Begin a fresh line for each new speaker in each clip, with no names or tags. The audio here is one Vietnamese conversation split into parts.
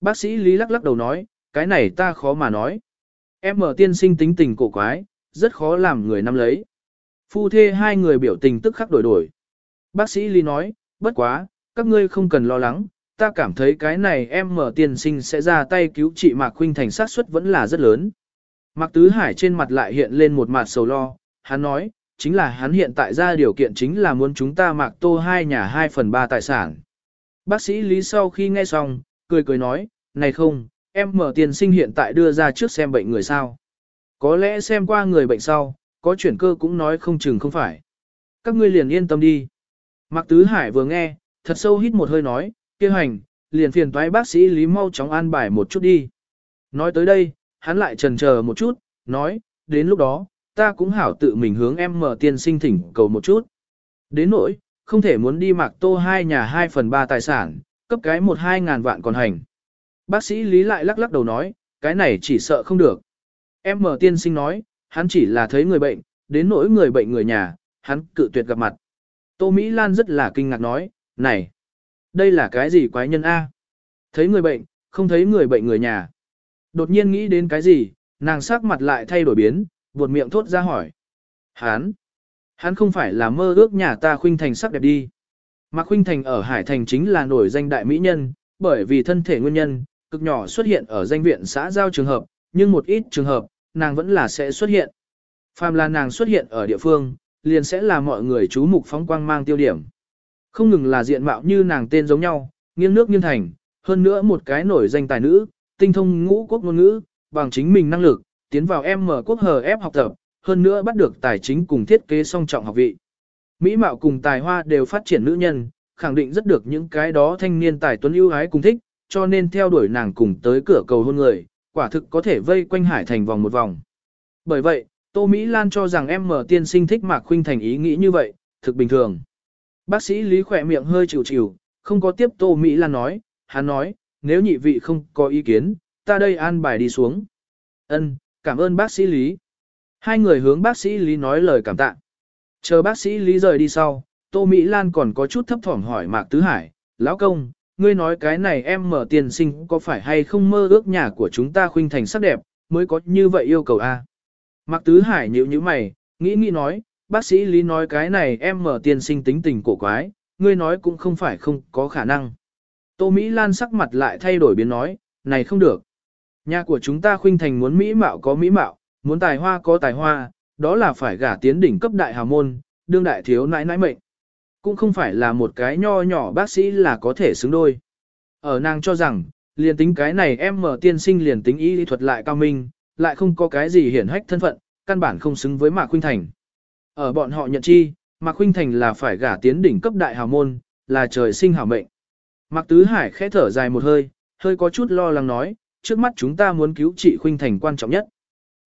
Bác sĩ Lý lắc lắc đầu nói, cái này ta khó mà nói. Em mở tiên sinh tính tình cổ quái, rất khó làm người nắm lấy. Phu thê hai người biểu tình tức khắc đổi đổi. Bác sĩ Lý nói, bất quá, các ngươi không cần lo lắng, ta cảm thấy cái này em mở tiên sinh sẽ ra tay cứu trị Mạc Khuynh Thành sát suất vẫn là rất lớn. Mạc Tứ Hải trên mặt lại hiện lên một mặt sầu lo, hắn nói, chính là hắn hiện tại ra điều kiện chính là muốn chúng ta Mạc Tô hai nhà 2 phần 3 tài sản. Bác sĩ Lý sau khi nghe xong, cười cười nói, này không, em mở tiền sinh hiện tại đưa ra trước xem bệnh người sao. Có lẽ xem qua người bệnh sau, có chuyển cơ cũng nói không chừng không phải. Các ngươi liền yên tâm đi. Mạc Tứ Hải vừa nghe, thật sâu hít một hơi nói, kêu hành, liền phiền toái bác sĩ Lý mau chóng an bài một chút đi. Nói tới đây, hắn lại trần chờ một chút, nói, đến lúc đó, ta cũng hảo tự mình hướng em mở tiên sinh thỉnh cầu một chút. Đến nỗi, không thể muốn đi mặc tô hai nhà 2 phần 3 tài sản, cấp cái một hai ngàn vạn còn hành. Bác sĩ Lý lại lắc lắc đầu nói, cái này chỉ sợ không được. Em mở tiên sinh nói, hắn chỉ là thấy người bệnh, đến nỗi người bệnh người nhà, hắn cự tuyệt gặp mặt. Tô Mỹ Lan rất là kinh ngạc nói, này, đây là cái gì quái nhân A? Thấy người bệnh, không thấy người bệnh người nhà. Đột nhiên nghĩ đến cái gì, nàng sắc mặt lại thay đổi biến, buột miệng thốt ra hỏi. Hắn, hắn không phải là mơ ước nhà ta khuynh thành sắc đẹp đi. Mạc Khuynh Thành ở Hải Thành chính là nổi danh đại mỹ nhân, bởi vì thân thể nguyên nhân, cực nhỏ xuất hiện ở danh viện xã giao trường hợp, nhưng một ít trường hợp, nàng vẫn là sẽ xuất hiện. Phàm là nàng xuất hiện ở địa phương, liền sẽ là mọi người chú mục phóng quang mang tiêu điểm. Không ngừng là diện mạo như nàng tên giống nhau, nghiêng nước nghiêng thành, hơn nữa một cái nổi danh tài nữ, tinh thông ngũ quốc ngôn ngữ, bằng chính mình năng lực, tiến vào em mở quốc hờ ép học tập, hơn nữa bắt được tài chính cùng thiết kế song trọng học vị. Mỹ mạo cùng tài hoa đều phát triển nữ nhân, khẳng định rất được những cái đó thanh niên tài tuấn ưu ái cùng thích, cho nên theo đuổi nàng cùng tới cửa cầu hôn người, quả thực có thể vây quanh hải thành vòng một vòng. Bởi vậy, Tô Mỹ Lan cho rằng em mở tiên sinh thích Mạc Khuynh Thành ý nghĩ như vậy, thực bình thường. Bác sĩ Lý khỏe miệng hơi chịu chịu, không có tiếp Tô Mỹ Lan nói, hắn nói, nếu nhị vị không có ý kiến, ta đây an bài đi xuống. Ân, cảm ơn bác sĩ Lý. Hai người hướng bác sĩ Lý nói lời cảm tạ. Chờ bác sĩ Lý rời đi sau, Tô Mỹ Lan còn có chút thấp thỏm hỏi Mạc Tứ Hải, lão công, ngươi nói cái này em mở tiền sinh có phải hay không mơ ước nhà của chúng ta khuynh thành sắc đẹp, mới có như vậy yêu cầu a? Mạc Tứ Hải nhíu nhíu mày, nghĩ nghĩ nói, bác sĩ Lý nói cái này em mở tiền sinh tính tình cổ quái, ngươi nói cũng không phải không có khả năng. Tô Mỹ Lan sắc mặt lại thay đổi biến nói, này không được. Nhà của chúng ta khuynh thành muốn mỹ mạo có mỹ mạo, muốn tài hoa có tài hoa, đó là phải gả tiến đỉnh cấp đại hào môn, đương đại thiếu nãi nãi mệnh. Cũng không phải là một cái nho nhỏ bác sĩ là có thể xứng đôi. Ở nàng cho rằng, liền tính cái này em mở tiên sinh liền tính y lý thuật lại cao minh, lại không có cái gì hiển hách thân phận, căn bản không xứng với Mạc Khuynh Thành. Ở bọn họ nhận chi, Mạc Khuynh Thành là phải gả tiến đỉnh cấp đại hào môn, là trời sinh hảo mệnh. Mạc Tứ Hải khẽ thở dài một hơi, hơi có chút lo lắng nói, trước mắt chúng ta muốn cứu trị Khuynh Thành quan trọng nhất.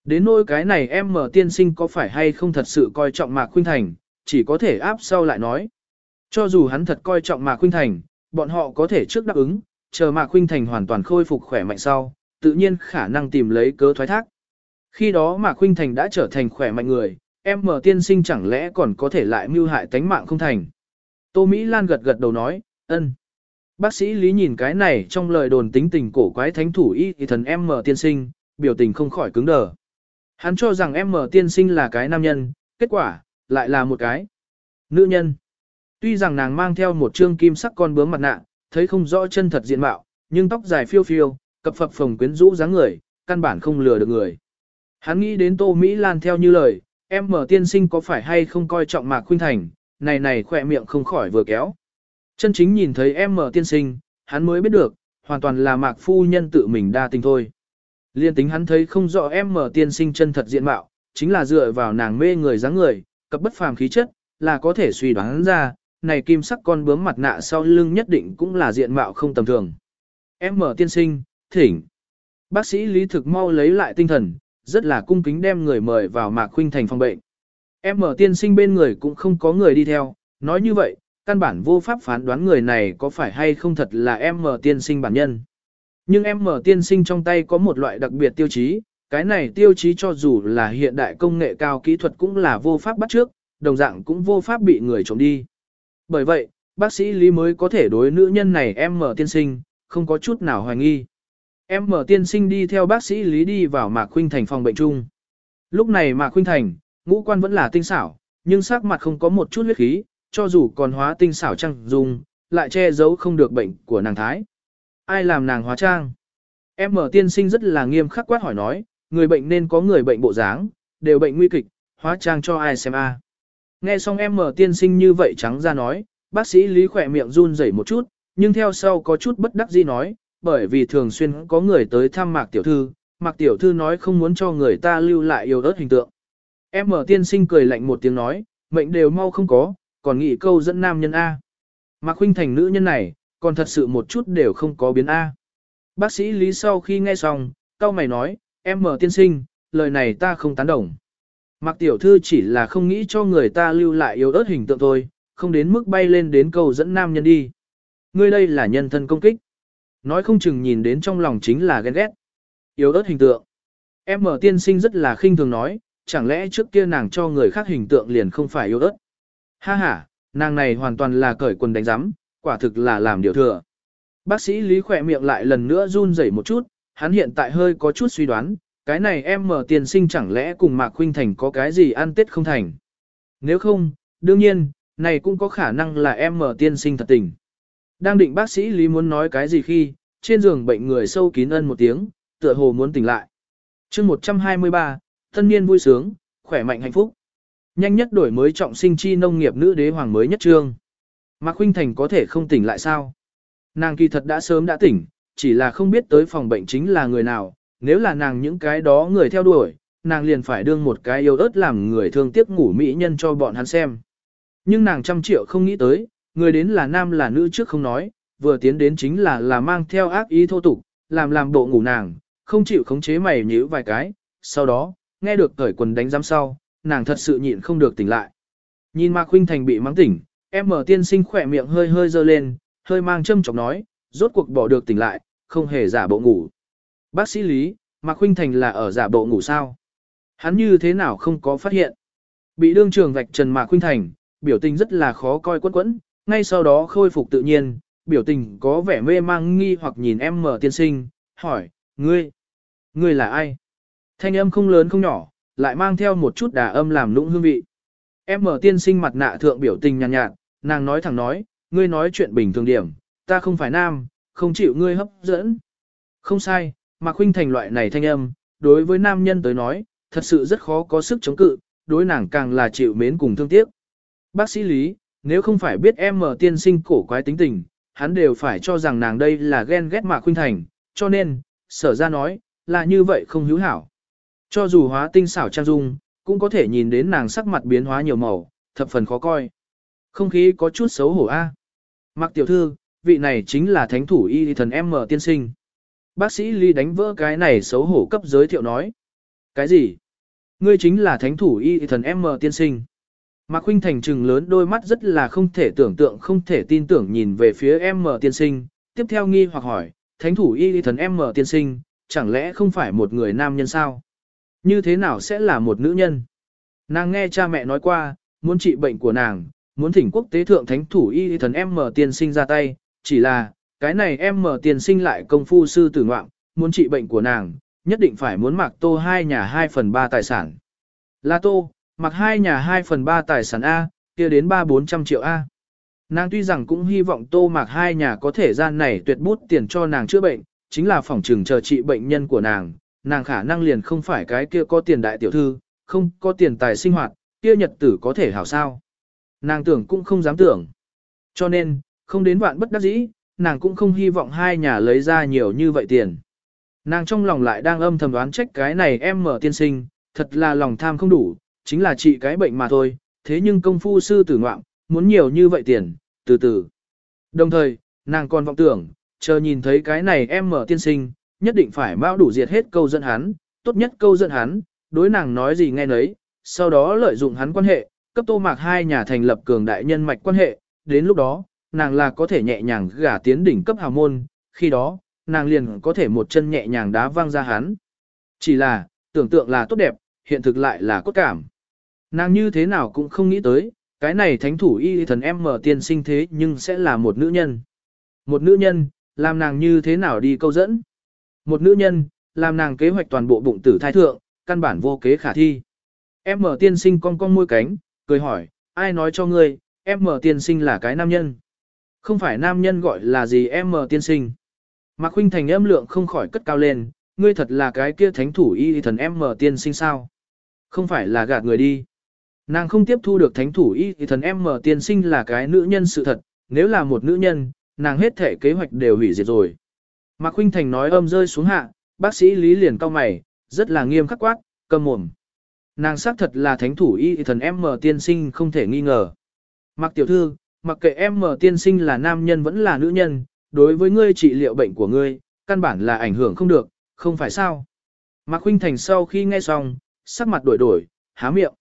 Đến nỗi cái này em mở tiên sinh có phải hay không thật sự coi trọng Mạc Khuynh Thành, chỉ có thể áp sau lại nói. Cho dù hắn thật coi trọng Mạc Khuynh Thành, bọn họ có thể trước đáp ứng, chờ Mạc Khuynh Thành hoàn toàn khôi phục khỏe mạnh sau, tự nhiên khả năng tìm lấy cớ thoái thác. Khi đó Mạc Khuynh Thành đã trở thành khỏe mạnh người, em mở tiên sinh chẳng lẽ còn có thể lại mưu hại tánh mạng không thành. Tô Mỹ Lan gật gật đầu nói, ân. Bác sĩ Lý nhìn cái này trong lời đồn tính tình cổ quái thánh thủ y thì thần em mở tiên sinh, biểu tình không khỏi cứng đờ. Hắn cho rằng em mở tiên sinh là cái nam nhân, kết quả, lại là một cái nữ nhân. Tuy rằng nàng mang theo một trương kim sắc con bướm mặt nạ, thấy không rõ chân thật diện mạo, nhưng tóc dài phiêu phiêu, cập phập phồng quyến rũ dáng người, căn bản không lừa được người. Hắn nghĩ đến Tô Mỹ Lan theo như lời, em mở tiên sinh có phải hay không coi trọng Mạc Khuynh Thành, này này khỏe miệng không khỏi vừa kéo. Chân chính nhìn thấy em mở tiên sinh, hắn mới biết được, hoàn toàn là Mạc Phu Nhân tự mình đa tình thôi. Liên tính hắn thấy không rõ em mở tiên sinh chân thật diện mạo, chính là dựa vào nàng mê người dáng người, cập bất phàm khí chất, là có thể suy đoán ra, này kim sắc con bướm mặt nạ sau lưng nhất định cũng là diện mạo không tầm thường. Em mở tiên sinh, thỉnh. Bác sĩ Lý Thực mau lấy lại tinh thần, rất là cung kính đem người mời vào Mạc Khuynh thành phòng bệnh. Em mở tiên sinh bên người cũng không có người đi theo, nói như vậy, căn bản vô pháp phán đoán người này có phải hay không thật là em mở tiên sinh bản nhân. Nhưng em mở tiên sinh trong tay có một loại đặc biệt tiêu chí, cái này tiêu chí cho dù là hiện đại công nghệ cao kỹ thuật cũng là vô pháp bắt trước, đồng dạng cũng vô pháp bị người trộm đi. Bởi vậy, bác sĩ Lý mới có thể đối nữ nhân này em mở tiên sinh, không có chút nào hoài nghi. Em mở tiên sinh đi theo bác sĩ Lý đi vào Mạc Khuynh Thành phòng bệnh chung. Lúc này Mạc Khuynh Thành, ngũ quan vẫn là tinh xảo, nhưng sắc mặt không có một chút huyết khí, cho dù còn hóa tinh xảo trăng dùng, lại che giấu không được bệnh của nàng thái. Ai làm nàng hóa trang? Em mở tiên sinh rất là nghiêm khắc quát hỏi nói, người bệnh nên có người bệnh bộ dáng, đều bệnh nguy kịch, hóa trang cho ai xem a? Nghe xong em mở tiên sinh như vậy trắng ra nói, bác sĩ Lý khỏe miệng run rẩy một chút, nhưng theo sau có chút bất đắc dĩ nói, bởi vì thường xuyên có người tới thăm Mạc Tiểu Thư, Mạc Tiểu Thư nói không muốn cho người ta lưu lại yêu ớt hình tượng. Em mở tiên sinh cười lạnh một tiếng nói, mệnh đều mau không có, còn nghĩ câu dẫn nam nhân A. Mạc Huynh Thành nữ nhân này, còn thật sự một chút đều không có biến A. Bác sĩ Lý sau khi nghe xong, cao mày nói, em mở tiên sinh, lời này ta không tán đồng. Mạc Tiểu Thư chỉ là không nghĩ cho người ta lưu lại yêu ớt hình tượng thôi, không đến mức bay lên đến câu dẫn nam nhân đi. Ngươi đây là nhân thân công kích. Nói không chừng nhìn đến trong lòng chính là ghen ghét. Yếu ớt hình tượng. Em mở tiên sinh rất là khinh thường nói, chẳng lẽ trước kia nàng cho người khác hình tượng liền không phải yếu ớt. Ha ha, nàng này hoàn toàn là cởi quần đánh giắm, quả thực là làm điều thừa. Bác sĩ Lý khỏe miệng lại lần nữa run rẩy một chút, hắn hiện tại hơi có chút suy đoán, cái này em mở tiên sinh chẳng lẽ cùng Mạc Khuynh Thành có cái gì ăn tết không thành. Nếu không, đương nhiên, này cũng có khả năng là em mở tiên sinh thật tình. Đang định bác sĩ Lý muốn nói cái gì khi, trên giường bệnh người sâu kín ân một tiếng, tựa hồ muốn tỉnh lại. chương 123, thân niên vui sướng, khỏe mạnh hạnh phúc. Nhanh nhất đổi mới trọng sinh chi nông nghiệp nữ đế hoàng mới nhất trương. Mạc Khuynh Thành có thể không tỉnh lại sao? Nàng kỳ thật đã sớm đã tỉnh, chỉ là không biết tới phòng bệnh chính là người nào, nếu là nàng những cái đó người theo đuổi, nàng liền phải đương một cái yêu ớt làm người thương tiếc ngủ mỹ nhân cho bọn hắn xem. Nhưng nàng trăm triệu không nghĩ tới, người đến là nam là nữ trước không nói, vừa tiến đến chính là là mang theo ác ý thô tục, làm làm bộ ngủ nàng, không chịu khống chế mày nhíu vài cái, sau đó, nghe được cởi quần đánh giam sau, nàng thật sự nhịn không được tỉnh lại. Nhìn Mạc Khuynh Thành bị mắng tỉnh, em mở tiên sinh khỏe miệng hơi hơi dơ lên, hơi mang châm chọc nói, rốt cuộc bỏ được tỉnh lại, không hề giả bộ ngủ. Bác sĩ Lý, Mạc Khuynh Thành là ở giả bộ ngủ sao? Hắn như thế nào không có phát hiện? Bị đương trường vạch trần Mạc Khuynh Thành, biểu tình rất là khó coi quẫn quẫn, ngay sau đó khôi phục tự nhiên, biểu tình có vẻ mê mang nghi hoặc nhìn em mở tiên sinh, hỏi, ngươi, ngươi là ai? Thanh âm không lớn không nhỏ, lại mang theo một chút đà âm làm lũng hương vị. Em mở tiên sinh mặt nạ thượng biểu tình nhàn nhạt, nhạt, nàng nói thẳng nói, ngươi nói chuyện bình thường điểm, ta không phải nam, không chịu ngươi hấp dẫn. Không sai, mà khuynh thành loại này thanh âm, đối với nam nhân tới nói, thật sự rất khó có sức chống cự, đối nàng càng là chịu mến cùng thương tiếc. Bác sĩ Lý, nếu không phải biết em mở tiên sinh cổ quái tính tình, hắn đều phải cho rằng nàng đây là ghen ghét Mạc Khuynh Thành, cho nên, sở ra nói, là như vậy không hữu hảo. Cho dù hóa tinh xảo trang dung, cũng có thể nhìn đến nàng sắc mặt biến hóa nhiều màu, thập phần khó coi. Không khí có chút xấu hổ a. À. Tiểu thư, vị này chính là thánh thủ y thần em mở tiên sinh. Bác sĩ Ly đánh vỡ cái này xấu hổ cấp giới thiệu nói. Cái gì? Ngươi chính là thánh thủ y thần em mở tiên sinh. Mạc Khuynh Thành trừng lớn đôi mắt rất là không thể tưởng tượng không thể tin tưởng nhìn về phía em mở tiên sinh, tiếp theo nghi hoặc hỏi, thánh thủ y thần em mở tiên sinh, chẳng lẽ không phải một người nam nhân sao? Như thế nào sẽ là một nữ nhân? Nàng nghe cha mẹ nói qua, muốn trị bệnh của nàng, muốn thỉnh quốc tế thượng thánh thủ y thần em mở tiên sinh ra tay, chỉ là, cái này em mở tiên sinh lại công phu sư tử ngoạm, muốn trị bệnh của nàng, nhất định phải muốn mặc tô hai nhà 2 phần 3 tài sản. Là tô, mặc hai nhà 2 phần 3 tài sản A, kia đến 3-400 triệu A. Nàng tuy rằng cũng hy vọng tô mặc hai nhà có thể gian này tuyệt bút tiền cho nàng chữa bệnh, chính là phòng trừng chờ trị bệnh nhân của nàng, nàng khả năng liền không phải cái kia có tiền đại tiểu thư, không có tiền tài sinh hoạt, kia nhật tử có thể hảo sao. Nàng tưởng cũng không dám tưởng. Cho nên, không đến vạn bất đắc dĩ, nàng cũng không hy vọng hai nhà lấy ra nhiều như vậy tiền. Nàng trong lòng lại đang âm thầm đoán trách cái này em mở tiên sinh, thật là lòng tham không đủ, chính là trị cái bệnh mà thôi, thế nhưng công phu sư tử ngoạm, muốn nhiều như vậy tiền, từ từ. Đồng thời, nàng còn vọng tưởng, chờ nhìn thấy cái này em mở tiên sinh, nhất định phải bao đủ diệt hết câu dẫn hắn, tốt nhất câu dẫn hắn, đối nàng nói gì nghe nấy, sau đó lợi dụng hắn quan hệ, cấp tô mạc hai nhà thành lập cường đại nhân mạch quan hệ, đến lúc đó, nàng là có thể nhẹ nhàng gả tiến đỉnh cấp hào môn, khi đó, nàng liền có thể một chân nhẹ nhàng đá văng ra hắn. Chỉ là, tưởng tượng là tốt đẹp, hiện thực lại là cốt cảm. Nàng như thế nào cũng không nghĩ tới, cái này thánh thủ y thần em mở tiên sinh thế nhưng sẽ là một nữ nhân. Một nữ nhân, làm nàng như thế nào đi câu dẫn. Một nữ nhân, làm nàng kế hoạch toàn bộ bụng tử thai thượng, căn bản vô kế khả thi. Em mở tiên sinh cong cong môi cánh, cười hỏi, ai nói cho ngươi, em mở tiên sinh là cái nam nhân. Không phải nam nhân gọi là gì em mở tiên sinh. Mạc Khuynh Thành âm lượng không khỏi cất cao lên, ngươi thật là cái kia thánh thủ y thần em mở tiên sinh sao. Không phải là gạt người đi. Nàng không tiếp thu được thánh thủ y thần em mở tiên sinh là cái nữ nhân sự thật, nếu là một nữ nhân, nàng hết thể kế hoạch đều hủy diệt rồi. Mạc Khuynh Thành nói âm rơi xuống hạ, bác sĩ Lý liền cau mày, rất là nghiêm khắc quát, cầm mồm. Nàng xác thật là thánh thủ y thần em mở tiên sinh không thể nghi ngờ. mặc tiểu thư, mặc kệ em mở tiên sinh là nam nhân vẫn là nữ nhân, đối với ngươi trị liệu bệnh của ngươi, căn bản là ảnh hưởng không được, không phải sao. Mạc Khuynh Thành sau khi nghe xong, sắc mặt đổi đổi, há miệng.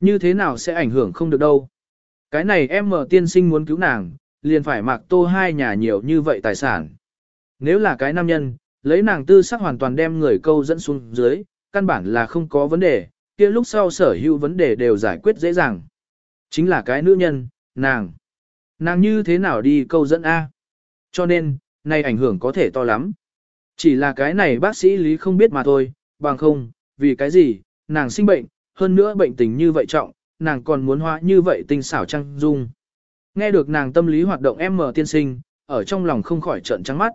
Như thế nào sẽ ảnh hưởng không được đâu. Cái này em mở tiên sinh muốn cứu nàng, liền phải mặc Tô hai nhà nhiều như vậy tài sản. Nếu là cái nam nhân, lấy nàng tư sắc hoàn toàn đem người câu dẫn xuống dưới, căn bản là không có vấn đề, kia lúc sau sở hữu vấn đề đều giải quyết dễ dàng. Chính là cái nữ nhân, nàng. Nàng như thế nào đi câu dẫn A. Cho nên, này ảnh hưởng có thể to lắm. Chỉ là cái này bác sĩ Lý không biết mà thôi, bằng không, vì cái gì, nàng sinh bệnh, hơn nữa bệnh tình như vậy trọng, nàng còn muốn hóa như vậy tinh xảo trăng dung. Nghe được nàng tâm lý hoạt động em mở tiên sinh, ở trong lòng không khỏi trợn trắng mắt.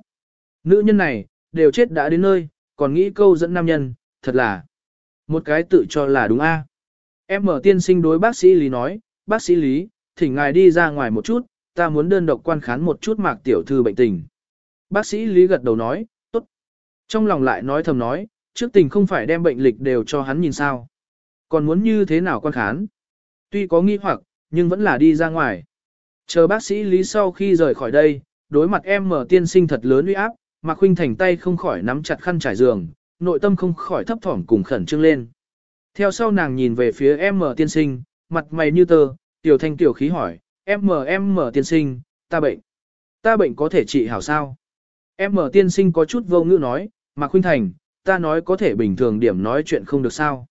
Nữ nhân này, đều chết đã đến nơi, còn nghĩ câu dẫn nam nhân, thật là một cái tự cho là đúng a. Em mở tiên sinh đối bác sĩ Lý nói, bác sĩ Lý, thỉnh ngài đi ra ngoài một chút, ta muốn đơn độc quan khán một chút mạc tiểu thư bệnh tình. Bác sĩ Lý gật đầu nói, tốt. Trong lòng lại nói thầm nói, trước tình không phải đem bệnh lịch đều cho hắn nhìn sao. Còn muốn như thế nào quan khán? Tuy có nghi hoặc, nhưng vẫn là đi ra ngoài. Chờ bác sĩ Lý sau khi rời khỏi đây, đối mặt em mở tiên sinh thật lớn uy áp, Mạc Khuynh Thành tay không khỏi nắm chặt khăn trải giường, nội tâm không khỏi thấp thỏm cùng khẩn trương lên. Theo sau nàng nhìn về phía em mở tiên sinh, mặt mày như tơ, tiểu thanh tiểu khí hỏi, em mở em mở tiên sinh, ta bệnh. Ta bệnh có thể trị hảo sao? Em mở tiên sinh có chút vô ngữ nói, mà khuyên Thành, ta nói có thể bình thường điểm nói chuyện không được sao.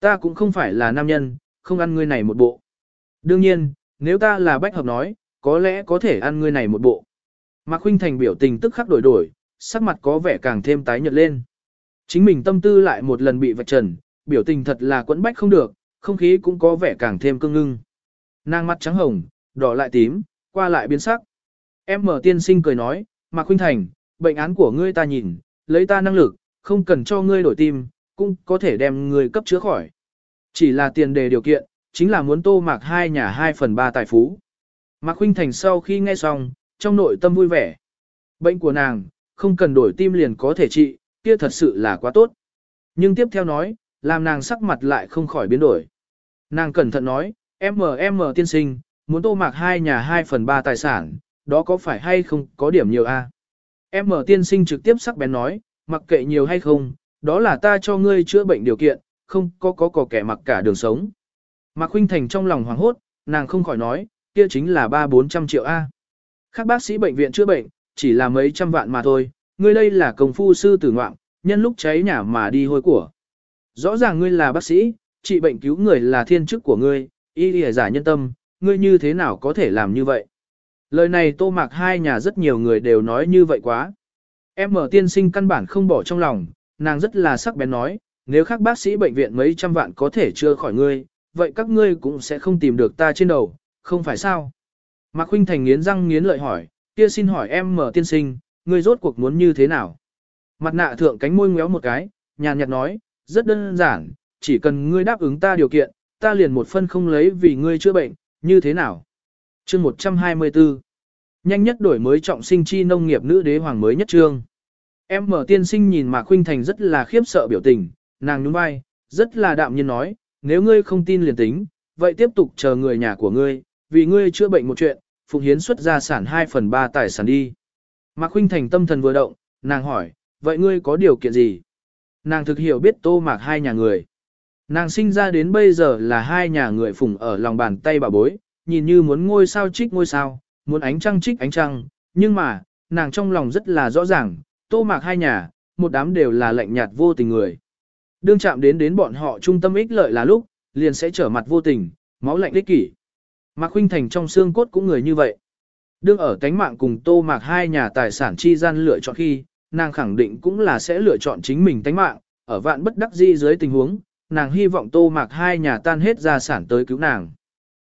Ta cũng không phải là nam nhân, không ăn ngươi này một bộ. Đương nhiên, nếu ta là bách hợp nói, có lẽ có thể ăn ngươi này một bộ. Mạc Khuynh Thành biểu tình tức khắc đổi đổi, sắc mặt có vẻ càng thêm tái nhợt lên. Chính mình tâm tư lại một lần bị vạch trần, biểu tình thật là quẫn bách không được, không khí cũng có vẻ càng thêm cương ngưng. Nàng mắt trắng hồng, đỏ lại tím, qua lại biến sắc. Em mở tiên sinh cười nói, Mạc Khuynh Thành, bệnh án của ngươi ta nhìn, lấy ta năng lực, không cần cho ngươi đổi tim, cũng có thể đem ngươi cấp chữa khỏi. Chỉ là tiền đề điều kiện, chính là muốn tô mạc hai nhà hai phần ba tài phú. Mạc Khuynh Thành sau khi nghe xong, trong nội tâm vui vẻ. Bệnh của nàng, không cần đổi tim liền có thể trị, kia thật sự là quá tốt. Nhưng tiếp theo nói, làm nàng sắc mặt lại không khỏi biến đổi. Nàng cẩn thận nói, em mờ em tiên sinh, muốn tô mạc hai nhà hai phần ba tài sản, đó có phải hay không có điểm nhiều a? Em mở tiên sinh trực tiếp sắc bén nói, mặc kệ nhiều hay không, đó là ta cho ngươi chữa bệnh điều kiện, không có có có kẻ mặc cả đường sống. Mạc Khuynh Thành trong lòng hoảng hốt, nàng không khỏi nói, kia chính là ba bốn trăm triệu A. Các bác sĩ bệnh viện chữa bệnh, chỉ là mấy trăm vạn mà thôi, ngươi đây là công phu sư tử ngoạm, nhân lúc cháy nhà mà đi hôi của. Rõ ràng ngươi là bác sĩ, trị bệnh cứu người là thiên chức của ngươi, y lìa giả nhân tâm, ngươi như thế nào có thể làm như vậy? Lời này tô mạc hai nhà rất nhiều người đều nói như vậy quá. Em mở tiên sinh căn bản không bỏ trong lòng, nàng rất là sắc bén nói, nếu khác bác sĩ bệnh viện mấy trăm vạn có thể chưa khỏi ngươi, vậy các ngươi cũng sẽ không tìm được ta trên đầu, không phải sao? Mạc huynh Thành nghiến răng nghiến lợi hỏi, kia xin hỏi em mở tiên sinh, ngươi rốt cuộc muốn như thế nào? Mặt nạ thượng cánh môi ngéo một cái, nhàn nhạt nói, rất đơn giản, chỉ cần ngươi đáp ứng ta điều kiện, ta liền một phân không lấy vì ngươi chữa bệnh, như thế nào? Chương 124 Nhanh nhất đổi mới trọng sinh chi nông nghiệp nữ đế hoàng mới nhất trương. Em mở tiên sinh nhìn Mạc Khuynh Thành rất là khiếp sợ biểu tình, nàng nhún vai, rất là đạm nhiên nói, nếu ngươi không tin liền tính, vậy tiếp tục chờ người nhà của ngươi, vì ngươi chữa bệnh một chuyện, phụng hiến xuất gia sản 2 phần 3 tài sản đi. Mạc Khuynh Thành tâm thần vừa động, nàng hỏi, vậy ngươi có điều kiện gì? Nàng thực hiểu biết tô mạc hai nhà người. Nàng sinh ra đến bây giờ là hai nhà người phùng ở lòng bàn tay bà bối, nhìn như muốn ngôi sao trích ngôi sao, muốn ánh trăng trích ánh trăng, nhưng mà, nàng trong lòng rất là rõ ràng, tô mạc hai nhà, một đám đều là lạnh nhạt vô tình người. Đương chạm đến đến bọn họ trung tâm ích lợi là lúc, liền sẽ trở mặt vô tình, máu lạnh ích kỷ. Mạc Khuynh Thành trong xương cốt cũng người như vậy. Đương ở cánh mạng cùng tô mạc hai nhà tài sản chi gian lựa chọn khi, nàng khẳng định cũng là sẽ lựa chọn chính mình tánh mạng, ở vạn bất đắc di dưới tình huống, nàng hy vọng tô mạc hai nhà tan hết gia sản tới cứu nàng.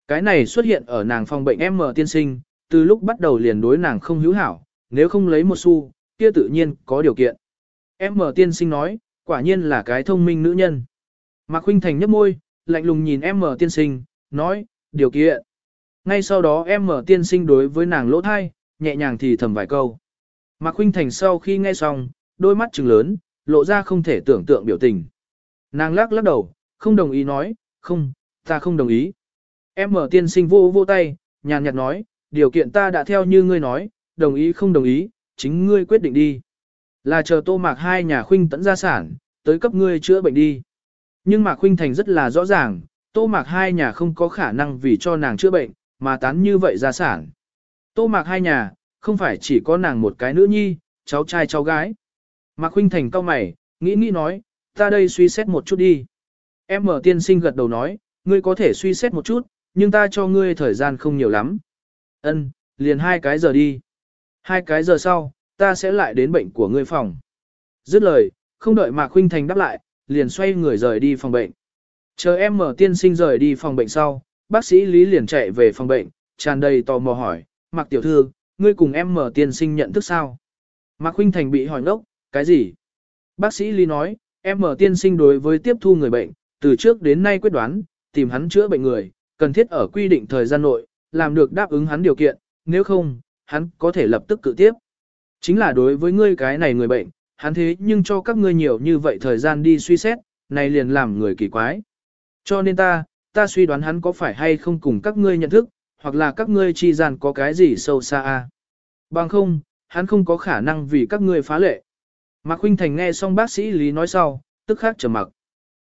Cái này xuất hiện ở nàng phòng bệnh M tiên sinh, từ lúc bắt đầu liền đối nàng không hữu hảo, nếu không lấy một xu, kia tự nhiên có điều kiện. M tiên sinh nói, quả nhiên là cái thông minh nữ nhân. Mạc Khuynh Thành nhấp môi, lạnh lùng nhìn M tiên sinh, nói, điều kiện. Ngay sau đó em mở tiên sinh đối với nàng lỗ thai, nhẹ nhàng thì thầm vài câu. Mạc Khuynh Thành sau khi nghe xong, đôi mắt trừng lớn, lộ ra không thể tưởng tượng biểu tình. Nàng lắc lắc đầu, không đồng ý nói, không, ta không đồng ý. em mở tiên sinh vô vô tay, nhàn nhạt nói, điều kiện ta đã theo như ngươi nói, đồng ý không đồng ý, chính ngươi quyết định đi. Là chờ tô mạc hai nhà khuynh tẫn gia sản, tới cấp ngươi chữa bệnh đi. Nhưng mạc khuynh thành rất là rõ ràng, tô mạc hai nhà không có khả năng vì cho nàng chữa bệnh, mà tán như vậy gia sản. Tô mạc hai nhà, không phải chỉ có nàng một cái nữ nhi, cháu trai cháu gái. Mạc khuynh thành cao mày, nghĩ nghĩ nói, ta đây suy xét một chút đi. Em mở tiên sinh gật đầu nói, ngươi có thể suy xét một chút, nhưng ta cho ngươi thời gian không nhiều lắm. Ân, liền hai cái giờ đi. Hai cái giờ sau, ta sẽ lại đến bệnh của ngươi phòng. Dứt lời, không đợi Mạc Khuynh Thành đáp lại, liền xoay người rời đi phòng bệnh. Chờ em mở tiên sinh rời đi phòng bệnh sau, bác sĩ Lý liền chạy về phòng bệnh, tràn đầy tò mò hỏi, Mạc Tiểu Thư, ngươi cùng em mở tiên sinh nhận thức sao? Mạc Khuynh Thành bị hỏi ngốc, cái gì? Bác sĩ Lý nói, em mở tiên sinh đối với tiếp thu người bệnh, từ trước đến nay quyết đoán, tìm hắn chữa bệnh người, cần thiết ở quy định thời gian nội, làm được đáp ứng hắn điều kiện, nếu không, hắn có thể lập tức cự tiếp. Chính là đối với ngươi cái này người bệnh, hắn thế nhưng cho các ngươi nhiều như vậy thời gian đi suy xét, này liền làm người kỳ quái. Cho nên ta, ta suy đoán hắn có phải hay không cùng các ngươi nhận thức, hoặc là các ngươi chi gian có cái gì sâu xa a. Bằng không, hắn không có khả năng vì các ngươi phá lệ. Mạc Khuynh Thành nghe xong bác sĩ Lý nói sau, tức khắc trầm mặc.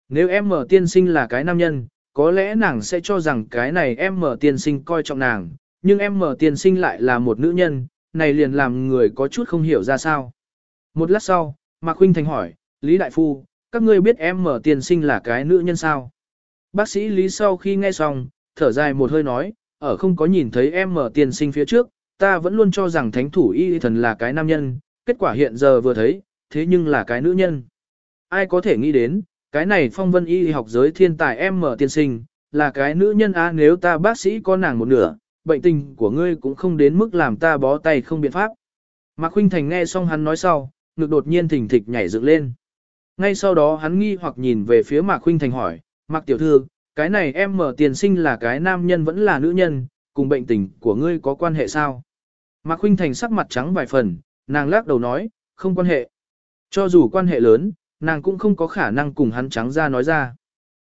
Nếu em mở tiên sinh là cái nam nhân, có lẽ nàng sẽ cho rằng cái này em mở tiên sinh coi trọng nàng, nhưng em mở tiên sinh lại là một nữ nhân, này liền làm người có chút không hiểu ra sao. Một lát sau, Mạc Khuynh Thành hỏi, Lý Đại Phu, các ngươi biết em mở tiên sinh là cái nữ nhân sao? Bác sĩ Lý sau khi nghe xong, thở dài một hơi nói, ở không có nhìn thấy em mở tiên sinh phía trước, ta vẫn luôn cho rằng thánh thủ y thần là cái nam nhân, kết quả hiện giờ vừa thấy, thế nhưng là cái nữ nhân. Ai có thể nghĩ đến, cái này phong vân y học giới thiên tài em mở tiên sinh, là cái nữ nhân á nếu ta bác sĩ có nàng một nửa, bệnh tình của ngươi cũng không đến mức làm ta bó tay không biện pháp. Mạc Khuynh Thành nghe xong hắn nói sau, ngực đột nhiên thình thịch nhảy dựng lên. Ngay sau đó hắn nghi hoặc nhìn về phía Mạc Khuynh Thành hỏi, Mạc Tiểu Thư, cái này em mở tiền sinh là cái nam nhân vẫn là nữ nhân, cùng bệnh tình của ngươi có quan hệ sao? Mạc Khuynh Thành sắc mặt trắng vài phần, nàng lắc đầu nói, không quan hệ. Cho dù quan hệ lớn, nàng cũng không có khả năng cùng hắn trắng ra nói ra.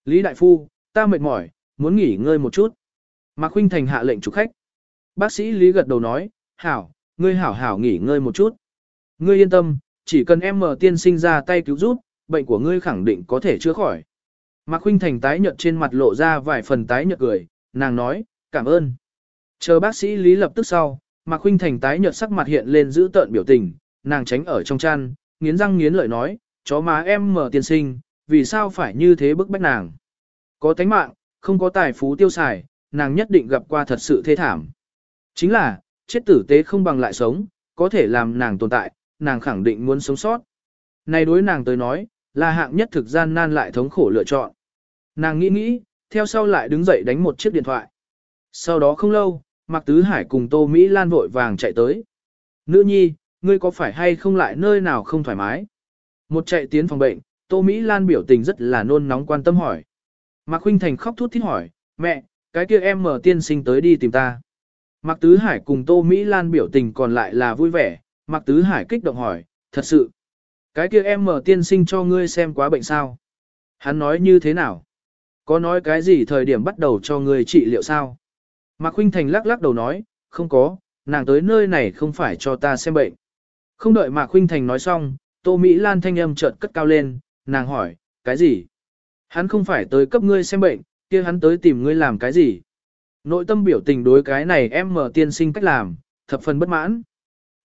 Lý Đại Phu, ta mệt mỏi, muốn nghỉ ngơi một chút. Mạc Khuynh Thành hạ lệnh chủ khách. Bác sĩ Lý gật đầu nói, hảo, ngươi hảo hảo nghỉ ngơi một chút. Ngươi yên tâm, chỉ cần em mở tiên sinh ra tay cứu giúp, bệnh của ngươi khẳng định có thể chữa khỏi. Mạc Khuynh Thành tái nhợt trên mặt lộ ra vài phần tái nhợt cười, nàng nói, cảm ơn. Chờ bác sĩ Lý lập tức sau, Mạc Khuynh Thành tái nhợt sắc mặt hiện lên giữ tợn biểu tình, nàng tránh ở trong chăn, nghiến răng nghiến lợi nói, chó má em mở tiên sinh, vì sao phải như thế bức bách nàng. Có tánh mạng, không có tài phú tiêu xài, nàng nhất định gặp qua thật sự thê thảm. Chính là, chết tử tế không bằng lại sống, có thể làm nàng tồn tại, nàng khẳng định muốn sống sót. Này đối nàng tới nói, là hạng nhất thực gian nan lại thống khổ lựa chọn. Nàng nghĩ nghĩ, theo sau lại đứng dậy đánh một chiếc điện thoại. Sau đó không lâu, Mạc Tứ Hải cùng Tô Mỹ Lan vội vàng chạy tới. Nữ nhi, ngươi có phải hay không lại nơi nào không thoải mái? Một chạy tiến phòng bệnh, Tô Mỹ Lan biểu tình rất là nôn nóng quan tâm hỏi. Mạc Huynh Thành khóc thút thít hỏi, mẹ, cái kia em mở tiên sinh tới đi tìm ta. Mạc Tứ Hải cùng Tô Mỹ Lan biểu tình còn lại là vui vẻ, Mạc Tứ Hải kích động hỏi, thật sự, cái kia em mở tiên sinh cho ngươi xem quá bệnh sao? Hắn nói như thế nào? Có nói cái gì thời điểm bắt đầu cho người trị liệu sao? Mạc Khuynh Thành lắc lắc đầu nói, không có, nàng tới nơi này không phải cho ta xem bệnh. Không đợi Mạc Khuynh Thành nói xong, Tô Mỹ Lan thanh âm chợt cất cao lên, nàng hỏi, cái gì? Hắn không phải tới cấp ngươi xem bệnh, kia hắn tới tìm ngươi làm cái gì? Nội tâm biểu tình đối cái này em mở tiên sinh cách làm, thập phần bất mãn.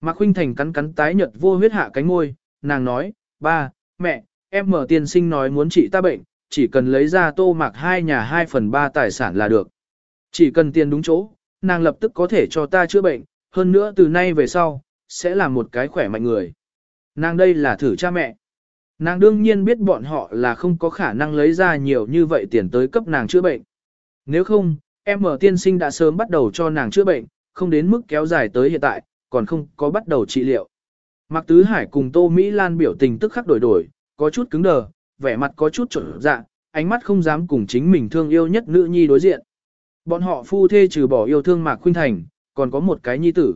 Mạc Khuynh Thành cắn cắn tái nhợt vô huyết hạ cánh môi, nàng nói, ba, mẹ, em mở tiên sinh nói muốn trị ta bệnh, chỉ cần lấy ra tô mạc hai nhà hai phần ba tài sản là được. Chỉ cần tiền đúng chỗ, nàng lập tức có thể cho ta chữa bệnh, hơn nữa từ nay về sau, sẽ là một cái khỏe mạnh người. Nàng đây là thử cha mẹ. Nàng đương nhiên biết bọn họ là không có khả năng lấy ra nhiều như vậy tiền tới cấp nàng chữa bệnh. Nếu không, em ở tiên sinh đã sớm bắt đầu cho nàng chữa bệnh, không đến mức kéo dài tới hiện tại, còn không có bắt đầu trị liệu. Mạc Tứ Hải cùng Tô Mỹ Lan biểu tình tức khắc đổi đổi, có chút cứng đờ, vẻ mặt có chút trộn dạ, ánh mắt không dám cùng chính mình thương yêu nhất nữ nhi đối diện. Bọn họ phu thê trừ bỏ yêu thương Mạc Khuynh Thành, còn có một cái nhi tử.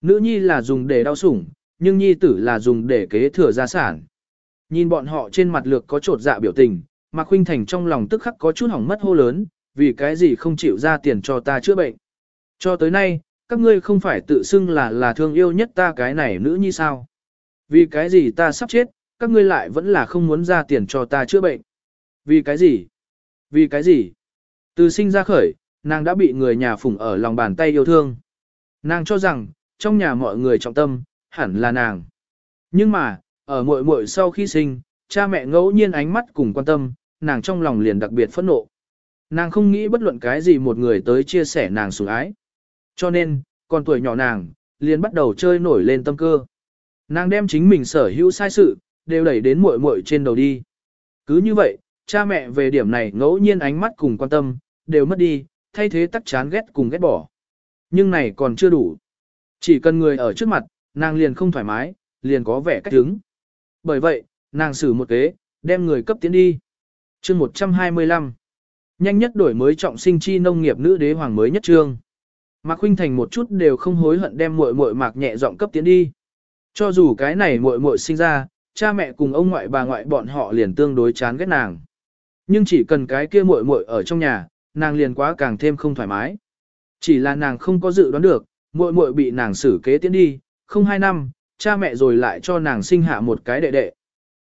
Nữ nhi là dùng để đau sủng, nhưng nhi tử là dùng để kế thừa gia sản. Nhìn bọn họ trên mặt lược có trột dạ biểu tình, Mạc Khuynh Thành trong lòng tức khắc có chút hỏng mất hô lớn, vì cái gì không chịu ra tiền cho ta chữa bệnh. Cho tới nay, các ngươi không phải tự xưng là là thương yêu nhất ta cái này nữ nhi sao. Vì cái gì ta sắp chết, các ngươi lại vẫn là không muốn ra tiền cho ta chữa bệnh. Vì cái gì? Vì cái gì? Từ sinh ra khởi, nàng đã bị người nhà phụng ở lòng bàn tay yêu thương. Nàng cho rằng, trong nhà mọi người trọng tâm, hẳn là nàng. Nhưng mà, ở muội muội sau khi sinh, cha mẹ ngẫu nhiên ánh mắt cùng quan tâm, nàng trong lòng liền đặc biệt phẫn nộ. Nàng không nghĩ bất luận cái gì một người tới chia sẻ nàng sủng ái. Cho nên, còn tuổi nhỏ nàng, liền bắt đầu chơi nổi lên tâm cơ. Nàng đem chính mình sở hữu sai sự, đều đẩy đến muội muội trên đầu đi. Cứ như vậy, cha mẹ về điểm này ngẫu nhiên ánh mắt cùng quan tâm, đều mất đi, thay thế tắc chán ghét cùng ghét bỏ. Nhưng này còn chưa đủ. Chỉ cần người ở trước mặt, nàng liền không thoải mái, liền có vẻ cách đứng. Bởi vậy, nàng xử một kế, đem người cấp tiến đi. chương 125. Nhanh nhất đổi mới trọng sinh chi nông nghiệp nữ đế hoàng mới nhất trương. Mạc Khuynh Thành một chút đều không hối hận đem muội muội Mạc nhẹ giọng cấp tiến đi. Cho dù cái này muội muội sinh ra, cha mẹ cùng ông ngoại bà ngoại bọn họ liền tương đối chán ghét nàng. Nhưng chỉ cần cái kia muội muội ở trong nhà, nàng liền quá càng thêm không thoải mái. Chỉ là nàng không có dự đoán được, muội muội bị nàng xử kế tiến đi, không hai năm, cha mẹ rồi lại cho nàng sinh hạ một cái đệ đệ.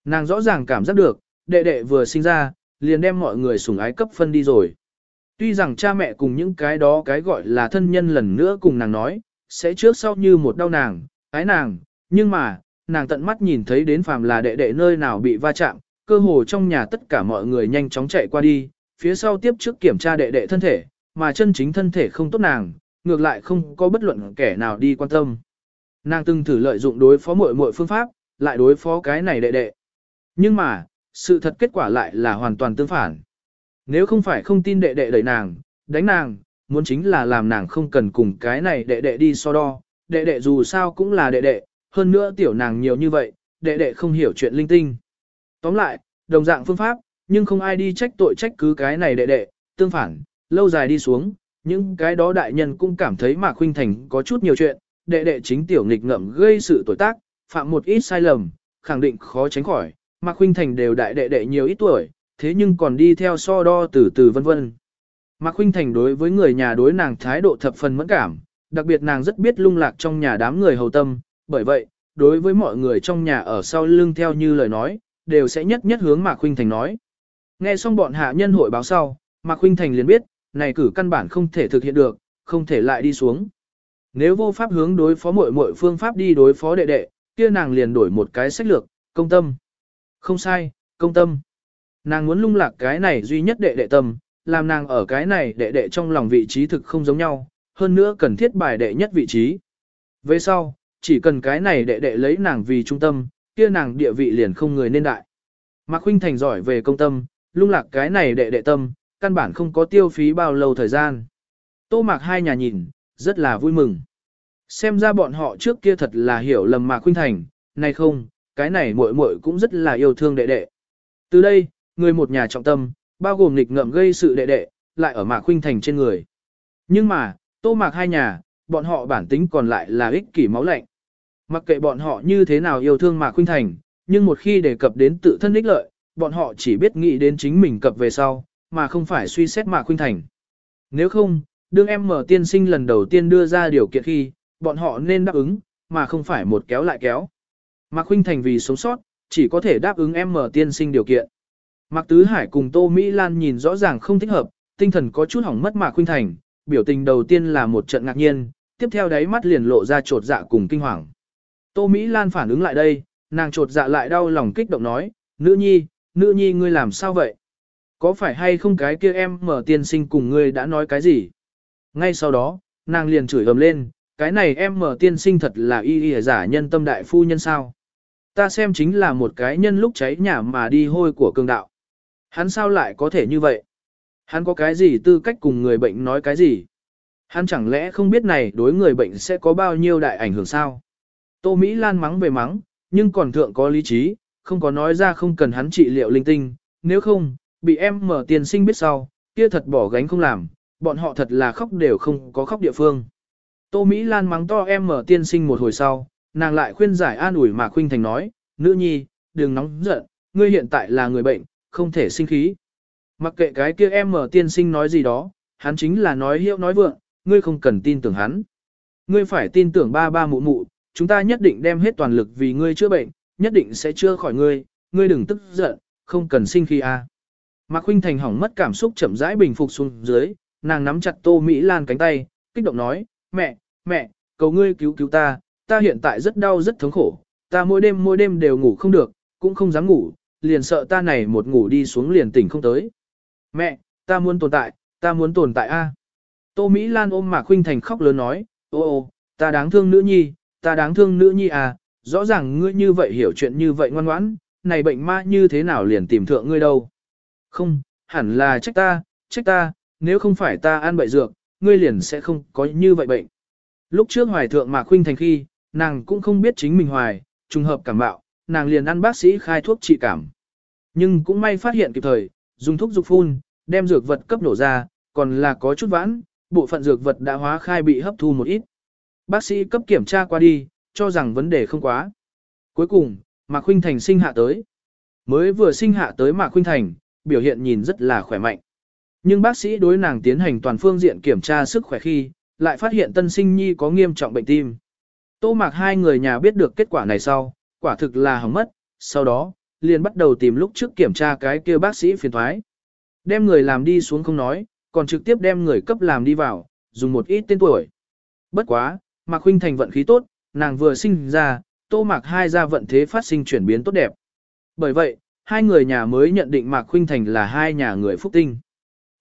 Nàng rõ ràng cảm giác được, đệ đệ vừa sinh ra, liền đem mọi người sủng ái cấp phân đi rồi. Tuy rằng cha mẹ cùng những cái đó cái gọi là thân nhân lần nữa cùng nàng nói, sẽ trước sau như một đau nàng, ái nàng, nhưng mà, nàng tận mắt nhìn thấy đến phàm là đệ đệ nơi nào bị va chạm, cơ hồ trong nhà tất cả mọi người nhanh chóng chạy qua đi, phía sau tiếp trước kiểm tra đệ đệ thân thể, mà chân chính thân thể không tốt nàng, ngược lại không có bất luận kẻ nào đi quan tâm. Nàng từng thử lợi dụng đối phó mọi mọi phương pháp, lại đối phó cái này đệ đệ. Nhưng mà, sự thật kết quả lại là hoàn toàn tương phản. Nếu không phải không tin đệ đệ đẩy nàng, đánh nàng, muốn chính là làm nàng không cần cùng cái này đệ đệ đi so đo, đệ đệ dù sao cũng là đệ đệ, hơn nữa tiểu nàng nhiều như vậy, đệ đệ không hiểu chuyện linh tinh. Tóm lại, đồng dạng phương pháp, nhưng không ai đi trách tội trách cứ cái này đệ đệ, tương phản, lâu dài đi xuống, những cái đó đại nhân cũng cảm thấy Mạc Khuynh Thành có chút nhiều chuyện, đệ đệ chính tiểu nghịch ngợm gây sự tuổi tác, phạm một ít sai lầm, khẳng định khó tránh khỏi, Mạc Khuynh Thành đều đại đệ đệ nhiều ít tuổi, thế nhưng còn đi theo so đo từ từ vân vân. Mạc Khuynh Thành đối với người nhà đối nàng thái độ thập phần mẫn cảm, đặc biệt nàng rất biết lung lạc trong nhà đám người hầu tâm, bởi vậy, đối với mọi người trong nhà ở sau lưng theo như lời nói, đều sẽ nhất nhất hướng Mạc Khuynh Thành nói. Nghe xong bọn hạ nhân hội báo sau, Mạc Khuynh Thành liền biết, này cử căn bản không thể thực hiện được, không thể lại đi xuống. Nếu vô pháp hướng đối phó muội muội phương pháp đi đối phó đệ đệ, kia nàng liền đổi một cái sách lược, công tâm. Không sai, công tâm. Nàng muốn lung lạc cái này duy nhất đệ đệ tâm, làm nàng ở cái này đệ đệ trong lòng vị trí thực không giống nhau, hơn nữa cần thiết bài đệ nhất vị trí. Về sau, chỉ cần cái này đệ đệ lấy nàng vì trung tâm, kia nàng địa vị liền không người nên đại. Mạc Khuynh Thành giỏi về công tâm, lung lạc cái này đệ đệ tâm, căn bản không có tiêu phí bao lâu thời gian. Tô Mạc hai nhà nhìn, rất là vui mừng. Xem ra bọn họ trước kia thật là hiểu lầm Mạc Khuynh Thành, này không, cái này muội muội cũng rất là yêu thương đệ đệ. Từ đây, người một nhà trọng tâm, bao gồm nghịch ngợm gây sự đệ đệ, lại ở Mạc Khuynh Thành trên người. Nhưng mà, Tô Mạc hai nhà, bọn họ bản tính còn lại là ích kỷ máu lạnh. Mặc kệ bọn họ như thế nào yêu thương Mạc Khuynh Thành, nhưng một khi đề cập đến tự thân ích lợi, bọn họ chỉ biết nghĩ đến chính mình cập về sau, mà không phải suy xét Mạc Khuynh Thành. Nếu không, đương em mở tiên sinh lần đầu tiên đưa ra điều kiện khi, bọn họ nên đáp ứng, mà không phải một kéo lại kéo. Mạc Khuynh Thành vì sống sót, chỉ có thể đáp ứng em mở tiên sinh điều kiện. Mạc Tứ Hải cùng Tô Mỹ Lan nhìn rõ ràng không thích hợp, tinh thần có chút hỏng mất Mạc Khuynh Thành, biểu tình đầu tiên là một trận ngạc nhiên, tiếp theo đáy mắt liền lộ ra trột dạ cùng kinh hoàng. Tô Mỹ Lan phản ứng lại đây, nàng trột dạ lại đau lòng kích động nói, nữ nhi, nữ nhi ngươi làm sao vậy? Có phải hay không cái kia em mở tiên sinh cùng ngươi đã nói cái gì? Ngay sau đó, nàng liền chửi ầm lên, cái này em mở tiên sinh thật là y y giả nhân tâm đại phu nhân sao? ta xem chính là một cái nhân lúc cháy nhà mà đi hôi của cường đạo. Hắn sao lại có thể như vậy? Hắn có cái gì tư cách cùng người bệnh nói cái gì? Hắn chẳng lẽ không biết này đối người bệnh sẽ có bao nhiêu đại ảnh hưởng sao? Tô Mỹ Lan mắng về mắng, nhưng còn thượng có lý trí, không có nói ra không cần hắn trị liệu linh tinh, nếu không, bị em mở tiền sinh biết sau, kia thật bỏ gánh không làm, bọn họ thật là khóc đều không có khóc địa phương. Tô Mỹ Lan mắng to em mở tiên sinh một hồi sau, nàng lại khuyên giải an ủi mà khuynh thành nói, nữ nhi, đừng nóng giận, ngươi hiện tại là người bệnh, không thể sinh khí. Mặc kệ cái kia em mở tiên sinh nói gì đó, hắn chính là nói hiệu nói vượng, ngươi không cần tin tưởng hắn. Ngươi phải tin tưởng ba ba mụ mụ, chúng ta nhất định đem hết toàn lực vì ngươi chữa bệnh, nhất định sẽ chữa khỏi ngươi, ngươi đừng tức giận, không cần sinh khí a. À. Mạc Khuynh Thành hỏng mất cảm xúc chậm rãi bình phục xuống dưới, nàng nắm chặt Tô Mỹ Lan cánh tay, kích động nói, mẹ, mẹ, cầu ngươi cứu cứu ta, ta hiện tại rất đau rất thống khổ, ta mỗi đêm mỗi đêm đều ngủ không được, cũng không dám ngủ, liền sợ ta này một ngủ đi xuống liền tỉnh không tới. Mẹ, ta muốn tồn tại, ta muốn tồn tại a. Tô Mỹ Lan ôm Mạc Khuynh Thành khóc lớn nói, ô ô, ta đáng thương nữ nhi, ta đáng thương nữ nhi à, rõ ràng ngươi như vậy hiểu chuyện như vậy ngoan ngoãn, này bệnh ma như thế nào liền tìm thượng ngươi đâu. Không, hẳn là trách ta, trách ta, nếu không phải ta ăn bậy dược, ngươi liền sẽ không có như vậy bệnh. Lúc trước hoài thượng Mạc Khuynh Thành khi, nàng cũng không biết chính mình hoài, trùng hợp cảm bạo, nàng liền ăn bác sĩ khai thuốc trị cảm. Nhưng cũng may phát hiện kịp thời, dùng thuốc dục phun, đem dược vật cấp nổ ra, còn là có chút vãn, bộ phận dược vật đã hóa khai bị hấp thu một ít. Bác sĩ cấp kiểm tra qua đi, cho rằng vấn đề không quá. Cuối cùng, Mạc Khuynh Thành sinh hạ tới. Mới vừa sinh hạ tới Mạc Khuynh Thành, biểu hiện nhìn rất là khỏe mạnh. Nhưng bác sĩ đối nàng tiến hành toàn phương diện kiểm tra sức khỏe khi, lại phát hiện tân sinh nhi có nghiêm trọng bệnh tim. Tô Mạc hai người nhà biết được kết quả này sau, quả thực là hỏng mất, sau đó, liền bắt đầu tìm lúc trước kiểm tra cái kia bác sĩ phiền thoái. Đem người làm đi xuống không nói, còn trực tiếp đem người cấp làm đi vào, dùng một ít tên tuổi. Bất quá, Mạc Huynh Thành vận khí tốt, nàng vừa sinh ra, Tô Mạc hai gia vận thế phát sinh chuyển biến tốt đẹp. Bởi vậy, hai người nhà mới nhận định Mạc Huynh Thành là hai nhà người phúc tinh.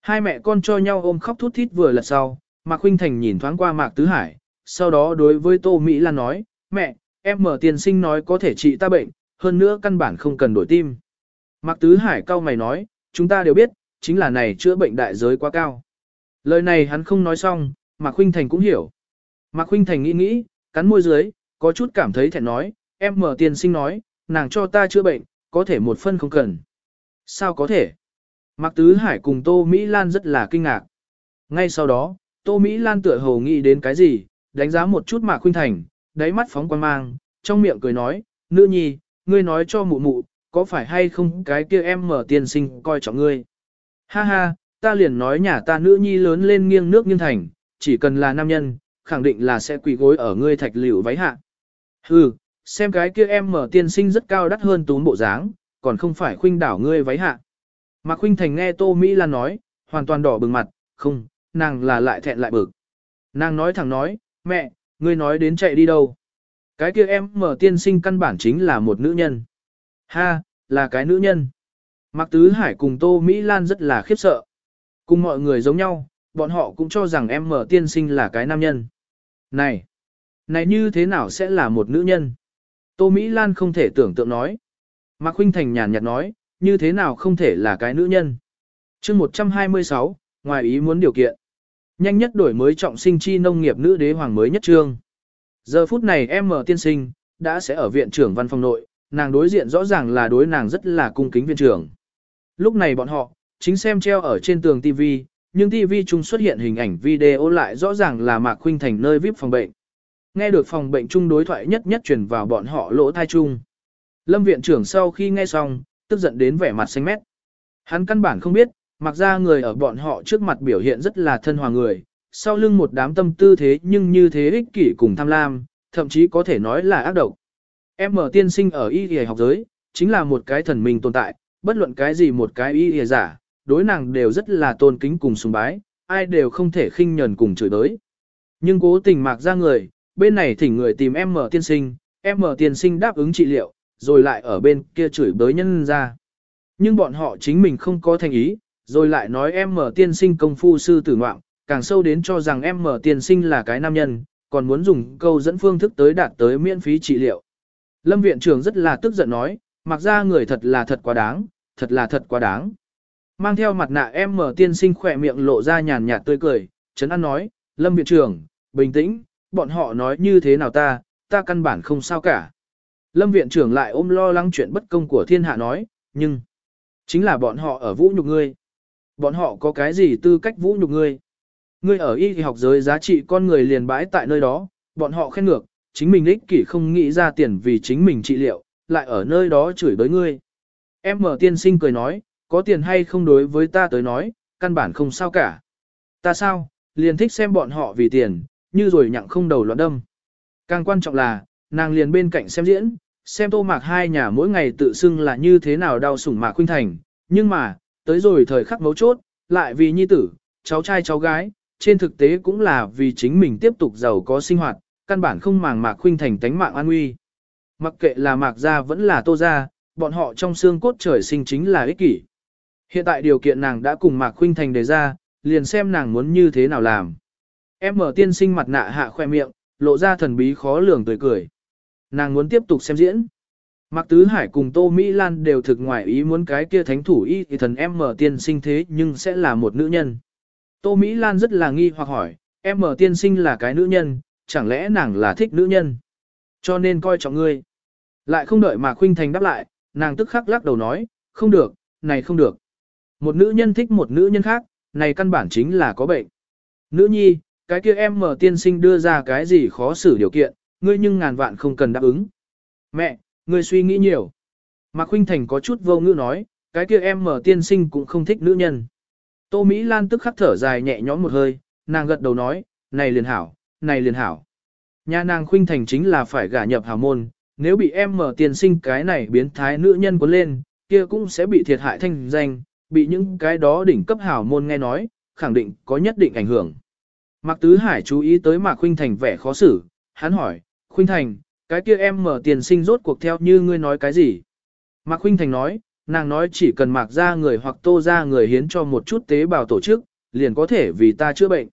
Hai mẹ con cho nhau ôm khóc thút thít vừa lật sau, Mạc Huynh Thành nhìn thoáng qua Mạc Tứ Hải, sau đó đối với Tô Mỹ Lan nói, mẹ, em mở tiền sinh nói có thể trị ta bệnh, hơn nữa căn bản không cần đổi tim. Mạc Tứ Hải cau mày nói, chúng ta đều biết, chính là này chữa bệnh đại giới quá cao. Lời này hắn không nói xong, Mạc Khuynh Thành cũng hiểu. Mạc Khuynh Thành nghĩ nghĩ, cắn môi dưới, có chút cảm thấy thẹn nói, em mở tiền sinh nói, nàng cho ta chữa bệnh, có thể một phân không cần. Sao có thể? Mạc Tứ Hải cùng Tô Mỹ Lan rất là kinh ngạc. Ngay sau đó, Tô Mỹ Lan tựa hồ nghĩ đến cái gì, đánh giá một chút Mạc Khuynh Thành, đáy mắt phóng quan mang, trong miệng cười nói, nữ nhi, ngươi nói cho mụ mụ, có phải hay không cái kia em mở tiền sinh coi trọng ngươi. Ha ha, ta liền nói nhà ta nữ nhi lớn lên nghiêng nước nghiêng thành, chỉ cần là nam nhân, khẳng định là sẽ quỳ gối ở ngươi thạch liễu váy hạ. Hừ, xem cái kia em mở tiên sinh rất cao đắt hơn tún bộ dáng, còn không phải khuynh đảo ngươi váy hạ. Mạc Khuynh Thành nghe Tô Mỹ Lan nói, hoàn toàn đỏ bừng mặt, không, nàng là lại thẹn lại bực. Nàng nói thẳng nói, mẹ, ngươi nói đến chạy đi đâu. Cái kia em mở tiên sinh căn bản chính là một nữ nhân. Ha, là cái nữ nhân. Mạc Tứ Hải cùng Tô Mỹ Lan rất là khiếp sợ. Cùng mọi người giống nhau, bọn họ cũng cho rằng em mở tiên sinh là cái nam nhân. Này, này như thế nào sẽ là một nữ nhân? Tô Mỹ Lan không thể tưởng tượng nói. Mạc Huynh Thành nhàn nhạt nói, như thế nào không thể là cái nữ nhân? chương 126, ngoài ý muốn điều kiện. Nhanh nhất đổi mới trọng sinh chi nông nghiệp nữ đế hoàng mới nhất trương. Giờ phút này em mở tiên sinh, đã sẽ ở viện trưởng văn phòng nội, nàng đối diện rõ ràng là đối nàng rất là cung kính viện trưởng. Lúc này bọn họ, chính xem treo ở trên tường TV, nhưng TV chung xuất hiện hình ảnh video lại rõ ràng là Mạc Khuynh Thành nơi VIP phòng bệnh. Nghe được phòng bệnh chung đối thoại nhất nhất truyền vào bọn họ lỗ thai chung. Lâm viện trưởng sau khi nghe xong, tức giận đến vẻ mặt xanh mét. Hắn căn bản không biết, mặc ra người ở bọn họ trước mặt biểu hiện rất là thân hòa người, sau lưng một đám tâm tư thế nhưng như thế ích kỷ cùng tham lam, thậm chí có thể nói là ác độc. Em mở tiên sinh ở y y học giới, chính là một cái thần minh tồn tại, bất luận cái gì một cái y y giả, đối nàng đều rất là tôn kính cùng sùng bái, ai đều không thể khinh nhờn cùng chửi đới. Nhưng cố tình mạc ra người, bên này thỉnh người tìm em mở tiên sinh, em mở tiên sinh đáp ứng trị liệu, rồi lại ở bên kia chửi bới nhân ra. Nhưng bọn họ chính mình không có thành ý, rồi lại nói em mở tiên sinh công phu sư tử ngoạm, càng sâu đến cho rằng em mở tiên sinh là cái nam nhân, còn muốn dùng câu dẫn phương thức tới đạt tới miễn phí trị liệu. Lâm viện trưởng rất là tức giận nói, mặc ra người thật là thật quá đáng, thật là thật quá đáng. Mang theo mặt nạ em mở tiên sinh khỏe miệng lộ ra nhàn nhạt tươi cười, Trấn An nói, Lâm viện trưởng, bình tĩnh, bọn họ nói như thế nào ta, ta căn bản không sao cả. Lâm viện trưởng lại ôm lo lắng chuyện bất công của thiên hạ nói, nhưng, chính là bọn họ ở vũ nhục ngươi. Bọn họ có cái gì tư cách vũ nhục ngươi? Ngươi ở y thì học giới giá trị con người liền bãi tại nơi đó, bọn họ khen ngược, chính mình ích kỷ không nghĩ ra tiền vì chính mình trị liệu, lại ở nơi đó chửi bới ngươi. Em mở tiên sinh cười nói, có tiền hay không đối với ta tới nói, căn bản không sao cả. Ta sao, liền thích xem bọn họ vì tiền, như rồi nhặng không đầu loạn đâm. Càng quan trọng là, nàng liền bên cạnh xem diễn, xem tô mạc hai nhà mỗi ngày tự xưng là như thế nào đau sủng mạc khuynh thành, nhưng mà, tới rồi thời khắc mấu chốt, lại vì nhi tử, cháu trai cháu gái, trên thực tế cũng là vì chính mình tiếp tục giàu có sinh hoạt, căn bản không màng mạc khuynh thành tánh mạng an nguy. Mặc kệ là mạc gia vẫn là tô gia, bọn họ trong xương cốt trời sinh chính là ích kỷ. Hiện tại điều kiện nàng đã cùng mạc khuynh thành đề ra, liền xem nàng muốn như thế nào làm. Em mở tiên sinh mặt nạ hạ khoe miệng, lộ ra thần bí khó lường tươi cười. Nàng muốn tiếp tục xem diễn. Mạc Tứ Hải cùng Tô Mỹ Lan đều thực ngoài ý muốn cái kia thánh thủ y thì thần em mở tiên sinh thế nhưng sẽ là một nữ nhân. Tô Mỹ Lan rất là nghi hoặc hỏi, em mở tiên sinh là cái nữ nhân, chẳng lẽ nàng là thích nữ nhân? Cho nên coi trọng ngươi. Lại không đợi mạc Khuynh Thành đáp lại, nàng tức khắc lắc đầu nói, không được, này không được. Một nữ nhân thích một nữ nhân khác, này căn bản chính là có bệnh. Nữ nhi, cái kia em mở tiên sinh đưa ra cái gì khó xử điều kiện, ngươi nhưng ngàn vạn không cần đáp ứng. Mẹ, ngươi suy nghĩ nhiều. Mạc Khuynh Thành có chút vô ngữ nói, cái kia em mở tiên sinh cũng không thích nữ nhân. Tô Mỹ Lan tức khắc thở dài nhẹ nhõm một hơi, nàng gật đầu nói, này liền hảo, này liền hảo. Nhà nàng Khuynh Thành chính là phải gả nhập hào môn, nếu bị em mở tiền sinh cái này biến thái nữ nhân cuốn lên, kia cũng sẽ bị thiệt hại thanh danh, bị những cái đó đỉnh cấp hảo môn nghe nói, khẳng định có nhất định ảnh hưởng. Mạc Tứ Hải chú ý tới Mạc Khuynh Thành vẻ khó xử, hắn hỏi, Khuynh Thành, cái kia em mở tiền sinh rốt cuộc theo như ngươi nói cái gì? Mạc Khuynh Thành nói, nàng nói chỉ cần Mạc ra người hoặc tô ra người hiến cho một chút tế bào tổ chức, liền có thể vì ta chữa bệnh.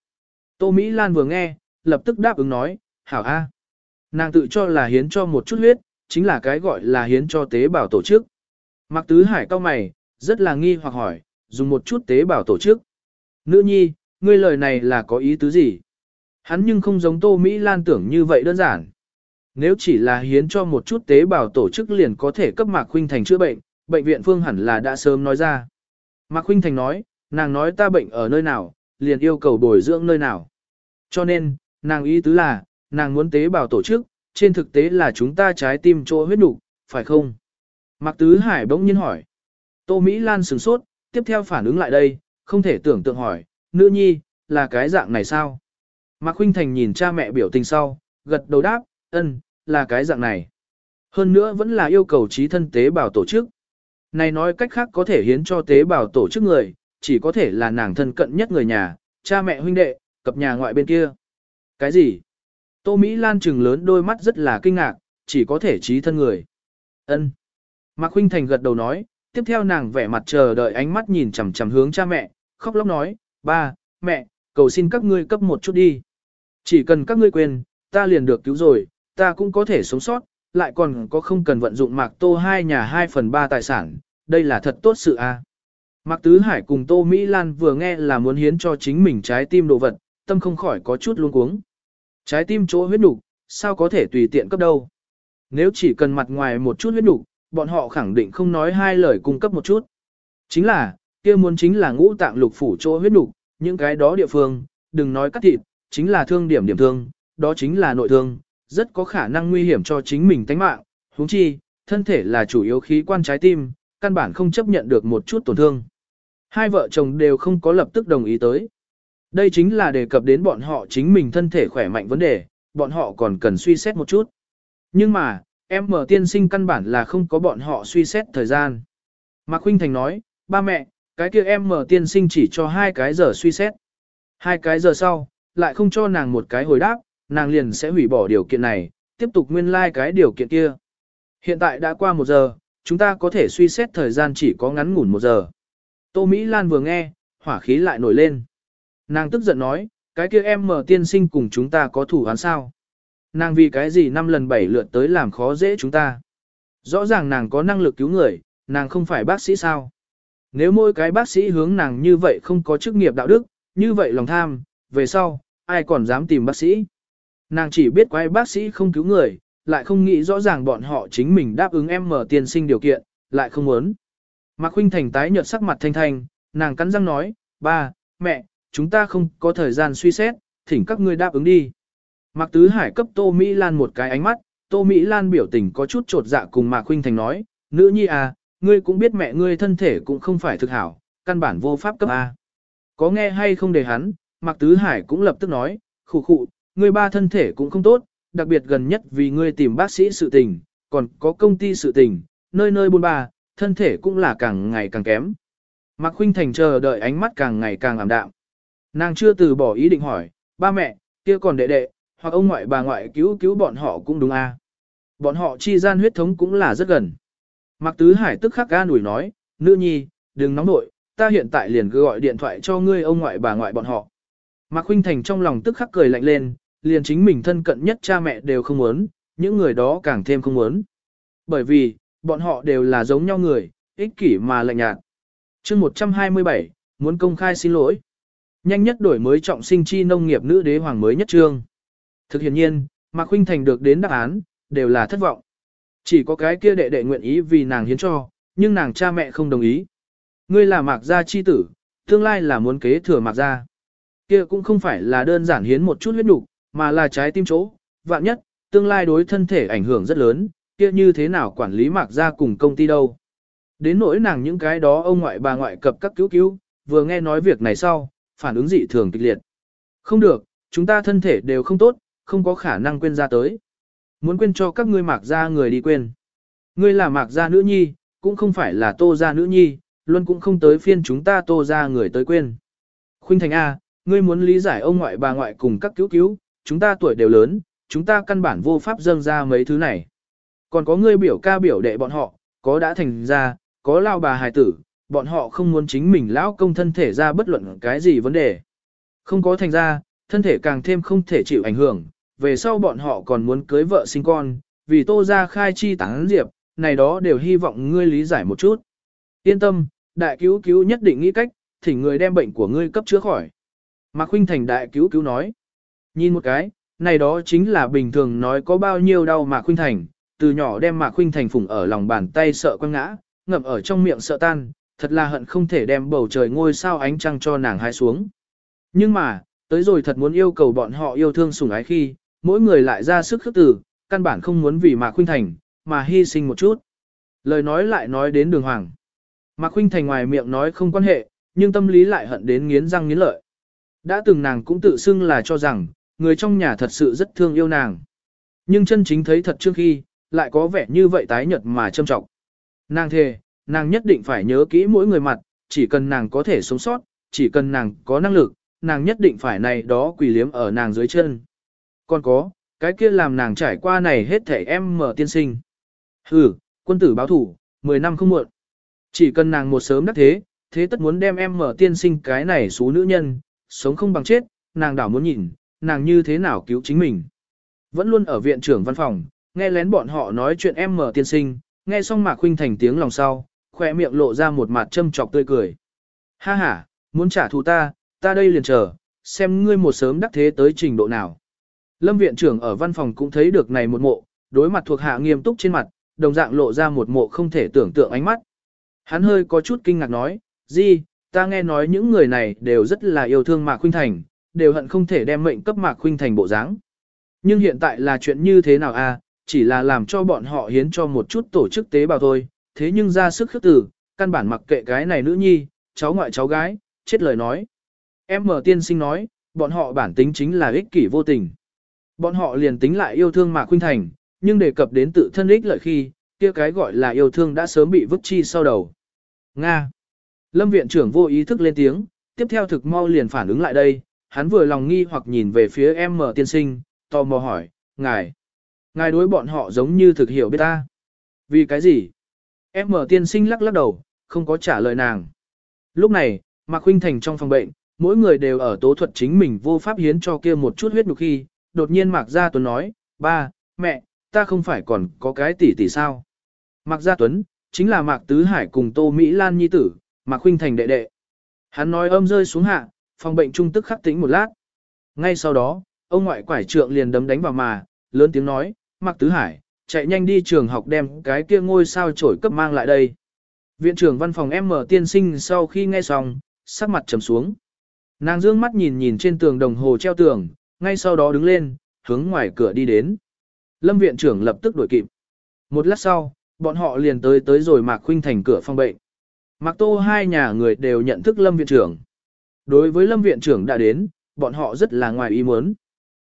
Tô Mỹ Lan vừa nghe, lập tức đáp ứng nói, hảo a. Nàng tự cho là hiến cho một chút huyết, chính là cái gọi là hiến cho tế bào tổ chức. Mạc Tứ Hải cao mày, rất là nghi hoặc hỏi, dùng một chút tế bào tổ chức. Nữ nhi, ngươi lời này là có ý tứ gì? Hắn nhưng không giống Tô Mỹ Lan tưởng như vậy đơn giản. Nếu chỉ là hiến cho một chút tế bào tổ chức liền có thể cấp Mạc Khuynh Thành chữa bệnh, bệnh viện phương hẳn là đã sớm nói ra. Mạc Khuynh Thành nói, nàng nói ta bệnh ở nơi nào, liền yêu cầu bồi dưỡng nơi nào. Cho nên, nàng ý tứ là, nàng muốn tế bào tổ chức, trên thực tế là chúng ta trái tim chỗ huyết nục, phải không? Mạc Tứ Hải bỗng nhiên hỏi. Tô Mỹ Lan sửng sốt, tiếp theo phản ứng lại đây, không thể tưởng tượng hỏi, nữ nhi, là cái dạng này sao? Mạc Khuynh Thành nhìn cha mẹ biểu tình sau, gật đầu đáp, ân, là cái dạng này. Hơn nữa vẫn là yêu cầu trí thân tế bào tổ chức. Này nói cách khác có thể hiến cho tế bào tổ chức người, chỉ có thể là nàng thân cận nhất người nhà, cha mẹ huynh đệ, cập nhà ngoại bên kia. Cái gì? Tô Mỹ Lan trừng lớn đôi mắt rất là kinh ngạc, chỉ có thể trí thân người. Ân. Mạc Khuynh Thành gật đầu nói, tiếp theo nàng vẻ mặt chờ đợi ánh mắt nhìn chằm chằm hướng cha mẹ, khóc lóc nói, ba, mẹ, cầu xin các ngươi cấp một chút đi. Chỉ cần các ngươi quên, ta liền được cứu rồi, ta cũng có thể sống sót, lại còn có không cần vận dụng Mạc Tô hai nhà 2 phần 3 tài sản, đây là thật tốt sự a. À. Mạc Tứ Hải cùng Tô Mỹ Lan vừa nghe là muốn hiến cho chính mình trái tim đồ vật, tâm không khỏi có chút luống cuống. Trái tim chỗ huyết nục, sao có thể tùy tiện cấp đâu. Nếu chỉ cần mặt ngoài một chút huyết nục, bọn họ khẳng định không nói hai lời cung cấp một chút. Chính là, kia muốn chính là ngũ tạng lục phủ chỗ huyết nục, những cái đó địa phương, đừng nói cắt thịt, chính là thương điểm điểm thương, đó chính là nội thương, rất có khả năng nguy hiểm cho chính mình tánh mạng, huống chi, thân thể là chủ yếu khí quan trái tim, căn bản không chấp nhận được một chút tổn thương. Hai vợ chồng đều không có lập tức đồng ý tới. Đây chính là đề cập đến bọn họ chính mình thân thể khỏe mạnh vấn đề, bọn họ còn cần suy xét một chút. Nhưng mà, em mở tiên sinh căn bản là không có bọn họ suy xét thời gian. Mạc Khuynh Thành nói, ba mẹ, cái kia em mở tiên sinh chỉ cho hai cái giờ suy xét. Hai cái giờ sau, lại không cho nàng một cái hồi đáp, nàng liền sẽ hủy bỏ điều kiện này, tiếp tục nguyên lai like cái điều kiện kia. Hiện tại đã qua một giờ, chúng ta có thể suy xét thời gian chỉ có ngắn ngủn một giờ. Tô Mỹ Lan vừa nghe, hỏa khí lại nổi lên. Nàng tức giận nói, cái kia em mở tiên sinh cùng chúng ta có thủ án sao. Nàng vì cái gì năm lần bảy lượt tới làm khó dễ chúng ta. Rõ ràng nàng có năng lực cứu người, nàng không phải bác sĩ sao. Nếu mỗi cái bác sĩ hướng nàng như vậy không có chức nghiệp đạo đức, như vậy lòng tham, về sau, ai còn dám tìm bác sĩ. Nàng chỉ biết quay bác sĩ không cứu người, lại không nghĩ rõ ràng bọn họ chính mình đáp ứng em mở tiền sinh điều kiện, lại không muốn. Mạc Khuynh Thành tái nhợt sắc mặt thanh thanh, nàng cắn răng nói, ba, mẹ, chúng ta không có thời gian suy xét, thỉnh các ngươi đáp ứng đi. Mạc Tứ Hải cấp Tô Mỹ Lan một cái ánh mắt, Tô Mỹ Lan biểu tình có chút trột dạ cùng Mạc Khuynh Thành nói, nữ nhi à, ngươi cũng biết mẹ ngươi thân thể cũng không phải thực hảo, căn bản vô pháp cấp A. Có nghe hay không để hắn, Mạc Tứ Hải cũng lập tức nói, khụ khụ, ngươi ba thân thể cũng không tốt, đặc biệt gần nhất vì ngươi tìm bác sĩ sự tình, còn có công ty sự tình, nơi nơi buôn ba, thân thể cũng là càng ngày càng kém. Mạc Khuynh Thành chờ đợi ánh mắt càng ngày càng ảm đạm. Nàng chưa từ bỏ ý định hỏi, ba mẹ, kia còn đệ đệ, hoặc ông ngoại bà ngoại cứu cứu bọn họ cũng đúng a. Bọn họ chi gian huyết thống cũng là rất gần. Mạc Tứ Hải tức khắc ga nủi nói, nữ nhi, đừng nóng nội, ta hiện tại liền cứ gọi điện thoại cho ngươi ông ngoại bà ngoại bọn họ. Mạc Khuynh Thành trong lòng tức khắc cười lạnh lên, liền chính mình thân cận nhất cha mẹ đều không muốn, những người đó càng thêm không muốn. Bởi vì, bọn họ đều là giống nhau người, ích kỷ mà lạnh nhạt. chương 127, muốn công khai xin lỗi. Nhanh nhất đổi mới trọng sinh chi nông nghiệp nữ đế hoàng mới nhất trương. Thực hiện nhiên, Mạc Khuynh Thành được đến đáp án, đều là thất vọng. Chỉ có cái kia đệ đệ nguyện ý vì nàng hiến cho, nhưng nàng cha mẹ không đồng ý. Ngươi là Mạc gia chi tử, tương lai là muốn kế thừa Mạc gia. Kia cũng không phải là đơn giản hiến một chút huyết nục, mà là trái tim chỗ, vạn nhất, tương lai đối thân thể ảnh hưởng rất lớn, kia như thế nào quản lý Mạc gia cùng công ty đâu. Đến nỗi nàng những cái đó ông ngoại bà ngoại cập các cứu cứu, vừa nghe nói việc này sau, phản ứng dị thường kịch liệt. Không được, chúng ta thân thể đều không tốt, không có khả năng quên ra tới. Muốn quên cho các ngươi mạc gia người đi quên. Ngươi là mạc gia nữ nhi, cũng không phải là tô gia nữ nhi, luôn cũng không tới phiên chúng ta tô gia người tới quên. Khuynh Thành A, ngươi muốn lý giải ông ngoại bà ngoại cùng các cứu cứu, chúng ta tuổi đều lớn, chúng ta căn bản vô pháp dâng ra mấy thứ này. Còn có ngươi biểu ca biểu đệ bọn họ, có đã thành ra, có lao bà hài tử, bọn họ không muốn chính mình lão công thân thể ra bất luận cái gì vấn đề. Không có thành ra, thân thể càng thêm không thể chịu ảnh hưởng, về sau bọn họ còn muốn cưới vợ sinh con, vì tô ra khai chi tán diệp, này đó đều hy vọng ngươi lý giải một chút. Yên tâm, đại cứu cứu nhất định nghĩ cách, thỉnh người đem bệnh của ngươi cấp chữa khỏi. Mạc Huynh Thành đại cứu cứu nói. Nhìn một cái, này đó chính là bình thường nói có bao nhiêu đau Mạc Huynh Thành, từ nhỏ đem Mạc Huynh Thành phủng ở lòng bàn tay sợ quăng ngã, ngậm ở trong miệng sợ tan, thật là hận không thể đem bầu trời ngôi sao ánh trăng cho nàng hai xuống. Nhưng mà, tới rồi thật muốn yêu cầu bọn họ yêu thương sủng ái khi, mỗi người lại ra sức khước từ, căn bản không muốn vì Mạc Khuynh Thành, mà hy sinh một chút. Lời nói lại nói đến đường hoàng. Mạc Khuynh Thành ngoài miệng nói không quan hệ, nhưng tâm lý lại hận đến nghiến răng nghiến lợi. Đã từng nàng cũng tự xưng là cho rằng, người trong nhà thật sự rất thương yêu nàng. Nhưng chân chính thấy thật trước khi, lại có vẻ như vậy tái nhợt mà châm trọng. Nàng thề, nàng nhất định phải nhớ kỹ mỗi người mặt, chỉ cần nàng có thể sống sót, chỉ cần nàng có năng lực, nàng nhất định phải này đó quỳ liếm ở nàng dưới chân. Còn có, cái kia làm nàng trải qua này hết thể em mở tiên sinh. Hừ, quân tử báo thủ, 10 năm không muộn. Chỉ cần nàng một sớm đắc thế, thế tất muốn đem em mở tiên sinh cái này số nữ nhân, sống không bằng chết, nàng đảo muốn nhìn, nàng như thế nào cứu chính mình. Vẫn luôn ở viện trưởng văn phòng, nghe lén bọn họ nói chuyện em mở tiên sinh, nghe xong Mạc Khuynh thành tiếng lòng sau, khoe miệng lộ ra một mặt châm chọc tươi cười. Ha ha, muốn trả thù ta, ta đây liền chờ, xem ngươi một sớm đắc thế tới trình độ nào. Lâm viện trưởng ở văn phòng cũng thấy được này một mộ, đối mặt thuộc hạ nghiêm túc trên mặt, đồng dạng lộ ra một mộ không thể tưởng tượng ánh mắt. Hắn hơi có chút kinh ngạc nói, gì, ta nghe nói những người này đều rất là yêu thương Mạc Khuynh Thành, đều hận không thể đem mệnh cấp Mạc Khuynh Thành bộ dáng. Nhưng hiện tại là chuyện như thế nào à, chỉ là làm cho bọn họ hiến cho một chút tổ chức tế bào thôi, thế nhưng ra sức khước tử, căn bản mặc kệ cái này nữ nhi, cháu ngoại cháu gái, chết lời nói. Em mở tiên sinh nói, bọn họ bản tính chính là ích kỷ vô tình. Bọn họ liền tính lại yêu thương Mạc Khuynh Thành, nhưng đề cập đến tự thân ích lợi khi, kia cái gọi là yêu thương đã sớm bị vứt chi sau đầu. Nga. Lâm viện trưởng vô ý thức lên tiếng, tiếp theo thực mau liền phản ứng lại đây, hắn vừa lòng nghi hoặc nhìn về phía em mở tiên sinh, tò mò hỏi, ngài. Ngài đối bọn họ giống như thực hiểu biết ta. Vì cái gì? Em mở tiên sinh lắc lắc đầu, không có trả lời nàng. Lúc này, Mạc Huynh Thành trong phòng bệnh, mỗi người đều ở tố thuật chính mình vô pháp hiến cho kia một chút huyết nhục khi, đột nhiên Mạc Gia Tuấn nói, ba, mẹ, ta không phải còn có cái tỷ tỷ sao. Mạc Gia Tuấn, chính là Mạc Tứ Hải cùng Tô Mỹ Lan Nhi tử, Mạc Huynh Thành đệ đệ. Hắn nói âm rơi xuống hạ, phòng bệnh trung tức khắc tĩnh một lát. Ngay sau đó, ông ngoại quải trượng liền đấm đánh vào mà, lớn tiếng nói, Mạc Tứ Hải, chạy nhanh đi trường học đem cái kia ngôi sao trổi cấp mang lại đây. Viện trưởng văn phòng em mở tiên sinh sau khi nghe xong, sắc mặt trầm xuống. Nàng dương mắt nhìn nhìn trên tường đồng hồ treo tường, ngay sau đó đứng lên, hướng ngoài cửa đi đến. Lâm viện trưởng lập tức đuổi kịp. Một lát sau, bọn họ liền tới tới rồi Mạc Khuynh Thành cửa phòng bệnh. Mạc Tô hai nhà người đều nhận thức Lâm viện trưởng. Đối với Lâm viện trưởng đã đến, bọn họ rất là ngoài ý muốn.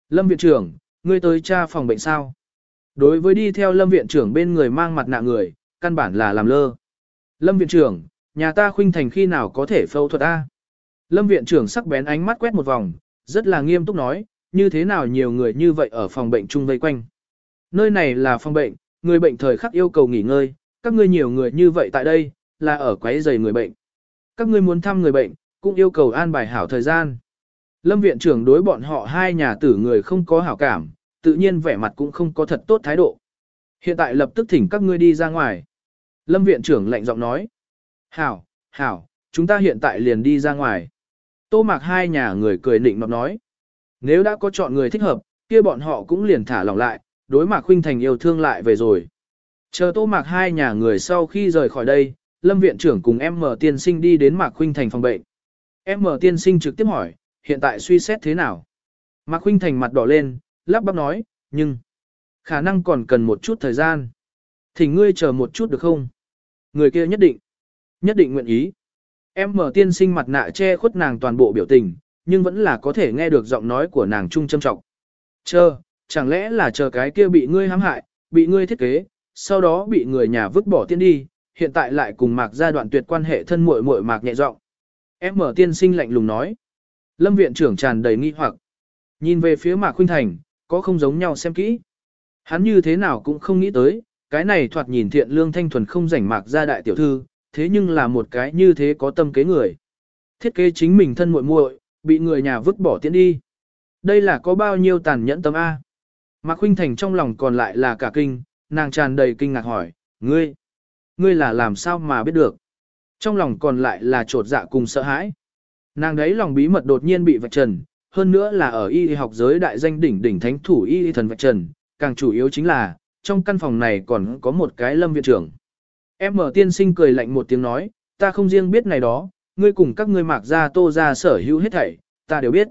Lâm viện trưởng, ngươi tới tra phòng bệnh sao? Đối với đi theo Lâm viện trưởng bên người mang mặt nạ người, căn bản là làm lơ. Lâm viện trưởng, nhà ta Khuynh Thành khi nào có thể phẫu thuật a? Lâm viện trưởng sắc bén ánh mắt quét một vòng, rất là nghiêm túc nói, như thế nào nhiều người như vậy ở phòng bệnh chung vây quanh. Nơi này là phòng bệnh, người bệnh thời khắc yêu cầu nghỉ ngơi, các ngươi nhiều người như vậy tại đây, là ở quấy rầy người bệnh. Các ngươi muốn thăm người bệnh, cũng yêu cầu an bài hảo thời gian. Lâm viện trưởng đối bọn họ hai nhà tử người không có hảo cảm, tự nhiên vẻ mặt cũng không có thật tốt thái độ. Hiện tại lập tức thỉnh các ngươi đi ra ngoài. Lâm viện trưởng lạnh giọng nói. Hảo, hảo, chúng ta hiện tại liền đi ra ngoài. Tô mạc hai nhà người cười nịnh nọt nói. Nếu đã có chọn người thích hợp, kia bọn họ cũng liền thả lòng lại, đối mạc khuynh thành yêu thương lại về rồi. Chờ tô mạc hai nhà người sau khi rời khỏi đây, lâm viện trưởng cùng em mở tiên sinh đi đến mạc khuynh thành phòng bệnh. Em mở tiên sinh trực tiếp hỏi, hiện tại suy xét thế nào? Mạc khuynh thành mặt đỏ lên, lắp bắp nói, nhưng, khả năng còn cần một chút thời gian. Thỉnh ngươi chờ một chút được không? Người kia nhất định, nhất định nguyện ý. Em mở tiên sinh mặt nạ che khuất nàng toàn bộ biểu tình, nhưng vẫn là có thể nghe được giọng nói của nàng trung châm trọng. Chờ, chẳng lẽ là chờ cái kia bị ngươi hãm hại, bị ngươi thiết kế, sau đó bị người nhà vứt bỏ tiên đi, hiện tại lại cùng mạc gia đoạn tuyệt quan hệ thân muội muội mạc nhẹ giọng. Em mở tiên sinh lạnh lùng nói. Lâm viện trưởng tràn đầy nghi hoặc. Nhìn về phía mạc khuynh thành, có không giống nhau xem kỹ. Hắn như thế nào cũng không nghĩ tới, cái này thoạt nhìn thiện lương thanh thuần không rảnh mạc gia đại tiểu thư, thế nhưng là một cái như thế có tâm kế người. Thiết kế chính mình thân muội muội, bị người nhà vứt bỏ tiễn đi. Đây là có bao nhiêu tàn nhẫn tâm A. Mạc Khuynh Thành trong lòng còn lại là cả kinh, nàng tràn đầy kinh ngạc hỏi, ngươi, ngươi là làm sao mà biết được. Trong lòng còn lại là trột dạ cùng sợ hãi. Nàng đấy lòng bí mật đột nhiên bị vạch trần, hơn nữa là ở y học giới đại danh đỉnh đỉnh thánh thủ y thần vạch trần, càng chủ yếu chính là, trong căn phòng này còn có một cái lâm viện trưởng. Em mở tiên sinh cười lạnh một tiếng nói, ta không riêng biết này đó, ngươi cùng các ngươi mạc ra tô ra sở hữu hết thảy, ta đều biết.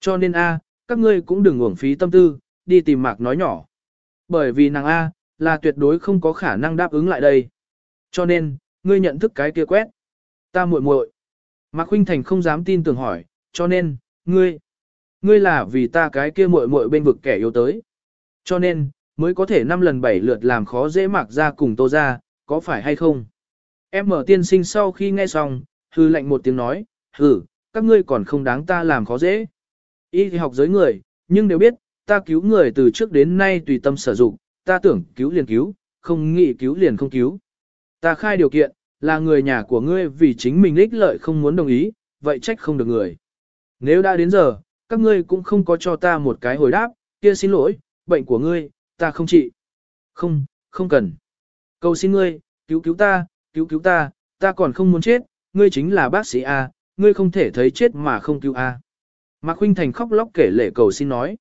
Cho nên a, các ngươi cũng đừng uổng phí tâm tư, đi tìm mạc nói nhỏ. Bởi vì nàng A, là tuyệt đối không có khả năng đáp ứng lại đây. Cho nên, ngươi nhận thức cái kia quét. Ta muội muội. Mạc Khuynh Thành không dám tin tưởng hỏi, cho nên, ngươi, ngươi là vì ta cái kia muội muội bên vực kẻ yếu tới. Cho nên, mới có thể năm lần bảy lượt làm khó dễ mạc ra cùng tô ra, có phải hay không? Em mở tiên sinh sau khi nghe xong, hư lạnh một tiếng nói, hừ, các ngươi còn không đáng ta làm khó dễ. Y thì học giới người, nhưng đều biết, ta cứu người từ trước đến nay tùy tâm sử dụng, ta tưởng cứu liền cứu, không nghĩ cứu liền không cứu. Ta khai điều kiện, là người nhà của ngươi vì chính mình ích lợi không muốn đồng ý, vậy trách không được người. Nếu đã đến giờ, các ngươi cũng không có cho ta một cái hồi đáp, kia xin lỗi, bệnh của ngươi, ta không trị. Không, không cần. Cầu xin ngươi, cứu cứu ta, cứu cứu ta, ta còn không muốn chết, ngươi chính là bác sĩ A, ngươi không thể thấy chết mà không cứu A. Mạc Khuynh Thành khóc lóc kể lể cầu xin nói.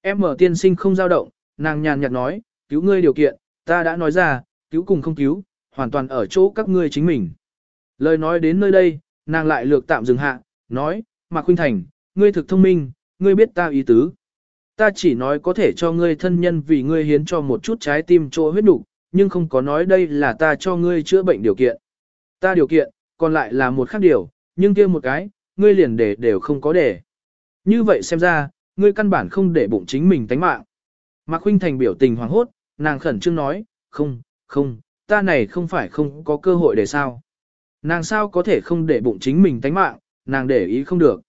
Em mở tiên sinh không dao động, nàng nhàn nhạt nói, cứu ngươi điều kiện, ta đã nói ra, cứu cùng không cứu, hoàn toàn ở chỗ các ngươi chính mình. Lời nói đến nơi đây, nàng lại lược tạm dừng hạ, nói, Mạc Khuynh Thành, ngươi thực thông minh, ngươi biết ta ý tứ. Ta chỉ nói có thể cho ngươi thân nhân vì ngươi hiến cho một chút trái tim chỗ huyết đủ, nhưng không có nói đây là ta cho ngươi chữa bệnh điều kiện. Ta điều kiện, còn lại là một khác điều, nhưng kia một cái, ngươi liền để đều không có để. Như vậy xem ra, ngươi căn bản không để bụng chính mình tánh mạng. Mạc Khuynh Thành biểu tình hoàng hốt, nàng khẩn trương nói, không, không, ta này không phải không có cơ hội để sao. Nàng sao có thể không để bụng chính mình tánh mạng, nàng để ý không được.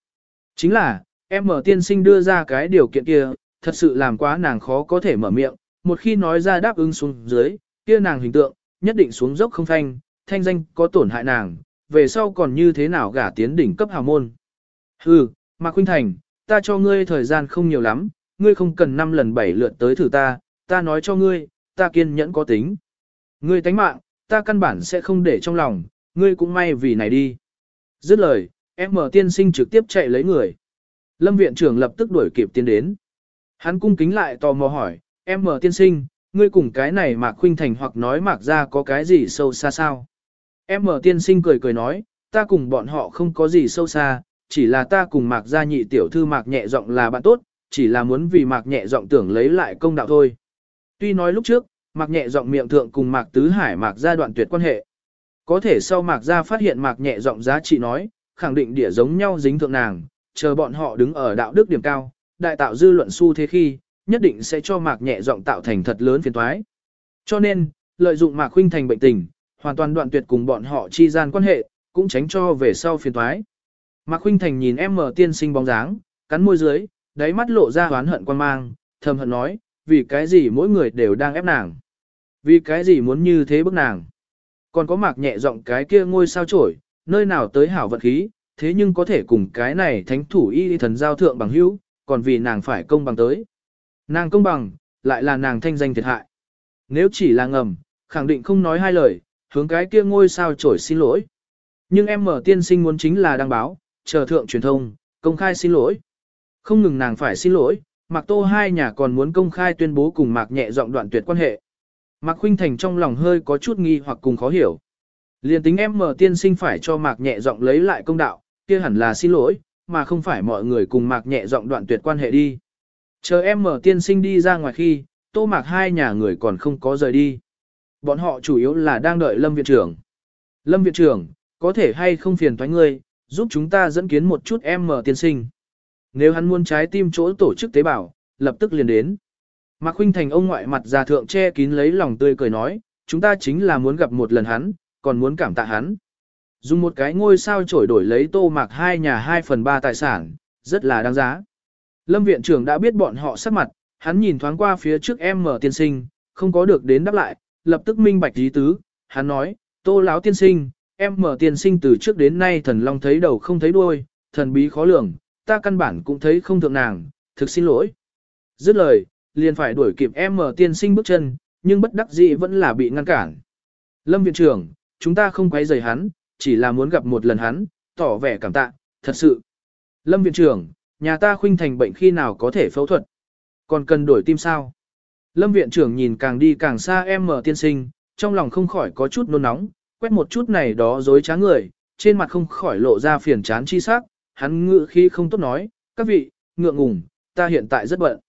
Chính là, em mở tiên sinh đưa ra cái điều kiện kia, thật sự làm quá nàng khó có thể mở miệng, một khi nói ra đáp ứng xuống dưới, kia nàng hình tượng, nhất định xuống dốc không thanh, thanh danh có tổn hại nàng, về sau còn như thế nào gả tiến đỉnh cấp hào môn. Hừ, Mạc Khuynh Thành, ta cho ngươi thời gian không nhiều lắm, ngươi không cần năm lần bảy lượt tới thử ta, ta nói cho ngươi, ta kiên nhẫn có tính. Ngươi tánh mạng, ta căn bản sẽ không để trong lòng, ngươi cũng may vì này đi. Dứt lời, em tiên sinh trực tiếp chạy lấy người. Lâm viện trưởng lập tức đuổi kịp tiến đến. Hắn cung kính lại tò mò hỏi, em tiên sinh, ngươi cùng cái này mạc khuynh thành hoặc nói mạc ra có cái gì sâu xa sao? Em tiên sinh cười cười nói, ta cùng bọn họ không có gì sâu xa, chỉ là ta cùng mạc gia nhị tiểu thư mạc nhẹ giọng là bạn tốt, chỉ là muốn vì mạc nhẹ giọng tưởng lấy lại công đạo thôi. Tuy nói lúc trước, mạc nhẹ giọng miệng thượng cùng mạc tứ hải mạc gia đoạn tuyệt quan hệ. Có thể sau mạc gia phát hiện mạc nhẹ giọng giá trị nói, khẳng định địa giống nhau dính thượng nàng, chờ bọn họ đứng ở đạo đức điểm cao, đại tạo dư luận xu thế khi, nhất định sẽ cho mạc nhẹ giọng tạo thành thật lớn phiền toái. Cho nên, lợi dụng mạc huynh thành bệnh tình, hoàn toàn đoạn tuyệt cùng bọn họ chi gian quan hệ, cũng tránh cho về sau phiền toái. Mạc huynh thành nhìn em mở tiên sinh bóng dáng, cắn môi dưới, đáy mắt lộ ra oán hận quan mang, thầm hận nói, vì cái gì mỗi người đều đang ép nàng. Vì cái gì muốn như thế bức nàng. Còn có mạc nhẹ giọng cái kia ngôi sao trổi, nơi nào tới hảo vận khí, thế nhưng có thể cùng cái này thánh thủ y thần giao thượng bằng hữu, còn vì nàng phải công bằng tới. Nàng công bằng, lại là nàng thanh danh thiệt hại. Nếu chỉ là ngầm, khẳng định không nói hai lời, hướng cái kia ngôi sao trổi xin lỗi. Nhưng em mở tiên sinh muốn chính là đăng báo, chờ thượng truyền thông, công khai xin lỗi. Không ngừng nàng phải xin lỗi, Mạc Tô hai nhà còn muốn công khai tuyên bố cùng Mạc nhẹ giọng đoạn tuyệt quan hệ. Mạc Khuynh Thành trong lòng hơi có chút nghi hoặc cùng khó hiểu. Liên tính em mở tiên sinh phải cho Mạc nhẹ giọng lấy lại công đạo, kia hẳn là xin lỗi, mà không phải mọi người cùng Mạc nhẹ giọng đoạn tuyệt quan hệ đi. Chờ em mở tiên sinh đi ra ngoài khi, Tô Mạc hai nhà người còn không có rời đi. Bọn họ chủ yếu là đang đợi Lâm Viện trưởng. Lâm Viện trưởng, có thể hay không phiền thoái ngươi, giúp chúng ta dẫn kiến một chút em mở tiên sinh. Nếu hắn muốn trái tim chỗ tổ chức tế bào, lập tức liền đến. Mạc Khuynh Thành ông ngoại mặt già thượng che kín lấy lòng tươi cười nói, chúng ta chính là muốn gặp một lần hắn, còn muốn cảm tạ hắn. Dùng một cái ngôi sao trổi đổi lấy tô mạc hai nhà 2 phần 3 tài sản, rất là đáng giá. Lâm viện trưởng đã biết bọn họ sắc mặt, hắn nhìn thoáng qua phía trước em mở tiên sinh, không có được đến đáp lại, lập tức minh bạch ý tứ, hắn nói, tô láo tiên sinh, em mở tiên sinh từ trước đến nay thần long thấy đầu không thấy đuôi, thần bí khó lường, ta căn bản cũng thấy không thượng nàng, thực xin lỗi. Dứt lời, liền phải đuổi kịp em mở tiên sinh bước chân, nhưng bất đắc dĩ vẫn là bị ngăn cản. Lâm viện trưởng, chúng ta không quấy rầy hắn, chỉ là muốn gặp một lần hắn, tỏ vẻ cảm tạ, thật sự. Lâm viện trưởng, nhà ta khuynh thành bệnh khi nào có thể phẫu thuật? Còn cần đổi tim sao? Lâm viện trưởng nhìn càng đi càng xa em mở tiên sinh, trong lòng không khỏi có chút nôn nóng, quét một chút này đó dối trá người, trên mặt không khỏi lộ ra phiền chán chi sắc, hắn ngự khi không tốt nói, các vị, ngượng ngùng, ta hiện tại rất bận.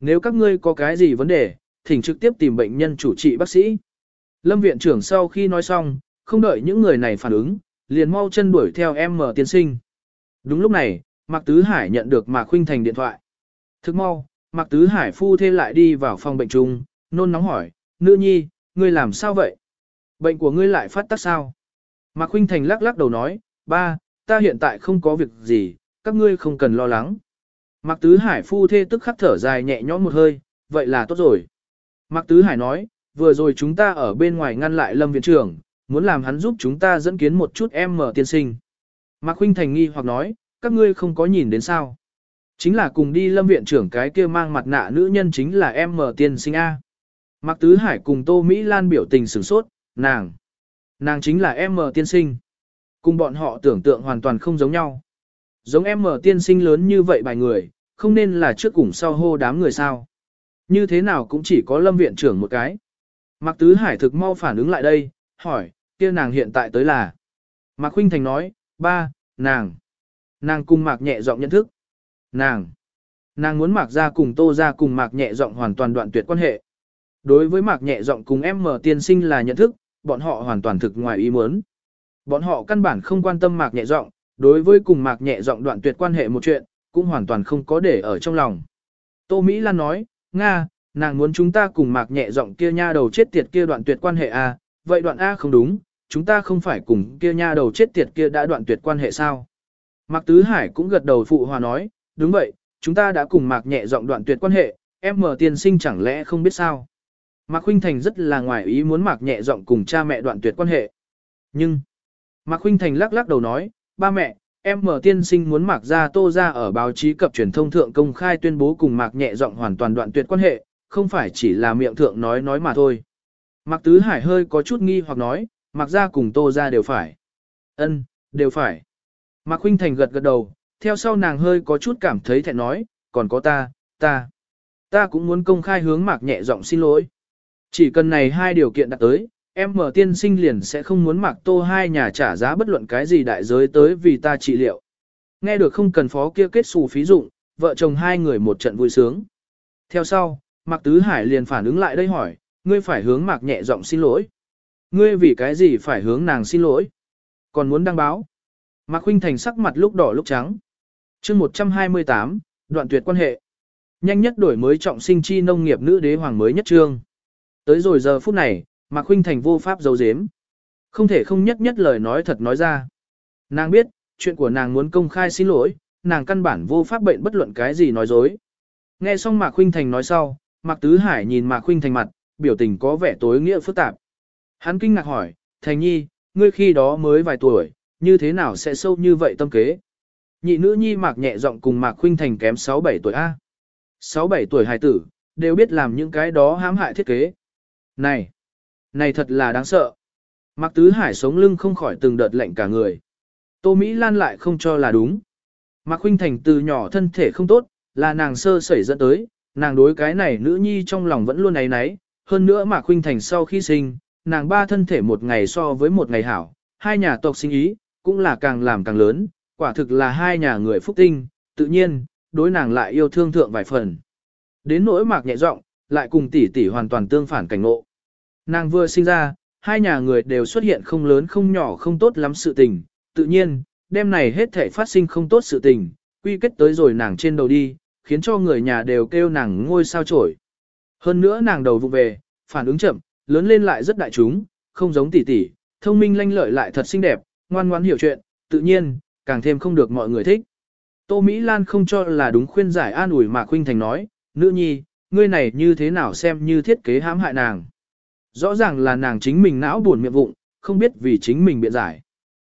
Nếu các ngươi có cái gì vấn đề, thỉnh trực tiếp tìm bệnh nhân chủ trị bác sĩ. Lâm viện trưởng sau khi nói xong, không đợi những người này phản ứng, liền mau chân đuổi theo em mở tiên sinh. Đúng lúc này, Mạc Tứ Hải nhận được Mạc Khuynh Thành điện thoại. Thức mau, Mạc Tứ Hải phu thê lại đi vào phòng bệnh chung, nôn nóng hỏi, nữ nhi, ngươi làm sao vậy? Bệnh của ngươi lại phát tác sao? Mạc Khuynh Thành lắc lắc đầu nói, ba, ta hiện tại không có việc gì, các ngươi không cần lo lắng. Mạc Tứ Hải phu thê tức khắc thở dài nhẹ nhõm một hơi, vậy là tốt rồi. Mạc Tứ Hải nói, vừa rồi chúng ta ở bên ngoài ngăn lại Lâm Viện trưởng, muốn làm hắn giúp chúng ta dẫn kiến một chút em mở tiên sinh. Mạc Khuynh Thành nghi hoặc nói, các ngươi không có nhìn đến sao. Chính là cùng đi Lâm Viện trưởng cái kia mang mặt nạ nữ nhân chính là em mở tiên sinh A. Mạc Tứ Hải cùng Tô Mỹ Lan biểu tình sửng sốt, nàng. Nàng chính là em mở tiên sinh. Cùng bọn họ tưởng tượng hoàn toàn không giống nhau. Giống em mở tiên sinh lớn như vậy bài người, không nên là trước cùng sau hô đám người sao. Như thế nào cũng chỉ có lâm viện trưởng một cái. Mạc Tứ Hải thực mau phản ứng lại đây, hỏi, kia nàng hiện tại tới là. Mạc Khuynh Thành nói, ba, nàng. Nàng cùng Mạc nhẹ giọng nhận thức. Nàng. Nàng muốn Mạc ra cùng Tô ra cùng Mạc nhẹ giọng hoàn toàn đoạn tuyệt quan hệ. Đối với Mạc nhẹ giọng cùng em mở tiên sinh là nhận thức, bọn họ hoàn toàn thực ngoài ý muốn. Bọn họ căn bản không quan tâm Mạc nhẹ giọng, đối với cùng Mạc nhẹ giọng đoạn tuyệt quan hệ một chuyện, cũng hoàn toàn không có để ở trong lòng. Tô Mỹ Lan nói, Nga, nàng muốn chúng ta cùng Mạc nhẹ giọng kia nha đầu chết tiệt kia đoạn tuyệt quan hệ A, à, vậy đoạn A không đúng, chúng ta không phải cùng kia nha đầu chết tiệt kia đã đoạn tuyệt quan hệ sao? Mạc Tứ Hải cũng gật đầu phụ hòa nói, đúng vậy, chúng ta đã cùng Mạc nhẹ giọng đoạn tuyệt quan hệ, em mở tiên sinh chẳng lẽ không biết sao? Mạc Khuynh Thành rất là ngoài ý muốn Mạc nhẹ giọng cùng cha mẹ đoạn tuyệt quan hệ. Nhưng, Mạc Khuynh Thành lắc lắc đầu nói, ba mẹ, em mở tiên sinh muốn Mạc Gia Tô ra ở báo chí cập truyền thông thượng công khai tuyên bố cùng Mạc nhẹ giọng hoàn toàn đoạn tuyệt quan hệ, không phải chỉ là miệng thượng nói nói mà thôi. Mạc Tứ Hải hơi có chút nghi hoặc nói, Mạc Gia cùng Tô ra đều phải. Ân, đều phải. Mạc Khuynh Thành gật gật đầu, theo sau nàng hơi có chút cảm thấy thẹn nói, còn có ta, ta. Ta cũng muốn công khai hướng Mạc nhẹ giọng xin lỗi. Chỉ cần này hai điều kiện đặt tới, em mở tiên sinh liền sẽ không muốn Mạc Tô hai nhà trả giá bất luận cái gì đại giới tới vì ta trị liệu. Nghe được không cần phó kia kết xù phí dụng, vợ chồng hai người một trận vui sướng. Theo sau, Mạc Tứ Hải liền phản ứng lại đây hỏi, ngươi phải hướng Mạc nhẹ giọng xin lỗi. Ngươi vì cái gì phải hướng nàng xin lỗi? Còn muốn đăng báo? Mạc Khuynh Thành sắc mặt lúc đỏ lúc trắng. chương 128, đoạn tuyệt quan hệ. Nhanh nhất đổi mới trọng sinh chi nông nghiệp nữ đế hoàng mới nhất trương. Tới rồi giờ phút này, Mạc Khuynh Thành vô pháp giấu giếm. Không thể không nhất nhất lời nói thật nói ra. Nàng biết, chuyện của nàng muốn công khai xin lỗi, nàng căn bản vô pháp bệnh bất luận cái gì nói dối. Nghe xong Mạc Khuynh Thành nói sau, Mạc Tứ Hải nhìn Mạc Khuynh Thành mặt, biểu tình có vẻ tối nghĩa phức tạp. Hắn kinh ngạc hỏi, Thành Nhi, ngươi khi đó mới vài tuổi, như thế nào sẽ sâu như vậy tâm kế? Nhị nữ nhi Mạc nhẹ giọng cùng Mạc Khuynh Thành kém 6-7 tuổi A. 6-7 tuổi hài tử, đều biết làm những cái đó hãm hại thiết kế. Này, này thật là đáng sợ. Mạc Tứ Hải sống lưng không khỏi từng đợt lạnh cả người. Tô Mỹ Lan lại không cho là đúng. Mạc Khuynh Thành từ nhỏ thân thể không tốt, là nàng sơ sẩy dẫn tới, nàng đối cái này nữ nhi trong lòng vẫn luôn ấy náy, hơn nữa Mạc Khuynh Thành sau khi sinh, nàng ba thân thể một ngày so với một ngày hảo, hai nhà tộc sinh ý, cũng là càng làm càng lớn, quả thực là hai nhà người phúc tinh, tự nhiên, đối nàng lại yêu thương thượng vài phần. Đến nỗi Mạc nhẹ giọng, lại cùng tỷ tỷ hoàn toàn tương phản cảnh ngộ. Nàng vừa sinh ra, hai nhà người đều xuất hiện không lớn không nhỏ không tốt lắm sự tình, tự nhiên, đêm này hết thể phát sinh không tốt sự tình, quy kết tới rồi nàng trên đầu đi, khiến cho người nhà đều kêu nàng ngôi sao trổi. Hơn nữa nàng đầu vụ về, phản ứng chậm, lớn lên lại rất đại chúng, không giống tỷ tỷ, thông minh lanh lợi lại thật xinh đẹp, ngoan ngoãn hiểu chuyện, tự nhiên, càng thêm không được mọi người thích. Tô Mỹ Lan không cho là đúng khuyên giải an ủi mà Khuynh Thành nói, nữ nhi, ngươi này như thế nào xem như thiết kế hãm hại nàng. Rõ ràng là nàng chính mình não buồn miệng vụng, không biết vì chính mình biện giải.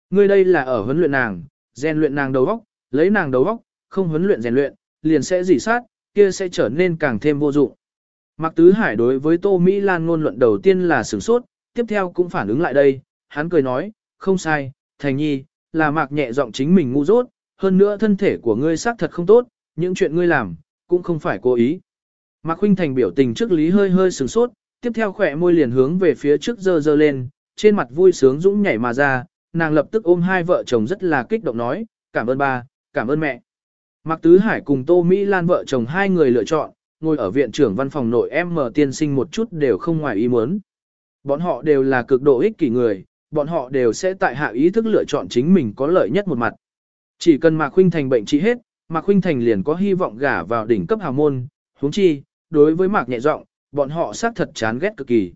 Ngươi đây là ở huấn luyện nàng, rèn luyện nàng đầu óc, lấy nàng đầu óc, không huấn luyện rèn luyện, liền sẽ dỉ sát, kia sẽ trở nên càng thêm vô dụng. Mạc Tứ Hải đối với Tô Mỹ Lan ngôn luận đầu tiên là sửng sốt, tiếp theo cũng phản ứng lại đây, hắn cười nói, không sai, Thành Nhi, là Mạc nhẹ giọng chính mình ngu dốt, hơn nữa thân thể của ngươi xác thật không tốt, những chuyện ngươi làm, cũng không phải cố ý. Mạc Khuynh Thành biểu tình trước lý hơi hơi sửng sốt, tiếp theo khỏe môi liền hướng về phía trước dơ dơ lên, trên mặt vui sướng dũng nhảy mà ra, nàng lập tức ôm hai vợ chồng rất là kích động nói, cảm ơn ba, cảm ơn mẹ. Mạc Tứ Hải cùng Tô Mỹ Lan vợ chồng hai người lựa chọn, ngồi ở viện trưởng văn phòng nội em mở tiên sinh một chút đều không ngoài ý muốn. Bọn họ đều là cực độ ích kỷ người, bọn họ đều sẽ tại hạ ý thức lựa chọn chính mình có lợi nhất một mặt. Chỉ cần Mạc Khuynh Thành bệnh trị hết, Mạc Khuynh Thành liền có hy vọng gả vào đỉnh cấp hào môn, huống chi, đối với Mạc nhẹ giọng, bọn họ xác thật chán ghét cực kỳ.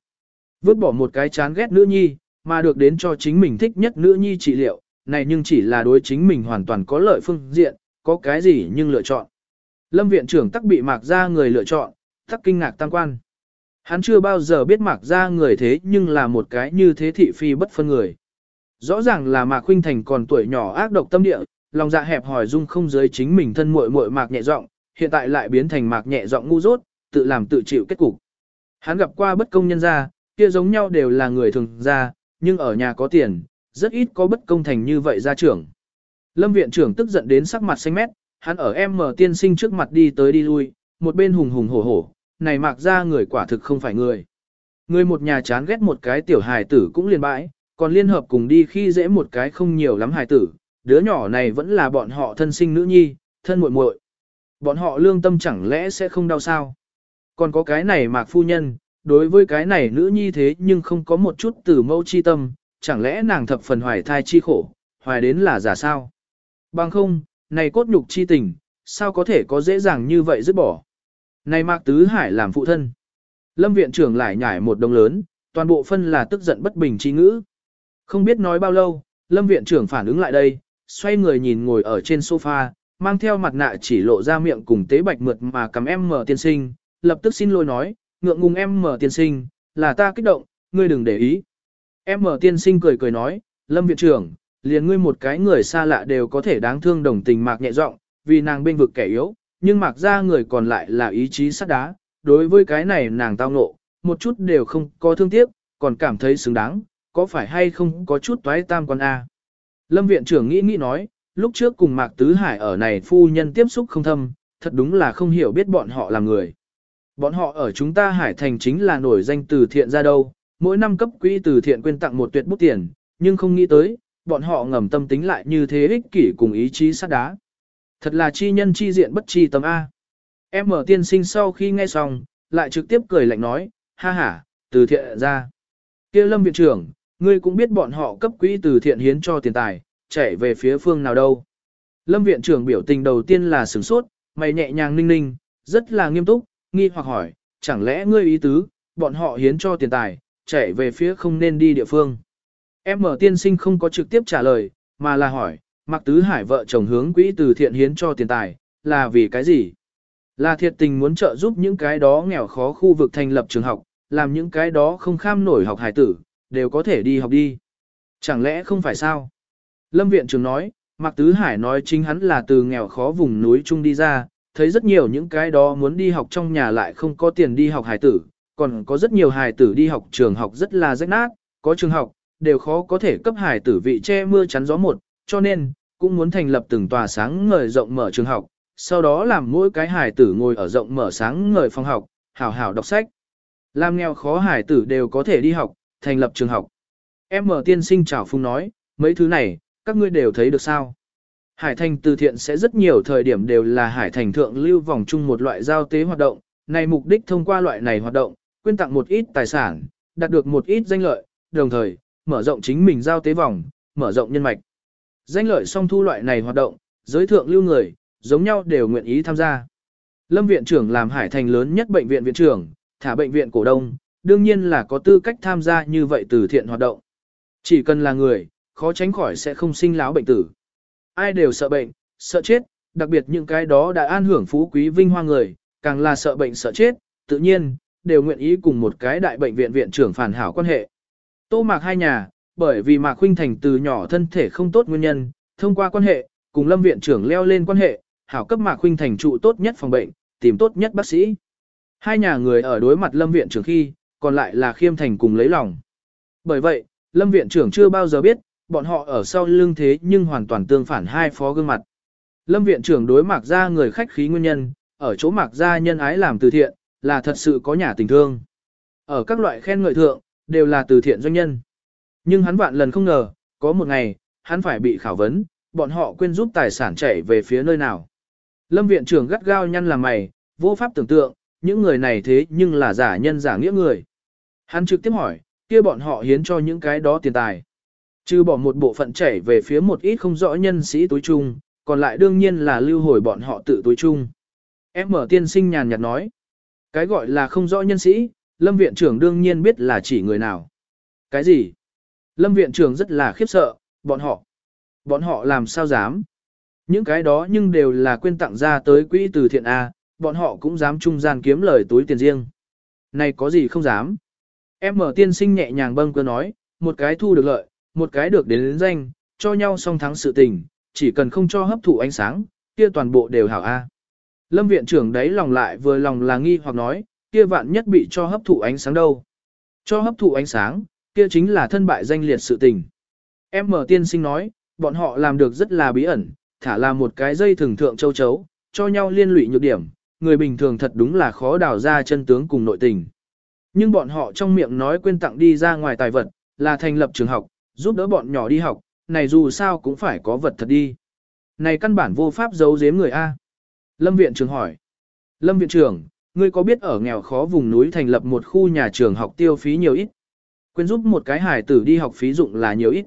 Vứt bỏ một cái chán ghét nữ nhi, mà được đến cho chính mình thích nhất nữ nhi trị liệu, này nhưng chỉ là đối chính mình hoàn toàn có lợi phương diện, có cái gì nhưng lựa chọn. Lâm viện trưởng tắc bị mạc ra người lựa chọn, tắc kinh ngạc tăng quan. Hắn chưa bao giờ biết mạc ra người thế nhưng là một cái như thế thị phi bất phân người. Rõ ràng là mạc huynh thành còn tuổi nhỏ ác độc tâm địa, lòng dạ hẹp hỏi dung không giới chính mình thân muội muội mạc nhẹ giọng, hiện tại lại biến thành mạc nhẹ giọng ngu dốt, tự làm tự chịu kết cục. Hắn gặp qua bất công nhân gia, kia giống nhau đều là người thường gia, nhưng ở nhà có tiền, rất ít có bất công thành như vậy gia trưởng. Lâm viện trưởng tức giận đến sắc mặt xanh mét, hắn ở em mở tiên sinh trước mặt đi tới đi lui, một bên hùng hùng hổ hổ, này mạc ra người quả thực không phải người. Người một nhà chán ghét một cái tiểu hài tử cũng liền bãi, còn liên hợp cùng đi khi dễ một cái không nhiều lắm hài tử, đứa nhỏ này vẫn là bọn họ thân sinh nữ nhi, thân muội muội. Bọn họ lương tâm chẳng lẽ sẽ không đau sao? Còn có cái này mạc phu nhân, đối với cái này nữ nhi thế nhưng không có một chút từ mâu chi tâm, chẳng lẽ nàng thập phần hoài thai chi khổ, hoài đến là giả sao? Bằng không, này cốt nhục chi tình, sao có thể có dễ dàng như vậy dứt bỏ? Này Mạc Tứ Hải làm phụ thân. Lâm viện trưởng lại nhảy một đồng lớn, toàn bộ phân là tức giận bất bình chi ngữ. Không biết nói bao lâu, Lâm viện trưởng phản ứng lại đây, xoay người nhìn ngồi ở trên sofa, mang theo mặt nạ chỉ lộ ra miệng cùng tế bạch mượt mà cầm em mở tiên sinh, lập tức xin lỗi nói, ngượng ngùng em mở tiên sinh, là ta kích động, ngươi đừng để ý. Em mở tiên sinh cười cười nói, Lâm viện trưởng, liền ngươi một cái người xa lạ đều có thể đáng thương đồng tình mạc nhẹ giọng, vì nàng bên vực kẻ yếu, nhưng mạc ra người còn lại là ý chí sắt đá, đối với cái này nàng tao ngộ, một chút đều không có thương tiếc, còn cảm thấy xứng đáng, có phải hay không có chút toái tam quan A. Lâm viện trưởng nghĩ nghĩ nói, lúc trước cùng Mạc Tứ Hải ở này phu nhân tiếp xúc không thâm, thật đúng là không hiểu biết bọn họ là người. Bọn họ ở chúng ta Hải Thành chính là nổi danh từ thiện ra đâu, mỗi năm cấp quỹ từ thiện quyên tặng một tuyệt bút tiền, nhưng không nghĩ tới, bọn họ ngầm tâm tính lại như thế ích kỷ cùng ý chí sắt đá. Thật là chi nhân chi diện bất chi tâm A. Em mở tiên sinh sau khi nghe xong, lại trực tiếp cười lạnh nói, ha ha, từ thiện ra. kia lâm viện trưởng, ngươi cũng biết bọn họ cấp quỹ từ thiện hiến cho tiền tài, chạy về phía phương nào đâu. Lâm viện trưởng biểu tình đầu tiên là sửng sốt, mày nhẹ nhàng ninh ninh, rất là nghiêm túc, nghi hoặc hỏi, chẳng lẽ ngươi ý tứ, bọn họ hiến cho tiền tài, chạy về phía không nên đi địa phương. Em mở tiên sinh không có trực tiếp trả lời, mà là hỏi, Mạc Tứ Hải vợ chồng hướng quỹ từ thiện hiến cho tiền tài, là vì cái gì? Là thiệt tình muốn trợ giúp những cái đó nghèo khó khu vực thành lập trường học, làm những cái đó không kham nổi học hải tử, đều có thể đi học đi. Chẳng lẽ không phải sao? Lâm viện trưởng nói, Mạc Tứ Hải nói chính hắn là từ nghèo khó vùng núi trung đi ra, thấy rất nhiều những cái đó muốn đi học trong nhà lại không có tiền đi học hải tử, còn có rất nhiều hải tử đi học trường học rất là rách nát, có trường học, đều khó có thể cấp hải tử vị che mưa chắn gió một, cho nên, cũng muốn thành lập từng tòa sáng ngời rộng mở trường học, sau đó làm mỗi cái hải tử ngồi ở rộng mở sáng ngời phòng học, hảo hảo đọc sách. Làm nghèo khó hải tử đều có thể đi học, thành lập trường học. Em mở tiên sinh chào phung nói, mấy thứ này, các ngươi đều thấy được sao? Hải thành từ thiện sẽ rất nhiều thời điểm đều là hải thành thượng lưu vòng chung một loại giao tế hoạt động, này mục đích thông qua loại này hoạt động, quyên tặng một ít tài sản, đạt được một ít danh lợi, đồng thời, mở rộng chính mình giao tế vòng, mở rộng nhân mạch. Danh lợi song thu loại này hoạt động, giới thượng lưu người, giống nhau đều nguyện ý tham gia. Lâm viện trưởng làm hải thành lớn nhất bệnh viện viện trưởng, thả bệnh viện cổ đông, đương nhiên là có tư cách tham gia như vậy từ thiện hoạt động. Chỉ cần là người, khó tránh khỏi sẽ không sinh láo bệnh tử. Ai đều sợ bệnh, sợ chết, đặc biệt những cái đó đã an hưởng phú quý vinh hoa người, càng là sợ bệnh sợ chết, tự nhiên, đều nguyện ý cùng một cái đại bệnh viện viện trưởng phản hảo quan hệ. Tô mạc hai nhà, bởi vì mạc huynh thành từ nhỏ thân thể không tốt nguyên nhân, thông qua quan hệ, cùng lâm viện trưởng leo lên quan hệ, hảo cấp mạc huynh thành trụ tốt nhất phòng bệnh, tìm tốt nhất bác sĩ. Hai nhà người ở đối mặt lâm viện trưởng khi, còn lại là khiêm thành cùng lấy lòng. Bởi vậy, lâm viện trưởng chưa bao giờ biết, bọn họ ở sau lưng thế nhưng hoàn toàn tương phản hai phó gương mặt. Lâm viện trưởng đối mạc ra người khách khí nguyên nhân, ở chỗ mạc ra nhân ái làm từ thiện, là thật sự có nhà tình thương. Ở các loại khen ngợi thượng, đều là từ thiện doanh nhân. Nhưng hắn vạn lần không ngờ, có một ngày, hắn phải bị khảo vấn, bọn họ quên giúp tài sản chảy về phía nơi nào. Lâm viện trưởng gắt gao nhăn làm mày, vô pháp tưởng tượng, những người này thế nhưng là giả nhân giả nghĩa người. Hắn trực tiếp hỏi, kia bọn họ hiến cho những cái đó tiền tài. Trừ bỏ một bộ phận chảy về phía một ít không rõ nhân sĩ túi chung, còn lại đương nhiên là lưu hồi bọn họ tự túi chung. Em mở tiên sinh nhàn nhạt nói. Cái gọi là không rõ nhân sĩ, Lâm viện trưởng đương nhiên biết là chỉ người nào. Cái gì? Lâm viện trưởng rất là khiếp sợ, bọn họ. Bọn họ làm sao dám? Những cái đó nhưng đều là quên tặng ra tới quỹ từ thiện A, bọn họ cũng dám trung gian kiếm lời túi tiền riêng. Này có gì không dám? Em mở tiên sinh nhẹ nhàng bâng cơ nói, một cái thu được lợi, một cái được đến, đến danh, cho nhau song thắng sự tình, chỉ cần không cho hấp thụ ánh sáng, kia toàn bộ đều hảo A. Lâm viện trưởng đấy lòng lại vừa lòng là nghi hoặc nói, kia vạn nhất bị cho hấp thụ ánh sáng đâu. Cho hấp thụ ánh sáng, kia chính là thân bại danh liệt sự tình. Em mở tiên sinh nói, bọn họ làm được rất là bí ẩn, thả là một cái dây thường thượng châu chấu, cho nhau liên lụy nhược điểm, người bình thường thật đúng là khó đào ra chân tướng cùng nội tình. Nhưng bọn họ trong miệng nói quên tặng đi ra ngoài tài vật, là thành lập trường học, giúp đỡ bọn nhỏ đi học, này dù sao cũng phải có vật thật đi. Này căn bản vô pháp giấu giếm người A. Lâm viện trưởng hỏi. Lâm viện trưởng, ngươi có biết ở nghèo khó vùng núi thành lập một khu nhà trường học tiêu phí nhiều ít? Quên giúp một cái hải tử đi học phí dụng là nhiều ít.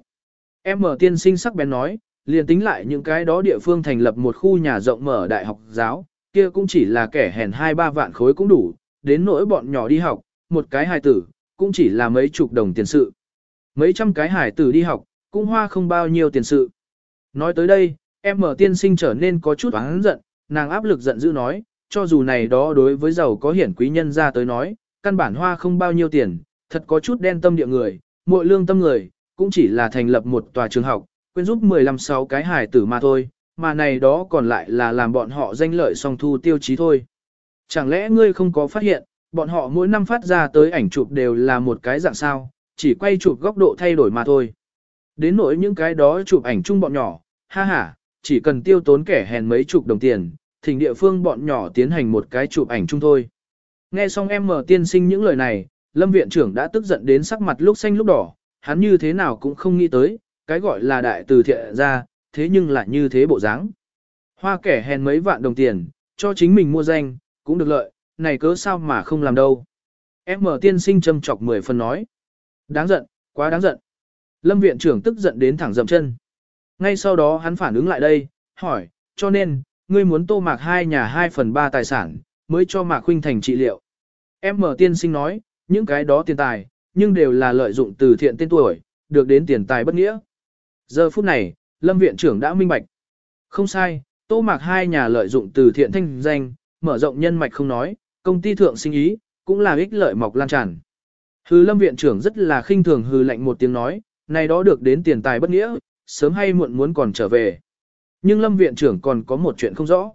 Em mở tiên sinh sắc bén nói, liền tính lại những cái đó địa phương thành lập một khu nhà rộng mở đại học giáo, kia cũng chỉ là kẻ hèn hai ba vạn khối cũng đủ, đến nỗi bọn nhỏ đi học, một cái hải tử, cũng chỉ là mấy chục đồng tiền sự. Mấy trăm cái hải tử đi học, cũng hoa không bao nhiêu tiền sự. Nói tới đây, em mở tiên sinh trở nên có chút oán giận, nàng áp lực giận dữ nói, cho dù này đó đối với giàu có hiển quý nhân ra tới nói, căn bản hoa không bao nhiêu tiền, thật có chút đen tâm địa người, muội lương tâm người, cũng chỉ là thành lập một tòa trường học, Quyên giúp 15-6 cái hài tử mà thôi, mà này đó còn lại là làm bọn họ danh lợi song thu tiêu chí thôi. Chẳng lẽ ngươi không có phát hiện, bọn họ mỗi năm phát ra tới ảnh chụp đều là một cái dạng sao, chỉ quay chụp góc độ thay đổi mà thôi. Đến nỗi những cái đó chụp ảnh chung bọn nhỏ, ha ha, chỉ cần tiêu tốn kẻ hèn mấy chục đồng tiền, thỉnh địa phương bọn nhỏ tiến hành một cái chụp ảnh chung thôi. Nghe xong em mở tiên sinh những lời này, Lâm viện trưởng đã tức giận đến sắc mặt lúc xanh lúc đỏ, hắn như thế nào cũng không nghĩ tới, cái gọi là đại từ thiện ra, thế nhưng lại như thế bộ dáng. Hoa kẻ hèn mấy vạn đồng tiền, cho chính mình mua danh, cũng được lợi, này cớ sao mà không làm đâu. Em mở tiên sinh châm chọc 10 phần nói. Đáng giận, quá đáng giận. Lâm viện trưởng tức giận đến thẳng dậm chân. Ngay sau đó hắn phản ứng lại đây, hỏi, cho nên, ngươi muốn tô mạc hai nhà 2 phần 3 tài sản, mới cho mạc huynh thành trị liệu. Em mở tiên sinh nói, những cái đó tiền tài, nhưng đều là lợi dụng từ thiện tên tuổi, được đến tiền tài bất nghĩa. Giờ phút này, Lâm viện trưởng đã minh bạch. Không sai, tô mạc hai nhà lợi dụng từ thiện thanh danh, mở rộng nhân mạch không nói, công ty thượng sinh ý, cũng là ích lợi mọc lan tràn. Hư lâm viện trưởng rất là khinh thường hư lạnh một tiếng nói, này đó được đến tiền tài bất nghĩa, sớm hay muộn muốn còn trở về. Nhưng lâm viện trưởng còn có một chuyện không rõ.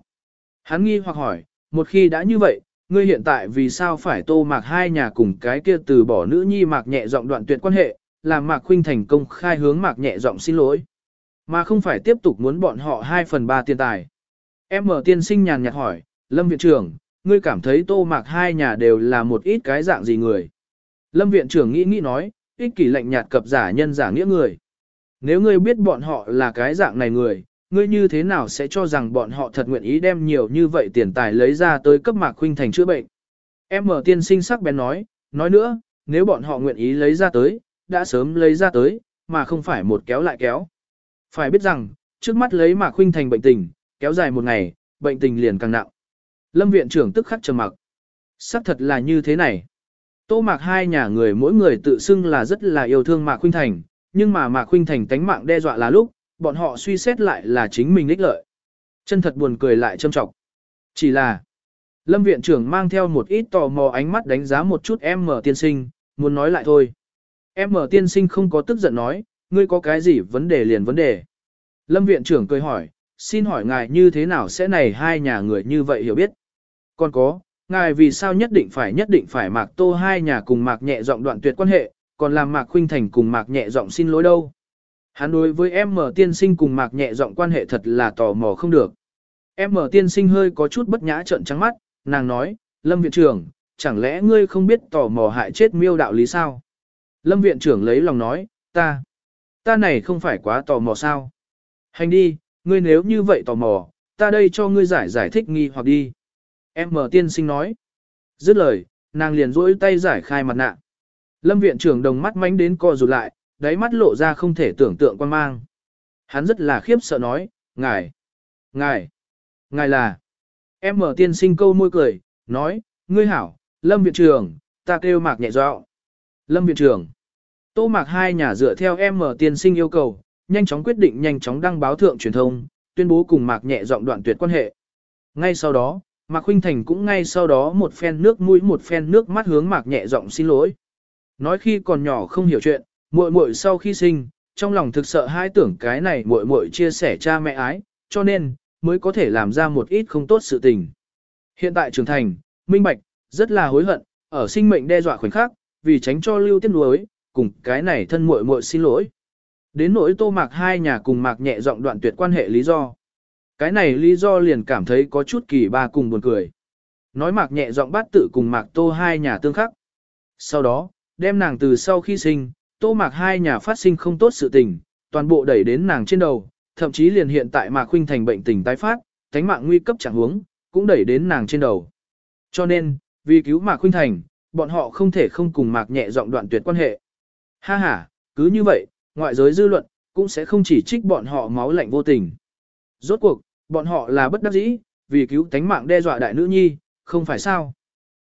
Hắn nghi hoặc hỏi, một khi đã như vậy, ngươi hiện tại vì sao phải tô mạc hai nhà cùng cái kia từ bỏ nữ nhi mạc nhẹ giọng đoạn tuyệt quan hệ, làm mạc khuynh thành công khai hướng mạc nhẹ giọng xin lỗi. Mà không phải tiếp tục muốn bọn họ 2 phần 3 tiền tài. Em mở tiên sinh nhàn nhạt hỏi, Lâm viện trưởng, ngươi cảm thấy tô mạc hai nhà đều là một ít cái dạng gì người. Lâm viện trưởng nghĩ nghĩ nói, ích kỷ lạnh nhạt cập giả nhân giả nghĩa người. Nếu ngươi biết bọn họ là cái dạng này người, ngươi như thế nào sẽ cho rằng bọn họ thật nguyện ý đem nhiều như vậy tiền tài lấy ra tới cấp mạc huynh thành chữa bệnh. Em mở tiên sinh sắc bén nói, nói nữa, nếu bọn họ nguyện ý lấy ra tới, đã sớm lấy ra tới, mà không phải một kéo lại kéo. Phải biết rằng, trước mắt lấy mạc huynh thành bệnh tình, kéo dài một ngày, bệnh tình liền càng nặng. Lâm viện trưởng tức khắc trầm mặc. Sắc thật là như thế này. Tô mạc hai nhà người mỗi người tự xưng là rất là yêu thương mạc huynh thành, nhưng mà mạc huynh thành tánh mạng đe dọa là lúc, bọn họ suy xét lại là chính mình ích lợi. Chân thật buồn cười lại châm trọng. Chỉ là, Lâm viện trưởng mang theo một ít tò mò ánh mắt đánh giá một chút em mở tiên sinh, muốn nói lại thôi. Em mở tiên sinh không có tức giận nói, ngươi có cái gì vấn đề liền vấn đề. Lâm viện trưởng cười hỏi, xin hỏi ngài như thế nào sẽ này hai nhà người như vậy hiểu biết. Còn có, ngài vì sao nhất định phải nhất định phải mạc tô hai nhà cùng mạc nhẹ giọng đoạn tuyệt quan hệ, còn làm mạc khuynh thành cùng mạc nhẹ giọng xin lỗi đâu. Hắn đối với em mở tiên sinh cùng mạc nhẹ giọng quan hệ thật là tò mò không được. Em mở tiên sinh hơi có chút bất nhã trợn trắng mắt, nàng nói, Lâm viện trưởng, chẳng lẽ ngươi không biết tò mò hại chết miêu đạo lý sao? Lâm viện trưởng lấy lòng nói, ta, ta này không phải quá tò mò sao? Hành đi, ngươi nếu như vậy tò mò, ta đây cho ngươi giải giải thích nghi hoặc đi. Em mở tiên sinh nói. Dứt lời, nàng liền rỗi tay giải khai mặt nạ. Lâm viện trưởng đồng mắt mánh đến co rụt lại, đáy mắt lộ ra không thể tưởng tượng quan mang. Hắn rất là khiếp sợ nói, ngài, ngài, ngài là. Em mở tiên sinh câu môi cười, nói, ngươi hảo, Lâm viện trưởng, ta kêu mạc nhẹ dọ. Lâm viện trưởng. Tô mạc hai nhà dựa theo em mở tiên sinh yêu cầu, nhanh chóng quyết định nhanh chóng đăng báo thượng truyền thông, tuyên bố cùng mạc nhẹ giọng đoạn tuyệt quan hệ. Ngay sau đó, Mạc Khuynh Thành cũng ngay sau đó một phen nước mũi một phen nước mắt hướng Mạc nhẹ giọng xin lỗi. Nói khi còn nhỏ không hiểu chuyện, muội muội sau khi sinh, trong lòng thực sợ hai tưởng cái này muội muội chia sẻ cha mẹ ái, cho nên mới có thể làm ra một ít không tốt sự tình. Hiện tại trưởng thành, minh bạch, rất là hối hận, ở sinh mệnh đe dọa khoảnh khắc, vì tránh cho lưu tiết nuối, cùng cái này thân muội muội xin lỗi. Đến nỗi tô mạc hai nhà cùng mạc nhẹ giọng đoạn tuyệt quan hệ lý do. Cái này lý do liền cảm thấy có chút kỳ ba cùng buồn cười. Nói mạc nhẹ giọng bát tự cùng mạc tô hai nhà tương khắc. Sau đó, đem nàng từ sau khi sinh, tô mạc hai nhà phát sinh không tốt sự tình, toàn bộ đẩy đến nàng trên đầu, thậm chí liền hiện tại mạc huynh thành bệnh tình tái phát, thánh mạng nguy cấp chẳng huống, cũng đẩy đến nàng trên đầu. Cho nên, vì cứu mạc huynh thành, bọn họ không thể không cùng mạc nhẹ giọng đoạn tuyệt quan hệ. Ha ha, cứ như vậy, ngoại giới dư luận, cũng sẽ không chỉ trích bọn họ máu lạnh vô tình. Rốt cuộc, bọn họ là bất đắc dĩ, vì cứu tánh mạng đe dọa đại nữ nhi, không phải sao.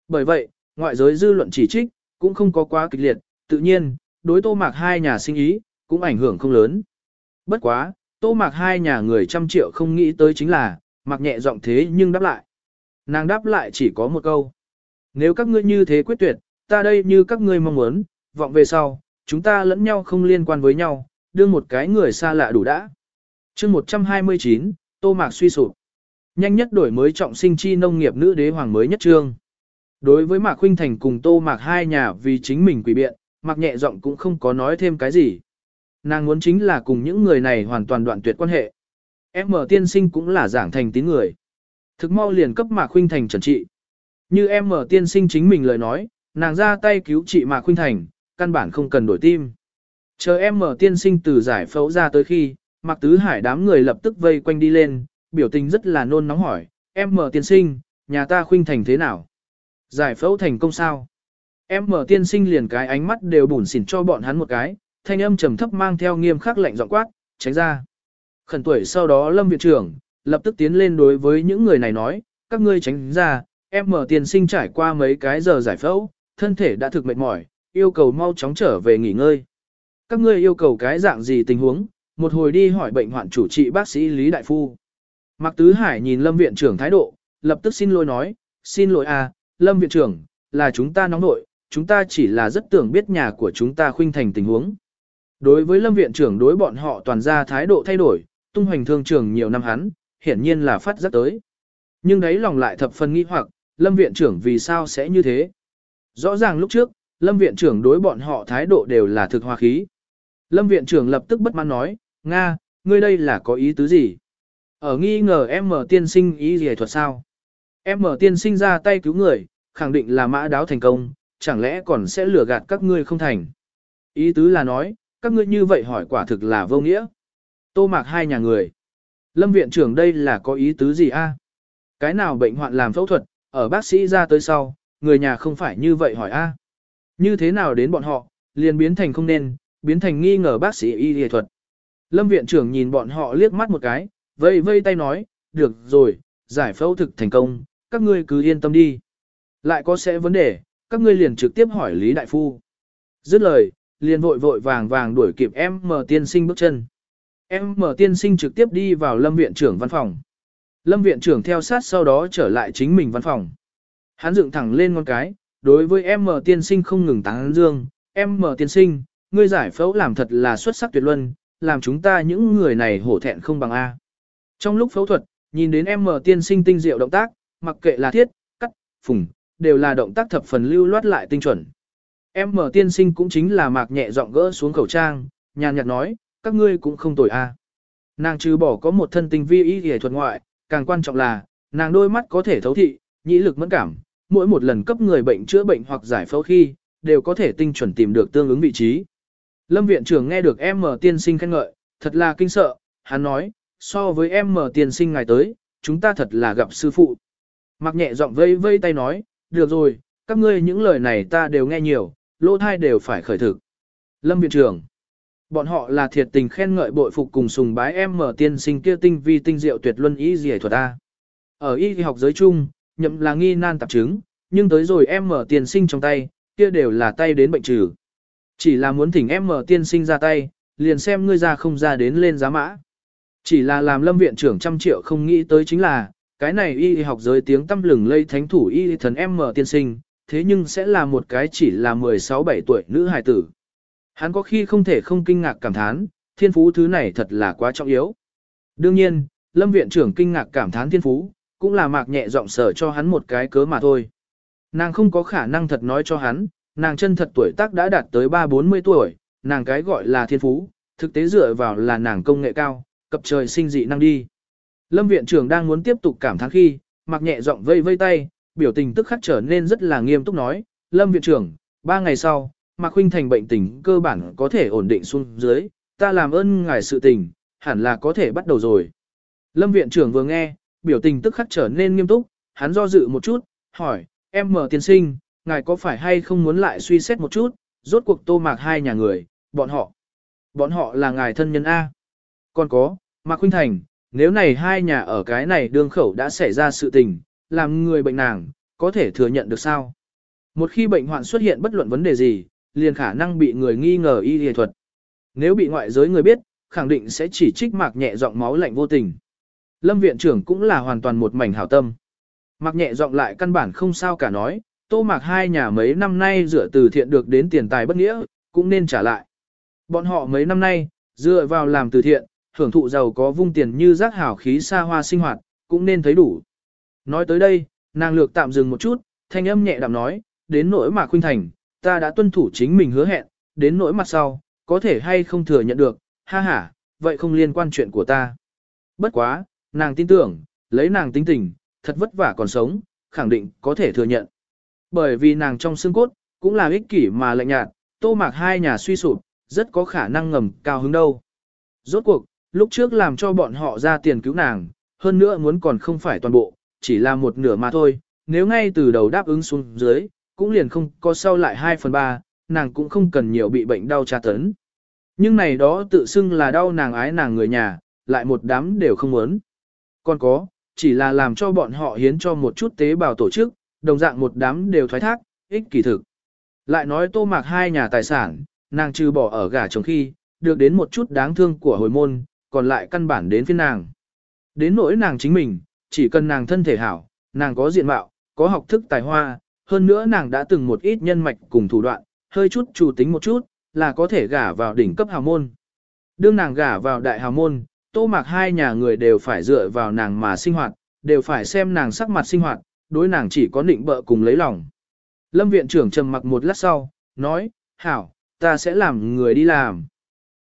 Bởi vậy, ngoại giới dư luận chỉ trích, cũng không có quá kịch liệt, tự nhiên, đối tô mạc hai nhà sinh ý, cũng ảnh hưởng không lớn. Bất quá, tô mạc hai nhà người trăm triệu không nghĩ tới chính là, mặc nhẹ giọng thế nhưng đáp lại. Nàng đáp lại chỉ có một câu. Nếu các ngươi như thế quyết tuyệt, ta đây như các ngươi mong muốn, vọng về sau, chúng ta lẫn nhau không liên quan với nhau, đưa một cái người xa lạ đủ đã. chương 129, Tô Mạc suy sụp. Nhanh nhất đổi mới trọng sinh chi nông nghiệp nữ đế hoàng mới nhất trương. Đối với Mạc Khuynh Thành cùng Tô Mạc hai nhà vì chính mình quỷ biện, Mặc nhẹ giọng cũng không có nói thêm cái gì. Nàng muốn chính là cùng những người này hoàn toàn đoạn tuyệt quan hệ. Em mở tiên sinh cũng là giảng thành tín người. Thực mau liền cấp Mạc Khuynh Thành trần trị. Như em mở tiên sinh chính mình lời nói, nàng ra tay cứu trị Mạc Khuynh Thành, căn bản không cần đổi tim. Chờ em mở tiên sinh từ giải phẫu ra tới khi, Mạc Tứ Hải đám người lập tức vây quanh đi lên, biểu tình rất là nôn nóng hỏi, em mở tiên sinh, nhà ta Khuynh Thành thế nào? Giải phẫu thành công sao? Em mở tiên sinh liền cái ánh mắt đều bủn xỉn cho bọn hắn một cái, thanh âm trầm thấp mang theo nghiêm khắc lạnh giọng quát, tránh ra. Khẩn tuổi sau đó Lâm Viện trưởng, lập tức tiến lên đối với những người này nói, các ngươi tránh ra, em mở tiên sinh trải qua mấy cái giờ giải phẫu, thân thể đã thực mệt mỏi, yêu cầu mau chóng trở về nghỉ ngơi. Các ngươi yêu cầu cái dạng gì tình huống, một hồi đi hỏi bệnh hoạn chủ trị bác sĩ Lý Đại Phu. Mạc Tứ Hải nhìn Lâm Viện trưởng thái độ, lập tức xin lỗi nói, xin lỗi à, Lâm Viện trưởng, là chúng ta nóng nội, chúng ta chỉ là rất tưởng biết nhà của chúng ta khuynh thành tình huống. Đối với Lâm Viện trưởng đối bọn họ toàn ra thái độ thay đổi, tung hoành thương trường nhiều năm hắn, hiển nhiên là phát giác tới. Nhưng đấy lòng lại thập phần nghi hoặc, Lâm Viện trưởng vì sao sẽ như thế? Rõ ràng lúc trước, Lâm Viện trưởng đối bọn họ thái độ đều là thực hòa khí. Lâm Viện trưởng lập tức bất mãn nói, Nga, ngươi đây là có ý tứ gì? Ở nghi ngờ em mở tiên sinh ý gì thuật sao? Em mở tiên sinh ra tay cứu người, khẳng định là mã đáo thành công, chẳng lẽ còn sẽ lừa gạt các ngươi không thành? Ý tứ là nói, các ngươi như vậy hỏi quả thực là vô nghĩa. Tô mạc hai nhà người. Lâm viện trưởng đây là có ý tứ gì a? Cái nào bệnh hoạn làm phẫu thuật, ở bác sĩ ra tới sau, người nhà không phải như vậy hỏi a? Như thế nào đến bọn họ, liền biến thành không nên, biến thành nghi ngờ bác sĩ y y thuật. Lâm viện trưởng nhìn bọn họ liếc mắt một cái, vây vây tay nói, được rồi, giải phẫu thực thành công, các ngươi cứ yên tâm đi. Lại có sẽ vấn đề, các ngươi liền trực tiếp hỏi Lý Đại Phu. Dứt lời, liền vội vội vàng vàng đuổi kịp em mở tiên sinh bước chân. Em mở tiên sinh trực tiếp đi vào lâm viện trưởng văn phòng. Lâm viện trưởng theo sát sau đó trở lại chính mình văn phòng. Hắn dựng thẳng lên ngón cái, đối với em mở tiên sinh không ngừng tán dương. Em mở tiên sinh, ngươi giải phẫu làm thật là xuất sắc tuyệt luân, làm chúng ta những người này hổ thẹn không bằng A. Trong lúc phẫu thuật, nhìn đến em mở tiên sinh tinh diệu động tác, mặc kệ là thiết, cắt, phùng, đều là động tác thập phần lưu loát lại tinh chuẩn. Em mở tiên sinh cũng chính là mạc nhẹ giọng gỡ xuống khẩu trang, nhàn nhạt nói, các ngươi cũng không tồi a. Nàng trừ bỏ có một thân tinh vi y y thuật ngoại, càng quan trọng là, nàng đôi mắt có thể thấu thị, nhĩ lực mẫn cảm, mỗi một lần cấp người bệnh chữa bệnh hoặc giải phẫu khi, đều có thể tinh chuẩn tìm được tương ứng vị trí. Lâm viện trưởng nghe được em mở tiên sinh khen ngợi, thật là kinh sợ, hắn nói, so với em mở tiên sinh ngài tới, chúng ta thật là gặp sư phụ. Mặc nhẹ giọng vây vây tay nói, được rồi, các ngươi những lời này ta đều nghe nhiều, lỗ thai đều phải khởi thực. Lâm viện trưởng, bọn họ là thiệt tình khen ngợi bội phục cùng sùng bái em mở tiên sinh kia tinh vi tinh diệu tuyệt luân ý gì thuật A. Ở y học giới chung, nhậm là nghi nan tạp chứng, nhưng tới rồi em mở tiên sinh trong tay, kia đều là tay đến bệnh trừ. Chỉ là muốn thỉnh em mở tiên sinh ra tay, liền xem ngươi ra không ra đến lên giá mã. Chỉ là làm lâm viện trưởng trăm triệu không nghĩ tới chính là, cái này y học giới tiếng tâm lừng lây thánh thủ y thần em mở tiên sinh, thế nhưng sẽ là một cái chỉ là 16-17 tuổi nữ hài tử. Hắn có khi không thể không kinh ngạc cảm thán, thiên phú thứ này thật là quá trọng yếu. Đương nhiên, lâm viện trưởng kinh ngạc cảm thán thiên phú, cũng là mạc nhẹ giọng sở cho hắn một cái cớ mà thôi. Nàng không có khả năng thật nói cho hắn, nàng chân thật tuổi tác đã đạt tới 3-40 tuổi, nàng cái gọi là thiên phú, thực tế dựa vào là nàng công nghệ cao, cập trời sinh dị năng đi. Lâm viện trưởng đang muốn tiếp tục cảm thán khi, mặc nhẹ giọng vây vây tay, biểu tình tức khắc trở nên rất là nghiêm túc nói, Lâm viện trưởng, ba ngày sau, Mạc Huynh thành bệnh tình cơ bản có thể ổn định xuống dưới, ta làm ơn ngài sự tình, hẳn là có thể bắt đầu rồi. Lâm viện trưởng vừa nghe, biểu tình tức khắc trở nên nghiêm túc, hắn do dự một chút, hỏi, em mở tiên sinh, ngài có phải hay không muốn lại suy xét một chút, rốt cuộc tô mạc hai nhà người, bọn họ. Bọn họ là ngài thân nhân A. Còn có, Mạc Huynh Thành, nếu này hai nhà ở cái này đương khẩu đã xảy ra sự tình, làm người bệnh nàng, có thể thừa nhận được sao? Một khi bệnh hoạn xuất hiện bất luận vấn đề gì, liền khả năng bị người nghi ngờ y y thuật. Nếu bị ngoại giới người biết, khẳng định sẽ chỉ trích mạc nhẹ giọng máu lạnh vô tình. Lâm viện trưởng cũng là hoàn toàn một mảnh hảo tâm. Mạc nhẹ giọng lại căn bản không sao cả nói, tô mạc hai nhà mấy năm nay rửa từ thiện được đến tiền tài bất nghĩa, cũng nên trả lại. Bọn họ mấy năm nay, Dựa vào làm từ thiện, hưởng thụ giàu có vung tiền như rác hảo khí xa hoa sinh hoạt, cũng nên thấy đủ. Nói tới đây, nàng lược tạm dừng một chút, thanh âm nhẹ đạm nói, đến nỗi mà khuynh thành, ta đã tuân thủ chính mình hứa hẹn, đến nỗi mặt sau, có thể hay không thừa nhận được, ha ha, vậy không liên quan chuyện của ta. Bất quá, nàng tin tưởng, lấy nàng tính tình, thật vất vả còn sống, khẳng định có thể thừa nhận. Bởi vì nàng trong xương cốt, cũng là ích kỷ mà lạnh nhạt, tô mạc hai nhà suy sụp, rất có khả năng ngầm cao hứng đâu. Rốt cuộc, lúc trước làm cho bọn họ ra tiền cứu nàng, hơn nữa muốn còn không phải toàn bộ, chỉ là một nửa mà thôi, nếu ngay từ đầu đáp ứng xuống dưới, cũng liền không có sau lại 2 phần 3, nàng cũng không cần nhiều bị bệnh đau tra tấn. Nhưng này đó tự xưng là đau nàng ái nàng người nhà, lại một đám đều không muốn. Còn có, chỉ là làm cho bọn họ hiến cho một chút tế bào tổ chức, đồng dạng một đám đều thoái thác, ích kỷ thực. Lại nói tô mạc hai nhà tài sản, nàng trừ bỏ ở gả chồng khi, được đến một chút đáng thương của hồi môn, còn lại căn bản đến phiên nàng. Đến nỗi nàng chính mình, chỉ cần nàng thân thể hảo, nàng có diện mạo, có học thức tài hoa, hơn nữa nàng đã từng một ít nhân mạch cùng thủ đoạn, hơi chút chủ tính một chút, là có thể gả vào đỉnh cấp hào môn. Đương nàng gả vào đại hào môn, tô mạc hai nhà người đều phải dựa vào nàng mà sinh hoạt, đều phải xem nàng sắc mặt sinh hoạt, đối nàng chỉ có định bợ cùng lấy lòng. Lâm viện trưởng trầm mặc một lát sau, nói, hảo, ta sẽ làm người đi làm.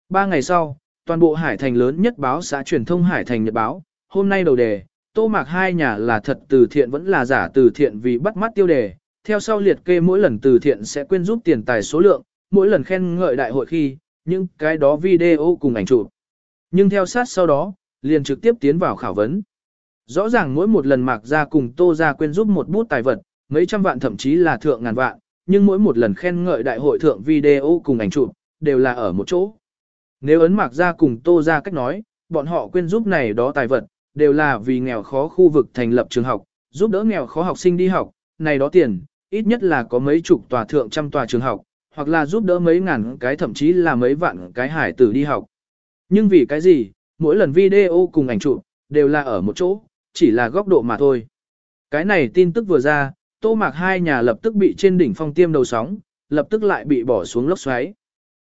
Ba ngày sau, toàn bộ Hải Thành lớn nhất báo xã truyền thông Hải Thành Nhật Báo, hôm nay đầu đề, tô mạc hai nhà là thật từ thiện vẫn là giả từ thiện vì bắt mắt tiêu đề. Theo sau liệt kê mỗi lần từ thiện sẽ quyên giúp tiền tài số lượng, mỗi lần khen ngợi đại hội khi, những cái đó video cùng ảnh chụp. Nhưng theo sát sau đó, liền trực tiếp tiến vào khảo vấn. Rõ ràng mỗi một lần mạc ra cùng tô ra quyên giúp một bút tài vật, mấy trăm vạn thậm chí là thượng ngàn vạn, nhưng mỗi một lần khen ngợi đại hội thượng video cùng ảnh chụp, đều là ở một chỗ. Nếu ấn mạc ra cùng tô ra cách nói, bọn họ quên giúp này đó tài vật, đều là vì nghèo khó khu vực thành lập trường học, giúp đỡ nghèo khó học sinh đi học, này đó tiền, ít nhất là có mấy chục tòa thượng trăm tòa trường học, hoặc là giúp đỡ mấy ngàn cái thậm chí là mấy vạn cái hải tử đi học. Nhưng vì cái gì, mỗi lần video cùng ảnh chụp đều là ở một chỗ, chỉ là góc độ mà thôi. Cái này tin tức vừa ra, tô mạc hai nhà lập tức bị trên đỉnh phong tiêm đầu sóng, lập tức lại bị bỏ xuống lốc xoáy.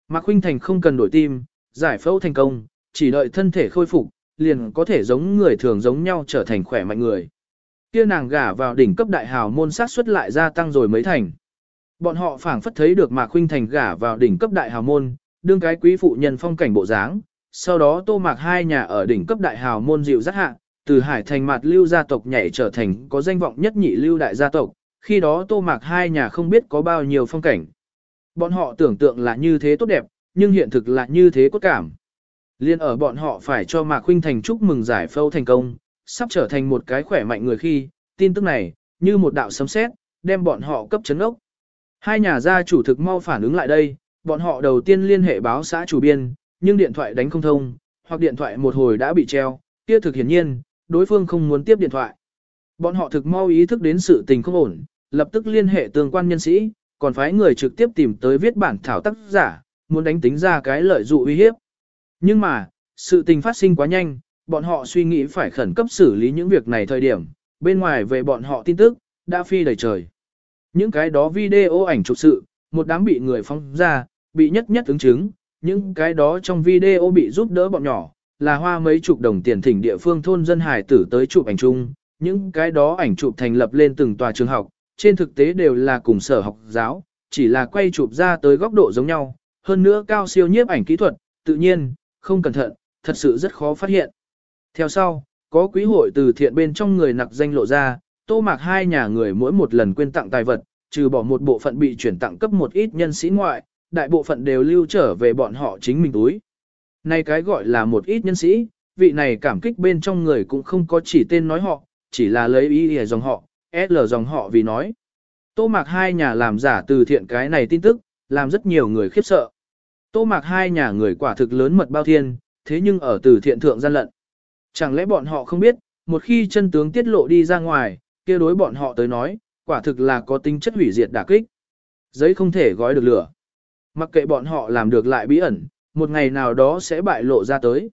Mạc Huynh Thành không cần đổi tim, giải phẫu thành công, chỉ đợi thân thể khôi phục, liền có thể giống người thường giống nhau trở thành khỏe mạnh người. Kia nàng gả vào đỉnh cấp đại hào môn sát suất lại gia tăng rồi mấy thành. Bọn họ phảng phất thấy được Mạc Khuynh Thành gả vào đỉnh cấp đại hào môn, đương cái quý phụ nhân phong cảnh bộ dáng. Sau đó Tô Mạc hai nhà ở đỉnh cấp đại hào môn dịu rất hạ, từ Hải Thành Mạt Lưu gia tộc nhảy trở thành có danh vọng nhất nhị lưu đại gia tộc, khi đó Tô Mạc hai nhà không biết có bao nhiêu phong cảnh. Bọn họ tưởng tượng là như thế tốt đẹp, nhưng hiện thực là như thế cốt cảm. Liên ở bọn họ phải cho Mạc Khuynh Thành chúc mừng giải phẫu thành công, sắp trở thành một cái khỏe mạnh người khi, tin tức này, như một đạo sấm sét, đem bọn họ cấp chấn ốc. Hai nhà gia chủ thực mau phản ứng lại đây, bọn họ đầu tiên liên hệ báo xã chủ biên, nhưng điện thoại đánh không thông, hoặc điện thoại một hồi đã bị treo, kia thực hiển nhiên, đối phương không muốn tiếp điện thoại. Bọn họ thực mau ý thức đến sự tình không ổn, lập tức liên hệ tương quan nhân sĩ, còn phái người trực tiếp tìm tới viết bản thảo tác giả, muốn đánh tính ra cái lợi dụ uy hiếp. Nhưng mà, sự tình phát sinh quá nhanh, bọn họ suy nghĩ phải khẩn cấp xử lý những việc này thời điểm, bên ngoài về bọn họ tin tức, đã phi đầy trời. Những cái đó video ảnh chụp sự, một đám bị người phong ra, bị nhất nhất ứng chứng, những cái đó trong video bị giúp đỡ bọn nhỏ, là hoa mấy chục đồng tiền thỉnh địa phương thôn dân hải tử tới chụp ảnh chung, những cái đó ảnh chụp thành lập lên từng tòa trường học, trên thực tế đều là cùng sở học giáo, chỉ là quay chụp ra tới góc độ giống nhau, hơn nữa cao siêu nhiếp ảnh kỹ thuật, tự nhiên, không cẩn thận, thật sự rất khó phát hiện. Theo sau, có quý hội từ thiện bên trong người nặc danh lộ ra, tô mạc hai nhà người mỗi một lần quyên tặng tài vật, trừ bỏ một bộ phận bị chuyển tặng cấp một ít nhân sĩ ngoại, đại bộ phận đều lưu trở về bọn họ chính mình túi. Này cái gọi là một ít nhân sĩ, vị này cảm kích bên trong người cũng không có chỉ tên nói họ, chỉ là lấy ý để dòng họ, L dòng họ vì nói. Tô mạc hai nhà làm giả từ thiện cái này tin tức, làm rất nhiều người khiếp sợ. Tô mạc hai nhà người quả thực lớn mật bao thiên, thế nhưng ở từ thiện thượng gian lận. Chẳng lẽ bọn họ không biết, một khi chân tướng tiết lộ đi ra ngoài, kia đối bọn họ tới nói, quả thực là có tính chất hủy diệt đả kích. Giấy không thể gói được lửa. Mặc kệ bọn họ làm được lại bí ẩn, một ngày nào đó sẽ bại lộ ra tới.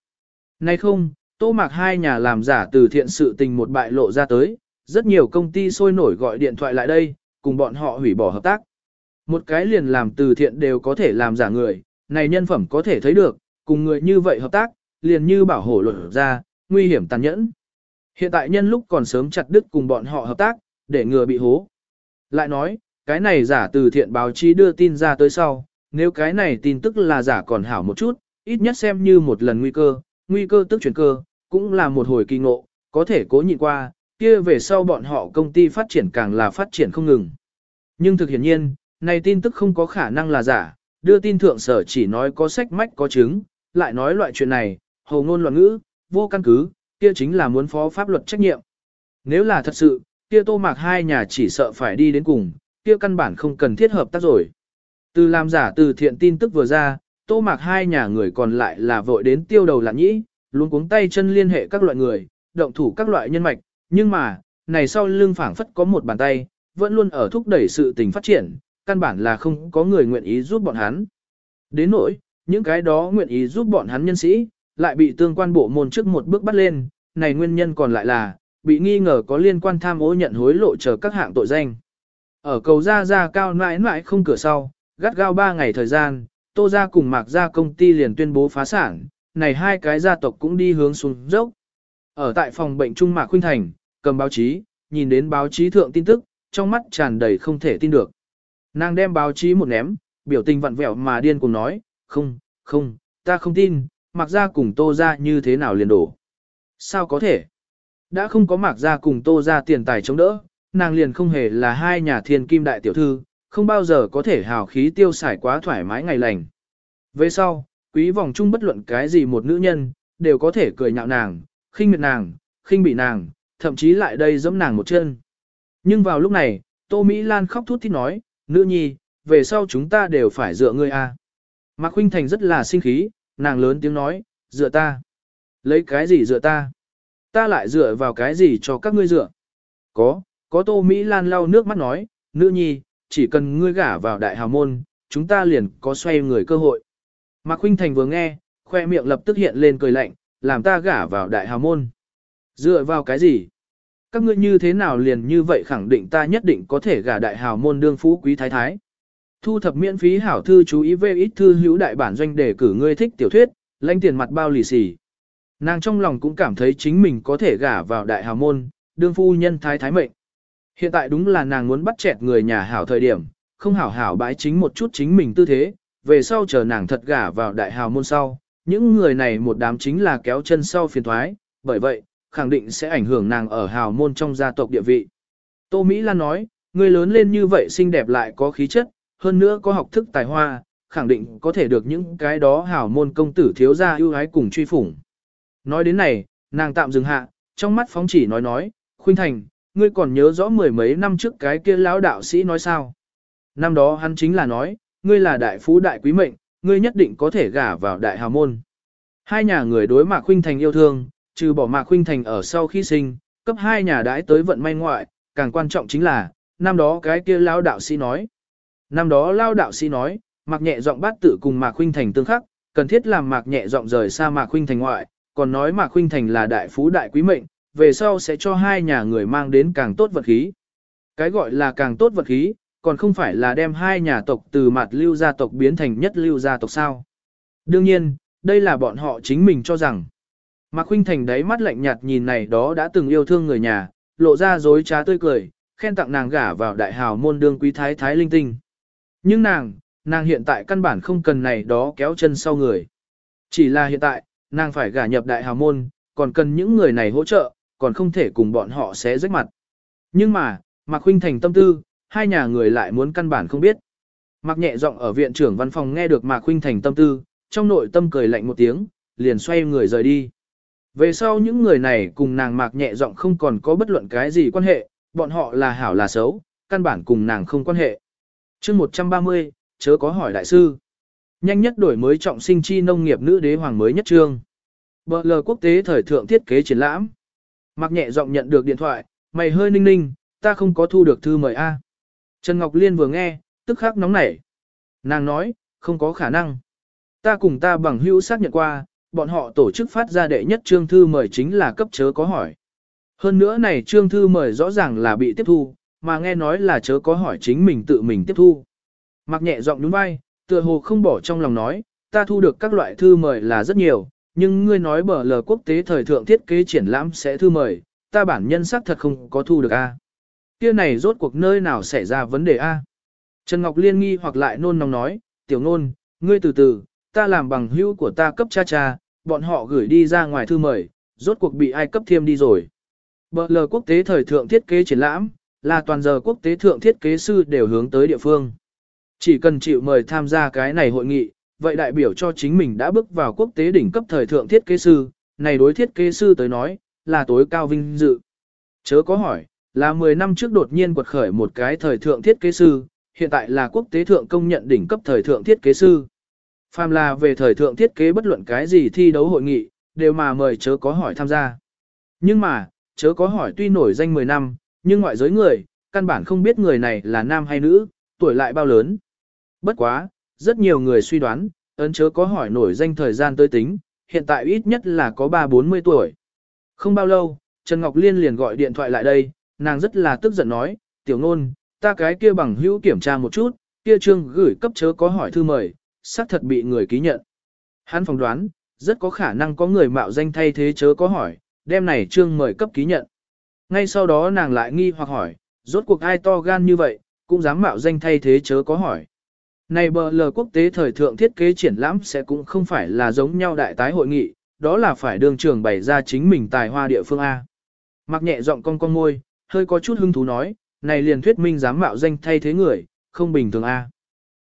Nay không, tô mạc hai nhà làm giả từ thiện sự tình một bại lộ ra tới, rất nhiều công ty sôi nổi gọi điện thoại lại đây, cùng bọn họ hủy bỏ hợp tác. Một cái liền làm từ thiện đều có thể làm giả người, này nhân phẩm có thể thấy được, cùng người như vậy hợp tác, liền như bảo hộ luận ra, nguy hiểm tàn nhẫn. Hiện tại nhân lúc còn sớm chặt đứt cùng bọn họ hợp tác, để ngừa bị hố. Lại nói, cái này giả từ thiện báo chí đưa tin ra tới sau, nếu cái này tin tức là giả còn hảo một chút, ít nhất xem như một lần nguy cơ, nguy cơ tức chuyển cơ, cũng là một hồi kỳ ngộ, có thể cố nhịn qua, kia về sau bọn họ công ty phát triển càng là phát triển không ngừng. Nhưng thực hiện nhiên, này tin tức không có khả năng là giả, đưa tin thượng sở chỉ nói có sách mách có chứng, lại nói loại chuyện này, hầu ngôn loạn ngữ, vô căn cứ, kia chính là muốn phó pháp luật trách nhiệm. Nếu là thật sự, kia tô mạc hai nhà chỉ sợ phải đi đến cùng, kia căn bản không cần thiết hợp tác rồi. Từ làm giả từ thiện tin tức vừa ra, tô mạc hai nhà người còn lại là vội đến tiêu đầu lạn nhĩ, luôn cuống tay chân liên hệ các loại người, động thủ các loại nhân mạch, nhưng mà, này sau lưng phảng phất có một bàn tay, vẫn luôn ở thúc đẩy sự tình phát triển, căn bản là không có người nguyện ý giúp bọn hắn. Đến nỗi, những cái đó nguyện ý giúp bọn hắn nhân sĩ, lại bị tương quan bộ môn trước một bước bắt lên, này nguyên nhân còn lại là, bị nghi ngờ có liên quan tham ô nhận hối lộ chờ các hạng tội danh. Ở cầu ra ra cao mãi mãi không cửa sau, gắt gao 3 ngày thời gian, tô ra cùng mạc ra công ty liền tuyên bố phá sản, này hai cái gia tộc cũng đi hướng xuống dốc. Ở tại phòng bệnh Trung Mạc Khuynh Thành, cầm báo chí, nhìn đến báo chí thượng tin tức, trong mắt tràn đầy không thể tin được. Nàng đem báo chí một ném, biểu tình vặn vẹo mà điên cùng nói, không, không, ta không tin, mặc ra cùng tô ra như thế nào liền đổ. Sao có thể? Đã không có mặc ra cùng tô ra tiền tài chống đỡ, nàng liền không hề là hai nhà thiên kim đại tiểu thư, không bao giờ có thể hào khí tiêu xài quá thoải mái ngày lành. Về sau, quý vòng chung bất luận cái gì một nữ nhân, đều có thể cười nhạo nàng, khinh miệt nàng, khinh bị nàng, thậm chí lại đây giẫm nàng một chân. Nhưng vào lúc này, Tô Mỹ Lan khóc thút thít nói, nữ nhi, về sau chúng ta đều phải dựa ngươi a. Mạc Khuynh Thành rất là sinh khí, nàng lớn tiếng nói, dựa ta. Lấy cái gì dựa ta? Ta lại dựa vào cái gì cho các ngươi dựa? Có, có Tô Mỹ Lan lau nước mắt nói, nữ nhi, chỉ cần ngươi gả vào đại hào môn, chúng ta liền có xoay người cơ hội. Mạc Khuynh Thành vừa nghe, khoe miệng lập tức hiện lên cười lạnh, làm ta gả vào đại hào môn. Dựa vào cái gì? Các ngươi như thế nào liền như vậy khẳng định ta nhất định có thể gả đại hào môn đương phú quý thái thái. Thu thập miễn phí hảo thư chú ý về ít thư hữu đại bản doanh để cử ngươi thích tiểu thuyết, lãnh tiền mặt bao lì xì. Nàng trong lòng cũng cảm thấy chính mình có thể gả vào đại hào môn, đương phu nhân thái thái mệnh. Hiện tại đúng là nàng muốn bắt chẹt người nhà hảo thời điểm, không hảo hảo bãi chính một chút chính mình tư thế, về sau chờ nàng thật gả vào đại hào môn sau, những người này một đám chính là kéo chân sau phiền thoái, bởi vậy, khẳng định sẽ ảnh hưởng nàng ở hào môn trong gia tộc địa vị. Tô Mỹ Lan nói, người lớn lên như vậy xinh đẹp lại có khí chất, hơn nữa có học thức tài hoa, khẳng định có thể được những cái đó hào môn công tử thiếu gia ưu ái cùng truy phủng. Nói đến này, nàng tạm dừng hạ, trong mắt phóng chỉ nói nói, khuyên Thành, ngươi còn nhớ rõ mười mấy năm trước cái kia lão đạo sĩ nói sao? Năm đó hắn chính là nói, ngươi là đại phú đại quý mệnh, ngươi nhất định có thể gả vào đại hào môn. Hai nhà người đối Mạc Khuynh Thành yêu thương, trừ bỏ Mạc Khuynh Thành ở sau khi sinh, cấp hai nhà đãi tới vận may ngoại, càng quan trọng chính là, năm đó cái kia lão đạo sĩ nói. Năm đó lão đạo sĩ nói, Mạc nhẹ giọng bát tự cùng Mạc Khuynh Thành tương khắc, cần thiết làm Mạc nhẹ giọng rời xa Mạc Khuynh Thành ngoại, còn nói Mạc Khuynh Thành là đại phú đại quý mệnh, về sau sẽ cho hai nhà người mang đến càng tốt vật khí. Cái gọi là càng tốt vật khí, còn không phải là đem hai nhà tộc từ mặt lưu gia tộc biến thành nhất lưu gia tộc sao. Đương nhiên, đây là bọn họ chính mình cho rằng. Mạc Khuynh Thành đáy mắt lạnh nhạt nhìn này đó đã từng yêu thương người nhà, lộ ra dối trá tươi cười, khen tặng nàng gả vào đại hào môn đương quý thái thái linh tinh. Nhưng nàng, nàng hiện tại căn bản không cần này đó kéo chân sau người. Chỉ là hiện tại, nàng phải gả nhập đại hào môn, còn cần những người này hỗ trợ, còn không thể cùng bọn họ xé rách mặt. Nhưng mà, Mạc Khuynh Thành tâm tư, hai nhà người lại muốn căn bản không biết. Mạc nhẹ giọng ở viện trưởng văn phòng nghe được Mạc Khuynh Thành tâm tư, trong nội tâm cười lạnh một tiếng, liền xoay người rời đi. Về sau những người này cùng nàng Mạc nhẹ giọng không còn có bất luận cái gì quan hệ, bọn họ là hảo là xấu, căn bản cùng nàng không quan hệ. chương 130, chớ có hỏi đại sư. Nhanh nhất đổi mới trọng sinh chi nông nghiệp nữ đế hoàng mới nhất trương. Bờ lờ quốc tế thời thượng thiết kế triển lãm. Mạc nhẹ giọng nhận được điện thoại, mày hơi ninh ninh, ta không có thu được thư mời A. Trần Ngọc Liên vừa nghe, tức khắc nóng nảy. Nàng nói, không có khả năng. Ta cùng ta bằng hữu xác nhận qua, bọn họ tổ chức phát ra đệ nhất trương thư mời chính là cấp chớ có hỏi. Hơn nữa này trương thư mời rõ ràng là bị tiếp thu, mà nghe nói là chớ có hỏi chính mình tự mình tiếp thu. Mặc nhẹ giọng nhún vai, tựa hồ không bỏ trong lòng nói, ta thu được các loại thư mời là rất nhiều, nhưng ngươi nói bờ lờ quốc tế thời thượng thiết kế triển lãm sẽ thư mời, ta bản nhân xác thật không có thu được a. Kia này rốt cuộc nơi nào xảy ra vấn đề a? Trần Ngọc Liên nghi hoặc lại nôn nóng nói, tiểu nôn, ngươi từ từ, ta làm bằng hữu của ta cấp cha cha, bọn họ gửi đi ra ngoài thư mời, rốt cuộc bị ai cấp thiêm đi rồi. Bờ lờ quốc tế thời thượng thiết kế triển lãm, là toàn giờ quốc tế thượng thiết kế sư đều hướng tới địa phương. Chỉ cần chịu mời tham gia cái này hội nghị, vậy đại biểu cho chính mình đã bước vào quốc tế đỉnh cấp thời thượng thiết kế sư, này đối thiết kế sư tới nói, là tối cao vinh dự. Chớ có hỏi, là 10 năm trước đột nhiên quật khởi một cái thời thượng thiết kế sư, hiện tại là quốc tế thượng công nhận đỉnh cấp thời thượng thiết kế sư. Phàm là về thời thượng thiết kế bất luận cái gì thi đấu hội nghị, đều mà mời chớ có hỏi tham gia. Nhưng mà, chớ có hỏi tuy nổi danh 10 năm, nhưng ngoại giới người, căn bản không biết người này là nam hay nữ, tuổi lại bao lớn. Bất quá, rất nhiều người suy đoán, ấn chớ có hỏi nổi danh thời gian tới tính, hiện tại ít nhất là có 3-40 tuổi. Không bao lâu, Trần Ngọc Liên liền gọi điện thoại lại đây, nàng rất là tức giận nói, tiểu nôn, ta cái kia bằng hữu kiểm tra một chút, kia trương gửi cấp chớ có hỏi thư mời, xác thật bị người ký nhận. Hắn phỏng đoán, rất có khả năng có người mạo danh thay thế chớ có hỏi, đem này trương mời cấp ký nhận. Ngay sau đó nàng lại nghi hoặc hỏi, rốt cuộc ai to gan như vậy, cũng dám mạo danh thay thế chớ có hỏi. Này bờ lờ quốc tế thời thượng thiết kế triển lãm sẽ cũng không phải là giống nhau đại tái hội nghị, đó là phải đường trường bày ra chính mình tài hoa địa phương A. Mặc nhẹ giọng con con môi, hơi có chút hứng thú nói, này liền thuyết minh dám mạo danh thay thế người, không bình thường A.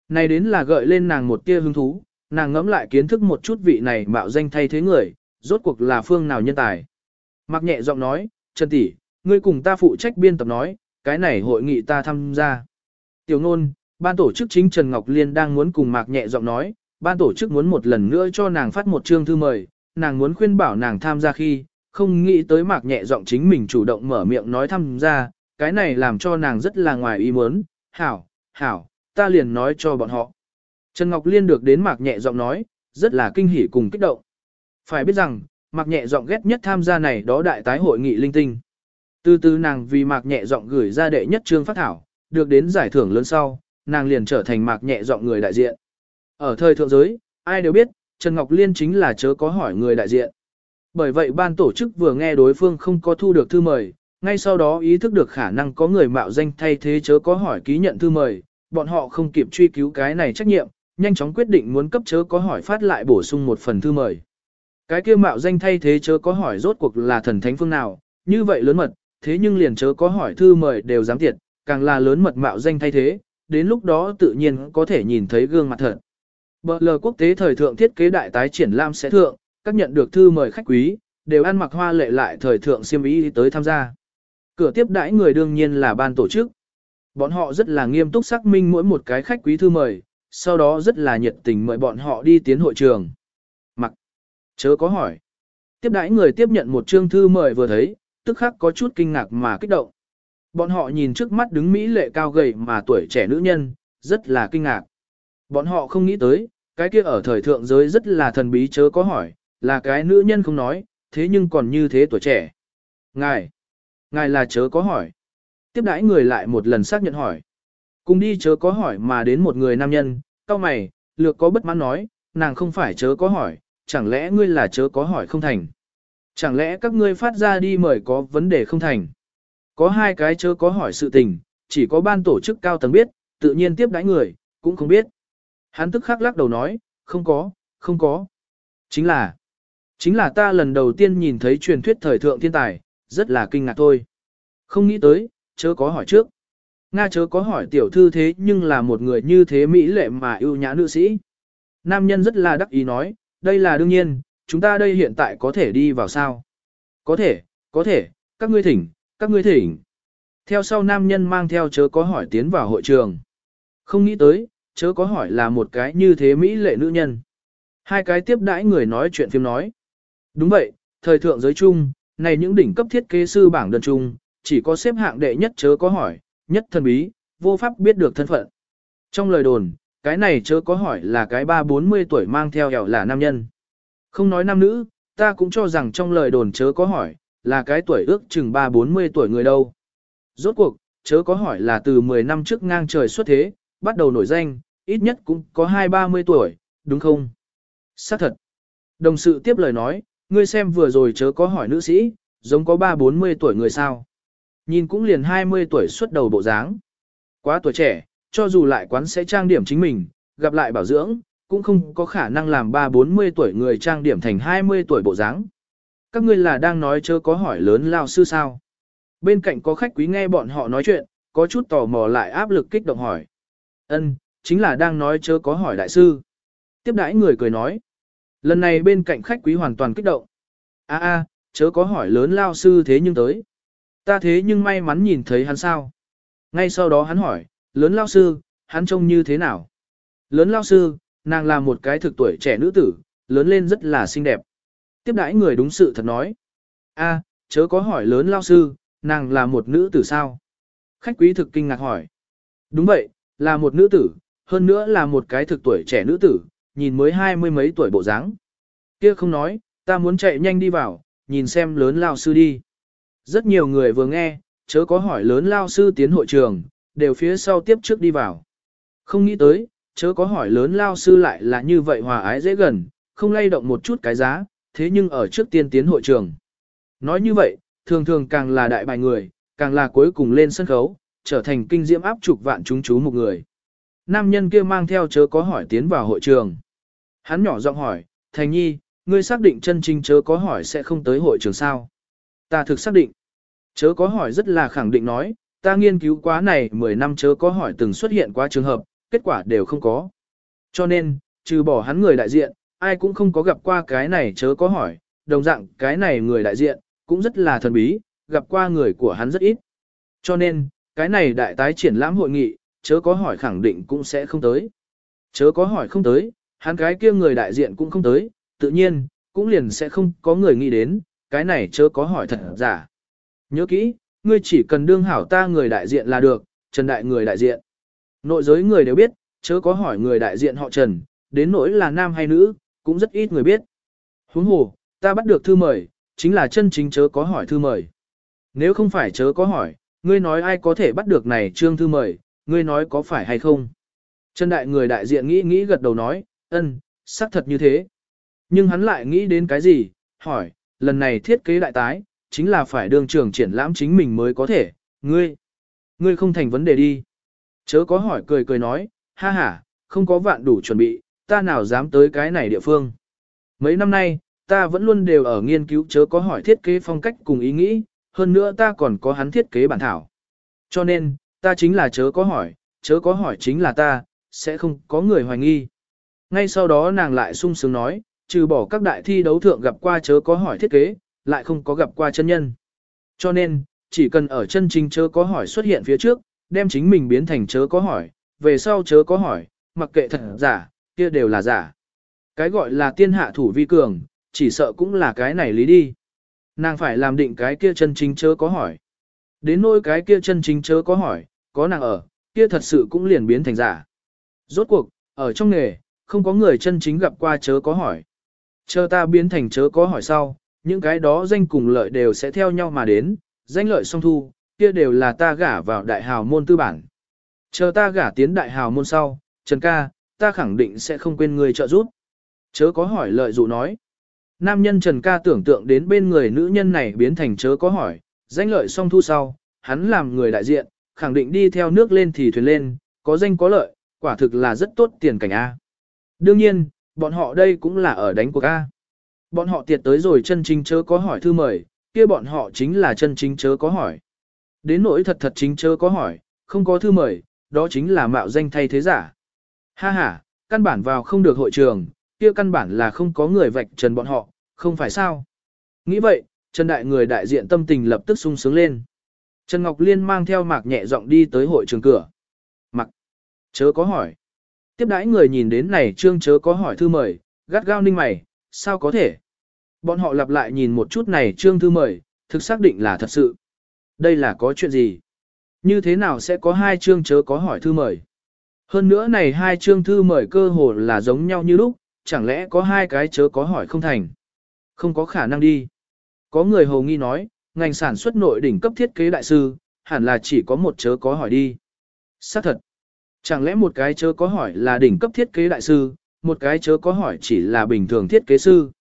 Này đến là gợi lên nàng một tia hứng thú, nàng ngẫm lại kiến thức một chút vị này mạo danh thay thế người, rốt cuộc là phương nào nhân tài. Mặc nhẹ giọng nói, Trần tỷ, ngươi cùng ta phụ trách biên tập nói, cái này hội nghị ta tham gia. Tiểu ngôn, ban tổ chức chính Trần Ngọc Liên đang muốn cùng Mạc nhẹ giọng nói, ban tổ chức muốn một lần nữa cho nàng phát một chương thư mời, nàng muốn khuyên bảo nàng tham gia khi, không nghĩ tới Mạc nhẹ giọng chính mình chủ động mở miệng nói tham gia, cái này làm cho nàng rất là ngoài ý muốn, hảo, hảo, ta liền nói cho bọn họ. Trần Ngọc Liên được đến Mạc nhẹ giọng nói, rất là kinh hỉ cùng kích động. Phải biết rằng, Mạc nhẹ giọng ghét nhất tham gia này đó đại tái hội nghị linh tinh. Từ từ nàng vì Mạc nhẹ giọng gửi ra đệ nhất trương phát thảo, được đến giải thưởng lớn sau, nàng liền trở thành Mạc nhẹ giọng người đại diện. Ở thời thượng giới, ai đều biết, Trần Ngọc Liên chính là chớ có hỏi người đại diện. Bởi vậy ban tổ chức vừa nghe đối phương không có thu được thư mời, ngay sau đó ý thức được khả năng có người mạo danh thay thế chớ có hỏi ký nhận thư mời, bọn họ không kịp truy cứu cái này trách nhiệm, nhanh chóng quyết định muốn cấp chớ có hỏi phát lại bổ sung một phần thư mời. Cái kia mạo danh thay thế chớ có hỏi rốt cuộc là thần thánh phương nào, như vậy lớn mật, thế nhưng liền chớ có hỏi thư mời đều dám tiệt, càng là lớn mật mạo danh thay thế, đến lúc đó tự nhiên có thể nhìn thấy gương mặt thật. Bờ lờ quốc tế thời thượng thiết kế đại tái triển lãm sẽ thượng, các nhận được thư mời khách quý, đều ăn mặc hoa lệ lại thời thượng siêm ý tới tham gia. Cửa tiếp đãi người đương nhiên là ban tổ chức. Bọn họ rất là nghiêm túc xác minh mỗi một cái khách quý thư mời, sau đó rất là nhiệt tình mời bọn họ đi tiến hội trường. Mặc, chớ có hỏi. Tiếp đãi người tiếp nhận một chương thư mời vừa thấy, tức khắc có chút kinh ngạc mà kích động. Bọn họ nhìn trước mắt đứng Mỹ lệ cao gầy mà tuổi trẻ nữ nhân, rất là kinh ngạc. Bọn họ không nghĩ tới, cái kia ở thời thượng giới rất là thần bí chớ có hỏi, là cái nữ nhân không nói, thế nhưng còn như thế tuổi trẻ. Ngài, ngài là chớ có hỏi. Tiếp đãi người lại một lần xác nhận hỏi. Cùng đi chớ có hỏi mà đến một người nam nhân, cao mày, lược có bất mãn nói, nàng không phải chớ có hỏi, chẳng lẽ ngươi là chớ có hỏi không thành. Chẳng lẽ các ngươi phát ra đi mời có vấn đề không thành? Có hai cái chớ có hỏi sự tình, chỉ có ban tổ chức cao tầng biết, tự nhiên tiếp đãi người, cũng không biết. Hắn tức khắc lắc đầu nói, không có, không có. Chính là, chính là ta lần đầu tiên nhìn thấy truyền thuyết thời thượng thiên tài, rất là kinh ngạc thôi. Không nghĩ tới, chớ có hỏi trước. Nga chớ có hỏi tiểu thư thế nhưng là một người như thế mỹ lệ mà ưu nhã nữ sĩ. Nam nhân rất là đắc ý nói, đây là đương nhiên, chúng ta đây hiện tại có thể đi vào sao? Có thể, có thể, các ngươi thỉnh, các ngươi thỉnh. Theo sau nam nhân mang theo chớ có hỏi tiến vào hội trường. Không nghĩ tới, chớ có hỏi là một cái như thế mỹ lệ nữ nhân. Hai cái tiếp đãi người nói chuyện phim nói. Đúng vậy, thời thượng giới chung, này những đỉnh cấp thiết kế sư bảng đơn chung, chỉ có xếp hạng đệ nhất chớ có hỏi, nhất thần bí, vô pháp biết được thân phận. Trong lời đồn, cái này chớ có hỏi là cái ba bốn mươi tuổi mang theo hẻo là nam nhân. Không nói nam nữ, ta cũng cho rằng trong lời đồn chớ có hỏi, là cái tuổi ước chừng ba bốn mươi tuổi người đâu. Rốt cuộc, chớ có hỏi là từ 10 năm trước ngang trời xuất thế, bắt đầu nổi danh, ít nhất cũng có hai ba mươi tuổi, đúng không? Xác thật. Đồng sự tiếp lời nói, ngươi xem vừa rồi chớ có hỏi nữ sĩ, giống có ba bốn mươi tuổi người sao. Nhìn cũng liền 20 tuổi xuất đầu bộ dáng. Quá tuổi trẻ, cho dù lại quán sẽ trang điểm chính mình, gặp lại bảo dưỡng, cũng không có khả năng làm ba bốn mươi tuổi người trang điểm thành 20 tuổi bộ dáng. Các ngươi là đang nói chớ có hỏi lớn lao sư sao. Bên cạnh có khách quý nghe bọn họ nói chuyện, có chút tò mò lại áp lực kích động hỏi. Ân, chính là đang nói chớ có hỏi đại sư. Tiếp đãi người cười nói. Lần này bên cạnh khách quý hoàn toàn kích động. A a, chớ có hỏi lớn lao sư thế nhưng tới. Ta thế nhưng may mắn nhìn thấy hắn sao. Ngay sau đó hắn hỏi, lớn lao sư, hắn trông như thế nào? Lớn lao sư, nàng là một cái thực tuổi trẻ nữ tử, lớn lên rất là xinh đẹp. Tiếp đãi người đúng sự thật nói. a chớ có hỏi lớn lao sư, nàng là một nữ tử sao? Khách quý thực kinh ngạc hỏi. Đúng vậy, là một nữ tử, hơn nữa là một cái thực tuổi trẻ nữ tử, nhìn mới hai mươi mấy tuổi bộ dáng. Kia không nói, ta muốn chạy nhanh đi vào, nhìn xem lớn lao sư đi. Rất nhiều người vừa nghe, chớ có hỏi lớn lao sư tiến hội trường, đều phía sau tiếp trước đi vào. Không nghĩ tới, chớ có hỏi lớn lao sư lại là như vậy hòa ái dễ gần, không lay động một chút cái giá, thế nhưng ở trước tiên tiến hội trường. Nói như vậy, thường thường càng là đại bài người, càng là cuối cùng lên sân khấu, trở thành kinh diễm áp trục vạn chúng chú một người. Nam nhân kia mang theo chớ có hỏi tiến vào hội trường. Hắn nhỏ giọng hỏi, Thành Nhi, ngươi xác định chân chính chớ có hỏi sẽ không tới hội trường sao? Ta thực xác định. Chớ có hỏi rất là khẳng định nói, ta nghiên cứu quá này 10 năm chớ có hỏi từng xuất hiện qua trường hợp, kết quả đều không có. Cho nên, trừ bỏ hắn người đại diện, ai cũng không có gặp qua cái này chớ có hỏi, đồng dạng cái này người đại diện, cũng rất là thần bí, gặp qua người của hắn rất ít. Cho nên, cái này đại tái triển lãm hội nghị, chớ có hỏi khẳng định cũng sẽ không tới. Chớ có hỏi không tới, hắn cái kia người đại diện cũng không tới, tự nhiên, cũng liền sẽ không có người nghĩ đến, cái này chớ có hỏi thật giả. Nhớ kỹ, ngươi chỉ cần đương hảo ta người đại diện là được, Trần Đại người đại diện. Nội giới người đều biết, chớ có hỏi người đại diện họ Trần, đến nỗi là nam hay nữ, cũng rất ít người biết. Huống hồ, ta bắt được thư mời, chính là chân chính chớ có hỏi thư mời. Nếu không phải chớ có hỏi, ngươi nói ai có thể bắt được này trương thư mời, ngươi nói có phải hay không? Trần Đại người đại diện nghĩ nghĩ gật đầu nói, ân, xác thật như thế. Nhưng hắn lại nghĩ đến cái gì, hỏi, lần này thiết kế đại tái, chính là phải đương trường triển lãm chính mình mới có thể, ngươi, ngươi không thành vấn đề đi. Chớ có hỏi cười cười nói, ha ha, không có vạn đủ chuẩn bị, ta nào dám tới cái này địa phương. Mấy năm nay, ta vẫn luôn đều ở nghiên cứu chớ có hỏi thiết kế phong cách cùng ý nghĩ, hơn nữa ta còn có hắn thiết kế bản thảo. Cho nên, ta chính là chớ có hỏi, chớ có hỏi chính là ta, sẽ không có người hoài nghi. Ngay sau đó nàng lại sung sướng nói, trừ bỏ các đại thi đấu thượng gặp qua chớ có hỏi thiết kế, lại không có gặp qua chân nhân. Cho nên, chỉ cần ở chân chính chớ có hỏi xuất hiện phía trước, đem chính mình biến thành chớ có hỏi, về sau chớ có hỏi, mặc kệ thật giả, kia đều là giả. Cái gọi là tiên hạ thủ vi cường, chỉ sợ cũng là cái này lý đi. Nàng phải làm định cái kia chân chính chớ có hỏi. Đến nỗi cái kia chân chính chớ có hỏi, có nàng ở, kia thật sự cũng liền biến thành giả. Rốt cuộc, ở trong nghề, không có người chân chính gặp qua chớ có hỏi. Chờ ta biến thành chớ có hỏi sau, những cái đó danh cùng lợi đều sẽ theo nhau mà đến, danh lợi song thu, kia đều là ta gả vào đại hào môn tư bản. Chờ ta gả tiến đại hào môn sau, Trần ca, ta khẳng định sẽ không quên người trợ giúp. Chớ có hỏi lợi dụ nói. Nam nhân Trần ca tưởng tượng đến bên người nữ nhân này biến thành chớ có hỏi, danh lợi song thu sau, hắn làm người đại diện, khẳng định đi theo nước lên thì thuyền lên, có danh có lợi, quả thực là rất tốt tiền cảnh A. Đương nhiên, bọn họ đây cũng là ở đánh cuộc A. Bọn họ tiệt tới rồi chân chính chớ có hỏi thư mời, kia bọn họ chính là chân chính chớ có hỏi. Đến nỗi thật thật chính chớ có hỏi, không có thư mời, đó chính là mạo danh thay thế giả. Ha ha, căn bản vào không được hội trường, kia căn bản là không có người vạch trần bọn họ, không phải sao. Nghĩ vậy, Trần Đại người đại diện tâm tình lập tức sung sướng lên. Trần Ngọc Liên mang theo mạc nhẹ giọng đi tới hội trường cửa. Mặc, chớ có hỏi. Tiếp đãi người nhìn đến này trương chớ có hỏi thư mời, gắt gao ninh mày, sao có thể? Bọn họ lặp lại nhìn một chút này trương thư mời, thực xác định là thật sự. Đây là có chuyện gì? Như thế nào sẽ có hai chương chớ có hỏi thư mời? Hơn nữa này hai chương thư mời cơ hồ là giống nhau như lúc, chẳng lẽ có hai cái chớ có hỏi không thành? Không có khả năng đi. Có người hầu nghi nói, ngành sản xuất nội đỉnh cấp thiết kế đại sư, hẳn là chỉ có một chớ có hỏi đi. Xác thật. Chẳng lẽ một cái chớ có hỏi là đỉnh cấp thiết kế đại sư, một cái chớ có hỏi chỉ là bình thường thiết kế sư.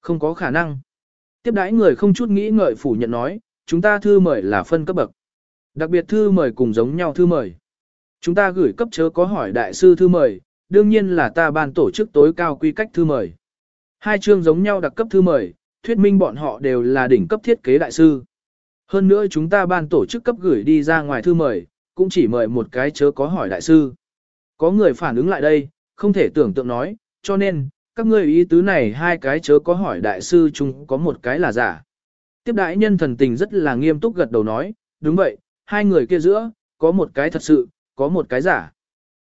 Không có khả năng. Tiếp đãi người không chút nghĩ ngợi phủ nhận nói, chúng ta thư mời là phân cấp bậc. Đặc biệt thư mời cùng giống nhau thư mời. Chúng ta gửi cấp chớ có hỏi đại sư thư mời, đương nhiên là ta ban tổ chức tối cao quy cách thư mời. Hai chương giống nhau đặc cấp thư mời, thuyết minh bọn họ đều là đỉnh cấp thiết kế đại sư. Hơn nữa chúng ta ban tổ chức cấp gửi đi ra ngoài thư mời, cũng chỉ mời một cái chớ có hỏi đại sư. Có người phản ứng lại đây, không thể tưởng tượng nói, cho nên, các ngươi ý tứ này hai cái chớ có hỏi đại sư chung có một cái là giả. Tiếp đại nhân thần tình rất là nghiêm túc gật đầu nói, đúng vậy, hai người kia giữa, có một cái thật sự, có một cái giả.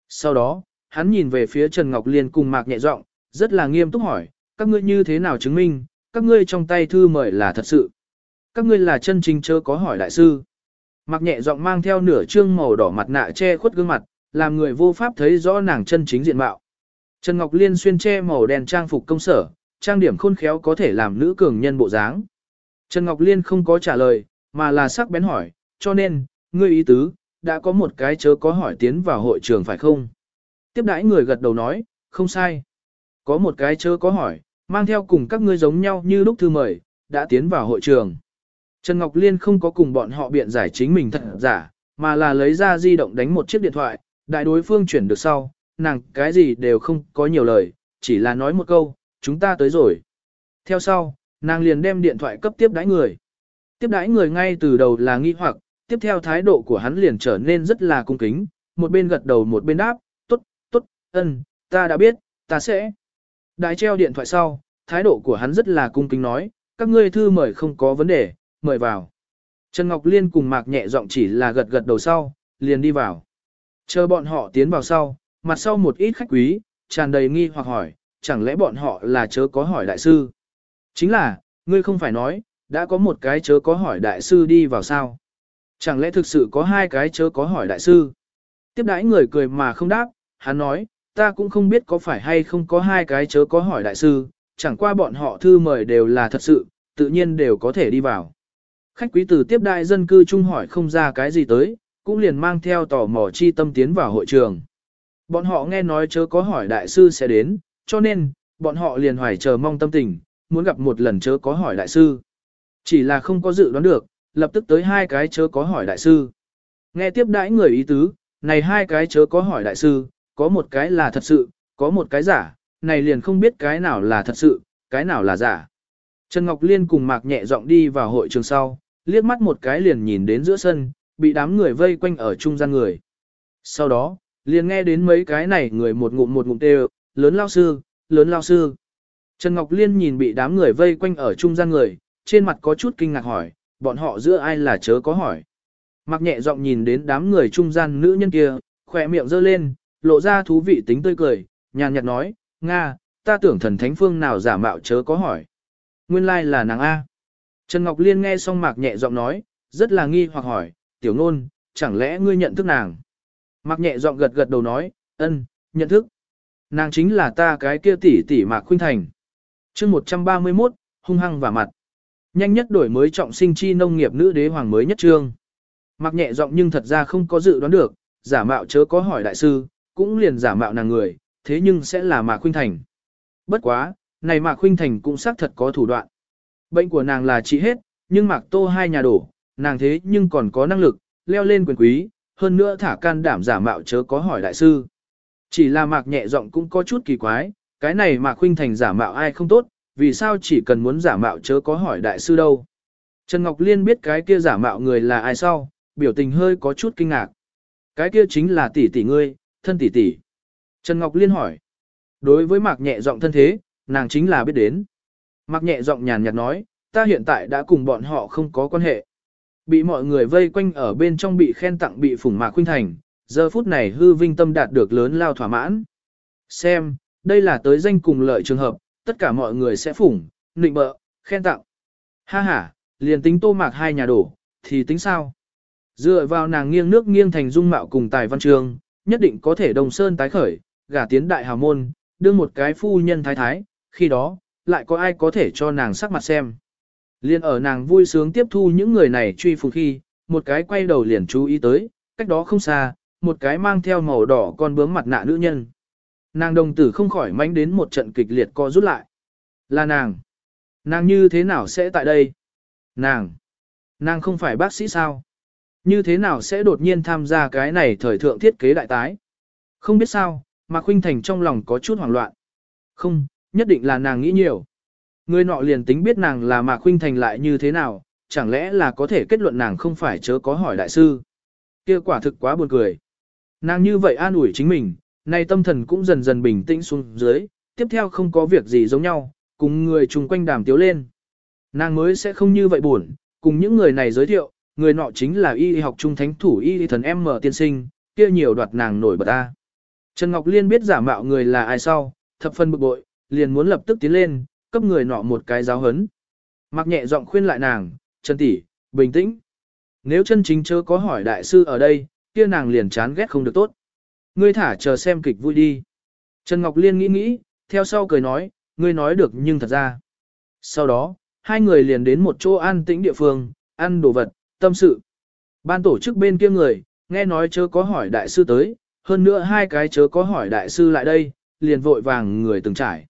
Sau đó, hắn nhìn về phía Trần Ngọc Liên cùng Mạc nhẹ giọng, rất là nghiêm túc hỏi, các ngươi như thế nào chứng minh, các ngươi trong tay thư mời là thật sự. Các ngươi là chân chính chớ có hỏi đại sư. Mạc nhẹ giọng mang theo nửa trương màu đỏ mặt nạ che khuất gương mặt, làm người vô pháp thấy rõ nàng chân chính diện mạo. Trần Ngọc Liên xuyên che màu đen trang phục công sở, trang điểm khôn khéo có thể làm nữ cường nhân bộ dáng. Trần Ngọc Liên không có trả lời, mà là sắc bén hỏi, cho nên, ngươi ý tứ, đã có một cái chớ có hỏi tiến vào hội trường phải không? Tiếp đãi người gật đầu nói, không sai. Có một cái chớ có hỏi, mang theo cùng các ngươi giống nhau như lúc thư mời, đã tiến vào hội trường. Trần Ngọc Liên không có cùng bọn họ biện giải chính mình thật giả, mà là lấy ra di động đánh một chiếc điện thoại, đại đối phương chuyển được sau, nàng cái gì đều không có nhiều lời, chỉ là nói một câu, chúng ta tới rồi. Theo sau, nàng liền đem điện thoại cấp tiếp đãi người. Tiếp đãi người ngay từ đầu là nghi hoặc, tiếp theo thái độ của hắn liền trở nên rất là cung kính, một bên gật đầu một bên đáp, tốt, tốt, ơn, ta đã biết, ta sẽ. Đại treo điện thoại sau, thái độ của hắn rất là cung kính nói, các ngươi thư mời không có vấn đề, mời vào. Trần Ngọc Liên cùng Mạc nhẹ giọng chỉ là gật gật đầu sau, liền đi vào. Chờ bọn họ tiến vào sau, mặt sau một ít khách quý, tràn đầy nghi hoặc hỏi, chẳng lẽ bọn họ là chớ có hỏi đại sư? Chính là, ngươi không phải nói, đã có một cái chớ có hỏi đại sư đi vào sao? Chẳng lẽ thực sự có hai cái chớ có hỏi đại sư? Tiếp đãi người cười mà không đáp, hắn nói, ta cũng không biết có phải hay không có hai cái chớ có hỏi đại sư, chẳng qua bọn họ thư mời đều là thật sự, tự nhiên đều có thể đi vào. Khách quý từ tiếp đại dân cư trung hỏi không ra cái gì tới, cũng liền mang theo tò mò chi tâm tiến vào hội trường. Bọn họ nghe nói chớ có hỏi đại sư sẽ đến, cho nên, bọn họ liền hoài chờ mong tâm tình, muốn gặp một lần chớ có hỏi đại sư. Chỉ là không có dự đoán được, lập tức tới hai cái chớ có hỏi đại sư. Nghe tiếp đãi người ý tứ, này hai cái chớ có hỏi đại sư, có một cái là thật sự, có một cái giả, này liền không biết cái nào là thật sự, cái nào là giả. Trần Ngọc Liên cùng Mạc nhẹ giọng đi vào hội trường sau, liếc mắt một cái liền nhìn đến giữa sân, bị đám người vây quanh ở trung gian người. Sau đó, liền nghe đến mấy cái này người một ngụm một ngụm đều, lớn lao sư, lớn lao sư. Trần Ngọc Liên nhìn bị đám người vây quanh ở trung gian người, trên mặt có chút kinh ngạc hỏi, bọn họ giữa ai là chớ có hỏi. Mặc nhẹ giọng nhìn đến đám người trung gian nữ nhân kia, khỏe miệng giơ lên, lộ ra thú vị tính tươi cười, nhàn nhạt nói, Nga, ta tưởng thần thánh phương nào giả mạo chớ có hỏi. Nguyên lai là nàng A. Trần Ngọc Liên nghe xong mạc nhẹ giọng nói, rất là nghi hoặc hỏi, tiểu nôn, chẳng lẽ ngươi nhận thức nàng? Mạc nhẹ giọng gật gật đầu nói, ân, nhận thức. Nàng chính là ta cái kia tỷ tỷ Mạc Khuynh Thành. chương 131, hung hăng và mặt. Nhanh nhất đổi mới trọng sinh chi nông nghiệp nữ đế hoàng mới nhất trương. Mạc nhẹ giọng nhưng thật ra không có dự đoán được, giả mạo chớ có hỏi đại sư, cũng liền giả mạo nàng người, thế nhưng sẽ là Mạc Khuynh Thành. Bất quá, này Mạc Khuynh Thành cũng xác thật có thủ đoạn. Bệnh của nàng là trị hết, nhưng Mạc Tô hai nhà đổ, nàng thế nhưng còn có năng lực, leo lên quyền quý, hơn nữa thả can đảm giả mạo chớ có hỏi đại sư. Chỉ là Mạc nhẹ giọng cũng có chút kỳ quái, cái này Mạc huynh Thành giả mạo ai không tốt, vì sao chỉ cần muốn giả mạo chớ có hỏi đại sư đâu. Trần Ngọc Liên biết cái kia giả mạo người là ai sau, biểu tình hơi có chút kinh ngạc. Cái kia chính là tỷ tỷ ngươi, thân tỷ tỷ. Trần Ngọc Liên hỏi. Đối với Mạc nhẹ giọng thân thế, nàng chính là biết đến. Mạc nhẹ giọng nhàn nhạt nói, ta hiện tại đã cùng bọn họ không có quan hệ. Bị mọi người vây quanh ở bên trong bị khen tặng bị phủng Mạc Khuynh Thành, giờ phút này hư vinh tâm đạt được lớn lao thỏa mãn. Xem, đây là tới danh cùng lợi trường hợp, tất cả mọi người sẽ phủng, nịnh bợ, khen tặng. Ha ha, liền tính tô mạc hai nhà đổ, thì tính sao? Dựa vào nàng nghiêng nước nghiêng thành dung mạo cùng tài văn trường, nhất định có thể đồng sơn tái khởi, gả tiến đại hào môn, đương một cái phu nhân thái thái, khi đó, lại có ai có thể cho nàng sắc mặt xem. Liên ở nàng vui sướng tiếp thu những người này truy phùng khi, một cái quay đầu liền chú ý tới, cách đó không xa, một cái mang theo màu đỏ con bướm mặt nạ nữ nhân. Nàng đồng tử không khỏi mánh đến một trận kịch liệt co rút lại. Là nàng. Nàng như thế nào sẽ tại đây? Nàng. Nàng không phải bác sĩ sao? Như thế nào sẽ đột nhiên tham gia cái này thời thượng thiết kế đại tái? Không biết sao, mà Khuynh Thành trong lòng có chút hoảng loạn. Không, nhất định là nàng nghĩ nhiều. Người nọ liền tính biết nàng là Mạc Khuynh Thành lại như thế nào, chẳng lẽ là có thể kết luận nàng không phải chớ có hỏi đại sư. Kia quả thực quá buồn cười. Nàng như vậy an ủi chính mình, nay tâm thần cũng dần dần bình tĩnh xuống dưới, tiếp theo không có việc gì giống nhau, cùng người chung quanh đàm tiếu lên. Nàng mới sẽ không như vậy buồn, cùng những người này giới thiệu, người nọ chính là y học trung thánh thủ y thần M tiên sinh, kia nhiều đoạt nàng nổi bật ta. Trần Ngọc Liên biết giả mạo người là ai sau, thập phân bực bội, liền muốn lập tức tiến lên, cấp người nọ một cái giáo hấn. Mặc nhẹ giọng khuyên lại nàng, Trần tỷ, bình tĩnh. Nếu chân chính chớ có hỏi đại sư ở đây, kia nàng liền chán ghét không được tốt. Ngươi thả chờ xem kịch vui đi. Trần Ngọc Liên nghĩ nghĩ, theo sau cười nói, ngươi nói được nhưng thật ra. Sau đó, hai người liền đến một chỗ an tĩnh địa phương, ăn đồ vật, tâm sự. Ban tổ chức bên kia người, nghe nói chớ có hỏi đại sư tới, hơn nữa hai cái chớ có hỏi đại sư lại đây, liền vội vàng người từng trải.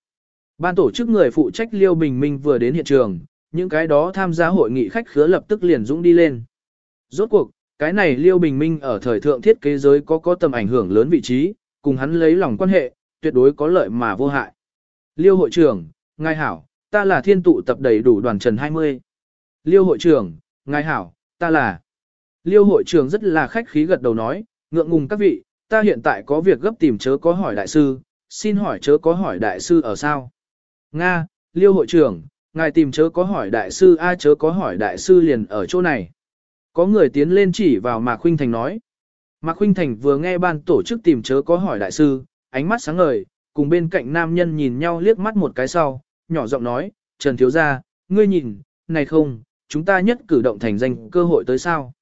Ban tổ chức người phụ trách Liêu Bình Minh vừa đến hiện trường, những cái đó tham gia hội nghị khách khứa lập tức liền dũng đi lên. Rốt cuộc, cái này Liêu Bình Minh ở thời thượng thiết kế giới có có tầm ảnh hưởng lớn vị trí, cùng hắn lấy lòng quan hệ, tuyệt đối có lợi mà vô hại. Liêu hội trưởng, ngài hảo, ta là thiên tụ tập đầy đủ đoàn trần 20. Liêu hội trưởng, ngài hảo, ta là. Liêu hội trưởng rất là khách khí gật đầu nói, ngượng ngùng các vị, ta hiện tại có việc gấp tìm chớ có hỏi đại sư, xin hỏi chớ có hỏi đại sư ở sao. Nga, Liêu hội trưởng, ngài tìm chớ có hỏi đại sư A chớ có hỏi đại sư liền ở chỗ này. Có người tiến lên chỉ vào Mạc Khuynh Thành nói. Mạc Khuynh Thành vừa nghe ban tổ chức tìm chớ có hỏi đại sư, ánh mắt sáng ngời, cùng bên cạnh nam nhân nhìn nhau liếc mắt một cái sau, nhỏ giọng nói, Trần Thiếu Gia, ngươi nhìn, này không, chúng ta nhất cử động thành danh cơ hội tới sao.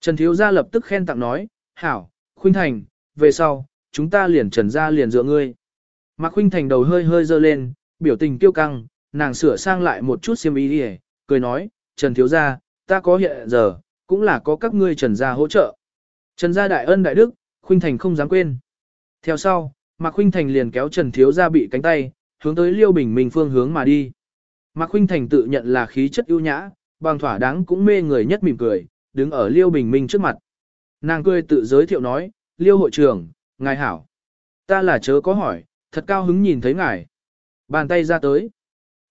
Trần Thiếu Gia lập tức khen tặng nói, hảo, Khuynh Thành, về sau, chúng ta liền Trần Gia liền dựa ngươi. Mạc Khuynh Thành đầu hơi hơi dơ lên, biểu tình kiêu căng, nàng sửa sang lại một chút xiêm y đi cười nói, Trần Thiếu Gia, ta có hiện giờ, cũng là có các ngươi Trần Gia hỗ trợ. Trần Gia đại ân đại đức, Khuynh Thành không dám quên. Theo sau, Mạc Khuynh Thành liền kéo Trần Thiếu Gia bị cánh tay, hướng tới Liêu Bình Minh phương hướng mà đi. Mạc Khuynh Thành tự nhận là khí chất ưu nhã, bằng thỏa đáng cũng mê người nhất mỉm cười, đứng ở Liêu Bình Minh trước mặt. Nàng cười tự giới thiệu nói, Liêu hội trưởng, ngài hảo. Ta là chớ có hỏi, thật cao hứng nhìn thấy ngài. Bàn tay ra tới.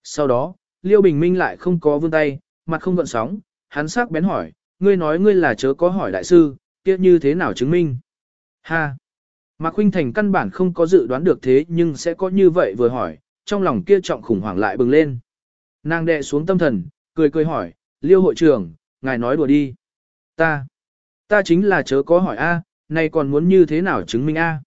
Sau đó, Liêu Bình Minh lại không có vươn tay, mặt không gợn sóng, hắn sắc bén hỏi, ngươi nói ngươi là chớ có hỏi đại sư, kia như thế nào chứng minh? Ha! Mạc Khuynh Thành căn bản không có dự đoán được thế nhưng sẽ có như vậy vừa hỏi, trong lòng kia trọng khủng hoảng lại bừng lên. Nàng đệ xuống tâm thần, cười cười hỏi, Liêu hội trưởng, ngài nói đùa đi. Ta, ta chính là chớ có hỏi A, nay còn muốn như thế nào chứng minh A.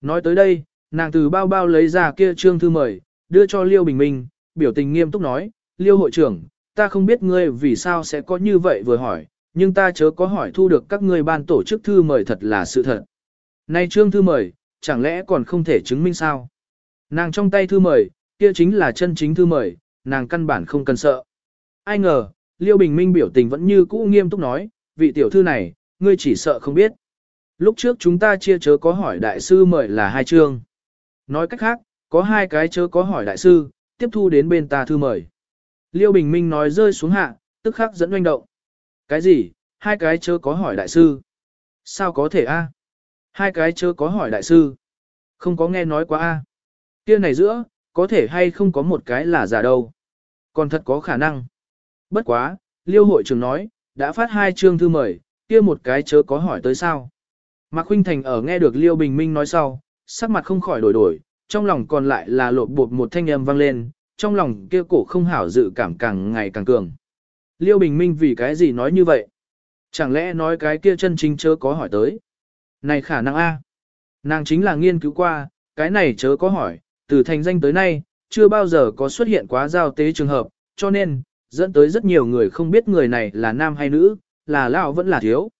Nói tới đây, nàng từ bao bao lấy ra kia trương thư mời, đưa cho Liêu Bình Minh, biểu tình nghiêm túc nói, Liêu hội trưởng, ta không biết ngươi vì sao sẽ có như vậy vừa hỏi, nhưng ta chớ có hỏi thu được các ngươi ban tổ chức thư mời thật là sự thật. Nay trương thư mời, chẳng lẽ còn không thể chứng minh sao? Nàng trong tay thư mời, kia chính là chân chính thư mời, nàng căn bản không cần sợ. Ai ngờ, Liêu Bình Minh biểu tình vẫn như cũ nghiêm túc nói, vị tiểu thư này, ngươi chỉ sợ không biết. Lúc trước chúng ta chia chớ có hỏi đại sư mời là hai chương. Nói cách khác, có hai cái chớ có hỏi đại sư, tiếp thu đến bên ta thư mời. Liêu Bình Minh nói rơi xuống hạ, tức khắc dẫn doanh động. Cái gì, hai cái chớ có hỏi đại sư? Sao có thể a? Hai cái chớ có hỏi đại sư. Không có nghe nói quá a. Kia này giữa, có thể hay không có một cái là giả đâu. Còn thật có khả năng. Bất quá, liêu hội trưởng nói, đã phát hai chương thư mời, kia một cái chớ có hỏi tới sao. Mạc Khuynh Thành ở nghe được liêu bình minh nói sau, sắc mặt không khỏi đổi đổi, trong lòng còn lại là lột bột một thanh âm vang lên, trong lòng kia cổ không hảo dự cảm càng ngày càng cường. Liêu Bình Minh vì cái gì nói như vậy? Chẳng lẽ nói cái kia chân chính chớ có hỏi tới? Này khả năng A. Nàng chính là nghiên cứu qua, cái này chớ có hỏi, từ thành danh tới nay, chưa bao giờ có xuất hiện quá giao tế trường hợp, cho nên, dẫn tới rất nhiều người không biết người này là nam hay nữ, là lão vẫn là thiếu.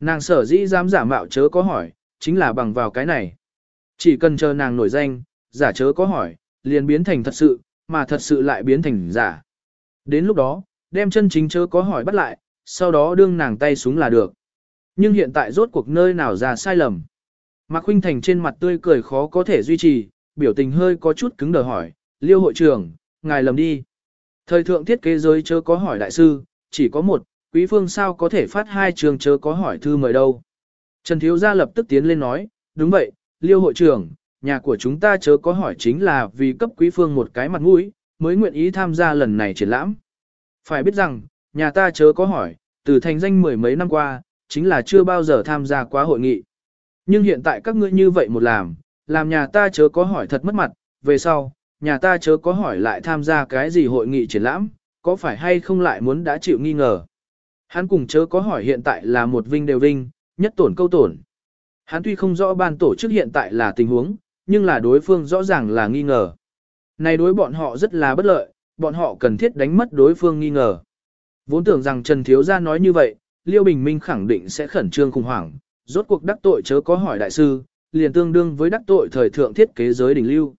Nàng sở dĩ dám giả mạo chớ có hỏi, chính là bằng vào cái này. Chỉ cần chờ nàng nổi danh, giả chớ có hỏi, liền biến thành thật sự, mà thật sự lại biến thành giả. Đến lúc đó, đem chân chính chớ có hỏi bắt lại, sau đó đương nàng tay xuống là được. Nhưng hiện tại rốt cuộc nơi nào ra sai lầm. Mạc Khuynh Thành trên mặt tươi cười khó có thể duy trì, biểu tình hơi có chút cứng đờ hỏi, liêu hội trưởng, ngài lầm đi. Thời thượng thiết kế giới chớ có hỏi đại sư, chỉ có một, quý phương sao có thể phát hai trường chớ có hỏi thư mời đâu. Trần Thiếu Gia lập tức tiến lên nói, đúng vậy, liêu hội trưởng, nhà của chúng ta chớ có hỏi chính là vì cấp quý phương một cái mặt mũi, mới nguyện ý tham gia lần này triển lãm. Phải biết rằng, nhà ta chớ có hỏi, từ thành danh mười mấy năm qua, chính là chưa bao giờ tham gia quá hội nghị. Nhưng hiện tại các ngươi như vậy một làm, làm nhà ta chớ có hỏi thật mất mặt, về sau, nhà ta chớ có hỏi lại tham gia cái gì hội nghị triển lãm, có phải hay không lại muốn đã chịu nghi ngờ. Hắn cùng chớ có hỏi hiện tại là một vinh đều vinh, nhất tổn câu tổn. Hắn tuy không rõ ban tổ chức hiện tại là tình huống, nhưng là đối phương rõ ràng là nghi ngờ. Này đối bọn họ rất là bất lợi, bọn họ cần thiết đánh mất đối phương nghi ngờ. Vốn tưởng rằng Trần Thiếu Gia nói như vậy, Liêu Bình Minh khẳng định sẽ khẩn trương khủng hoảng, rốt cuộc đắc tội chớ có hỏi đại sư, liền tương đương với đắc tội thời thượng thiết kế giới đỉnh lưu.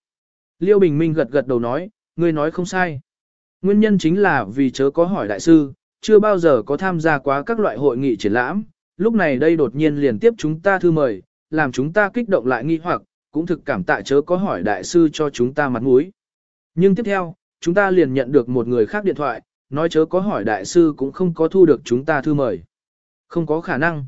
Liêu Bình Minh gật gật đầu nói, ngươi nói không sai. Nguyên nhân chính là vì chớ có hỏi đại sư, chưa bao giờ có tham gia quá các loại hội nghị triển lãm, lúc này đây đột nhiên liền tiếp chúng ta thư mời, làm chúng ta kích động lại nghi hoặc, cũng thực cảm tạ chớ có hỏi đại sư cho chúng ta mặt mũi. Nhưng tiếp theo, chúng ta liền nhận được một người khác điện thoại, nói chớ có hỏi đại sư cũng không có thu được chúng ta thư mời. Không có khả năng.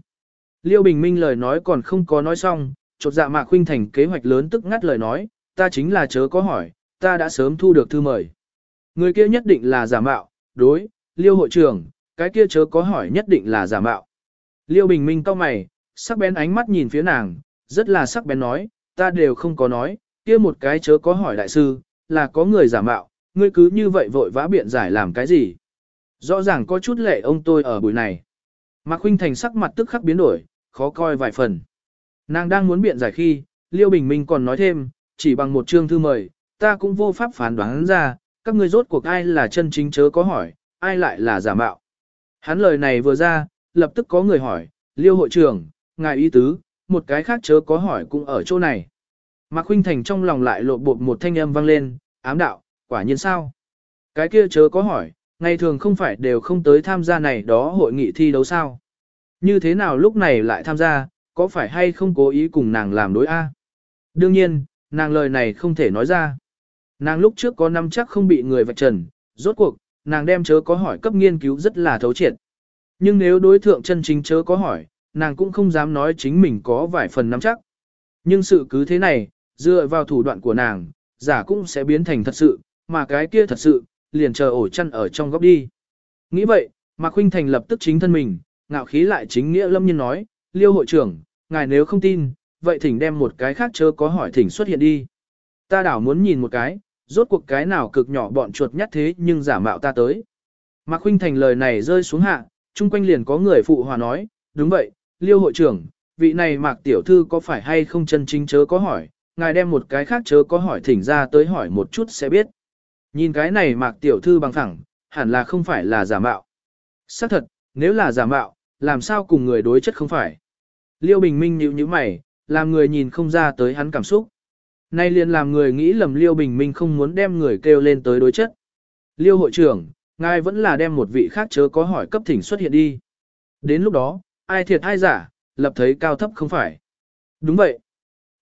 Liêu Bình Minh lời nói còn không có nói xong, chột dạ mạc khuynh thành kế hoạch lớn tức ngắt lời nói, ta chính là chớ có hỏi, ta đã sớm thu được thư mời. Người kia nhất định là giả mạo, đối, Liêu hội trưởng, cái kia chớ có hỏi nhất định là giả mạo. Liêu Bình Minh cau mày, sắc bén ánh mắt nhìn phía nàng, rất là sắc bén nói, ta đều không có nói, kia một cái chớ có hỏi đại sư, là có người giả mạo, ngươi cứ như vậy vội vã biện giải làm cái gì. Rõ ràng có chút lệ ông tôi ở buổi này. Mạc Khuynh Thành sắc mặt tức khắc biến đổi, khó coi vài phần. Nàng đang muốn biện giải khi, Liêu Bình Minh còn nói thêm, chỉ bằng một chương thư mời, ta cũng vô pháp phán đoán ra, các ngươi rốt cuộc ai là chân chính chớ có hỏi, ai lại là giả mạo. Hắn lời này vừa ra, lập tức có người hỏi, Liêu hội trưởng, ngài ý tứ, một cái khác chớ có hỏi cũng ở chỗ này. Mạc Khuynh Thành trong lòng lại lộ bột một thanh âm vang lên, ám đạo, quả nhiên sao? Cái kia chớ có hỏi, ngày thường không phải đều không tới tham gia này đó hội nghị thi đấu sao? Như thế nào lúc này lại tham gia, có phải hay không cố ý cùng nàng làm đối A? Đương nhiên, nàng lời này không thể nói ra. Nàng lúc trước có năm chắc không bị người vạch trần, rốt cuộc, nàng đem chớ có hỏi cấp nghiên cứu rất là thấu triệt. Nhưng nếu đối thượng chân chính chớ có hỏi, nàng cũng không dám nói chính mình có vài phần nắm chắc. Nhưng sự cứ thế này, dựa vào thủ đoạn của nàng, giả cũng sẽ biến thành thật sự, mà cái kia thật sự, liền chờ ổ chăn ở trong góc đi. Nghĩ vậy, Mạc Khuynh Thành lập tức chính thân mình, ngạo khí lại chính nghĩa lâm nhân nói, liêu hội trưởng, ngài nếu không tin, vậy thỉnh đem một cái khác chớ có hỏi thỉnh xuất hiện đi. Ta đảo muốn nhìn một cái, rốt cuộc cái nào cực nhỏ bọn chuột nhắt thế nhưng giả mạo ta tới. Mạc Khuynh Thành lời này rơi xuống hạ, chung quanh liền có người phụ hòa nói, đúng vậy, liêu hội trưởng, vị này Mạc Tiểu Thư có phải hay không chân chính chớ có hỏi, ngài đem một cái khác chớ có hỏi thỉnh ra tới hỏi một chút sẽ biết. Nhìn cái này Mạc Tiểu Thư bằng thẳng, hẳn là không phải là giả mạo. Xác thật, nếu là giả mạo, làm sao cùng người đối chất không phải. Liêu Bình Minh nhíu nhíu mày, làm người nhìn không ra tới hắn cảm xúc. Nay liền làm người nghĩ lầm Liêu Bình Minh không muốn đem người kêu lên tới đối chất. Liêu hội trưởng, ngài vẫn là đem một vị khác chớ có hỏi cấp thỉnh xuất hiện đi. Đến lúc đó, ai thiệt ai giả, lập thấy cao thấp không phải. Đúng vậy.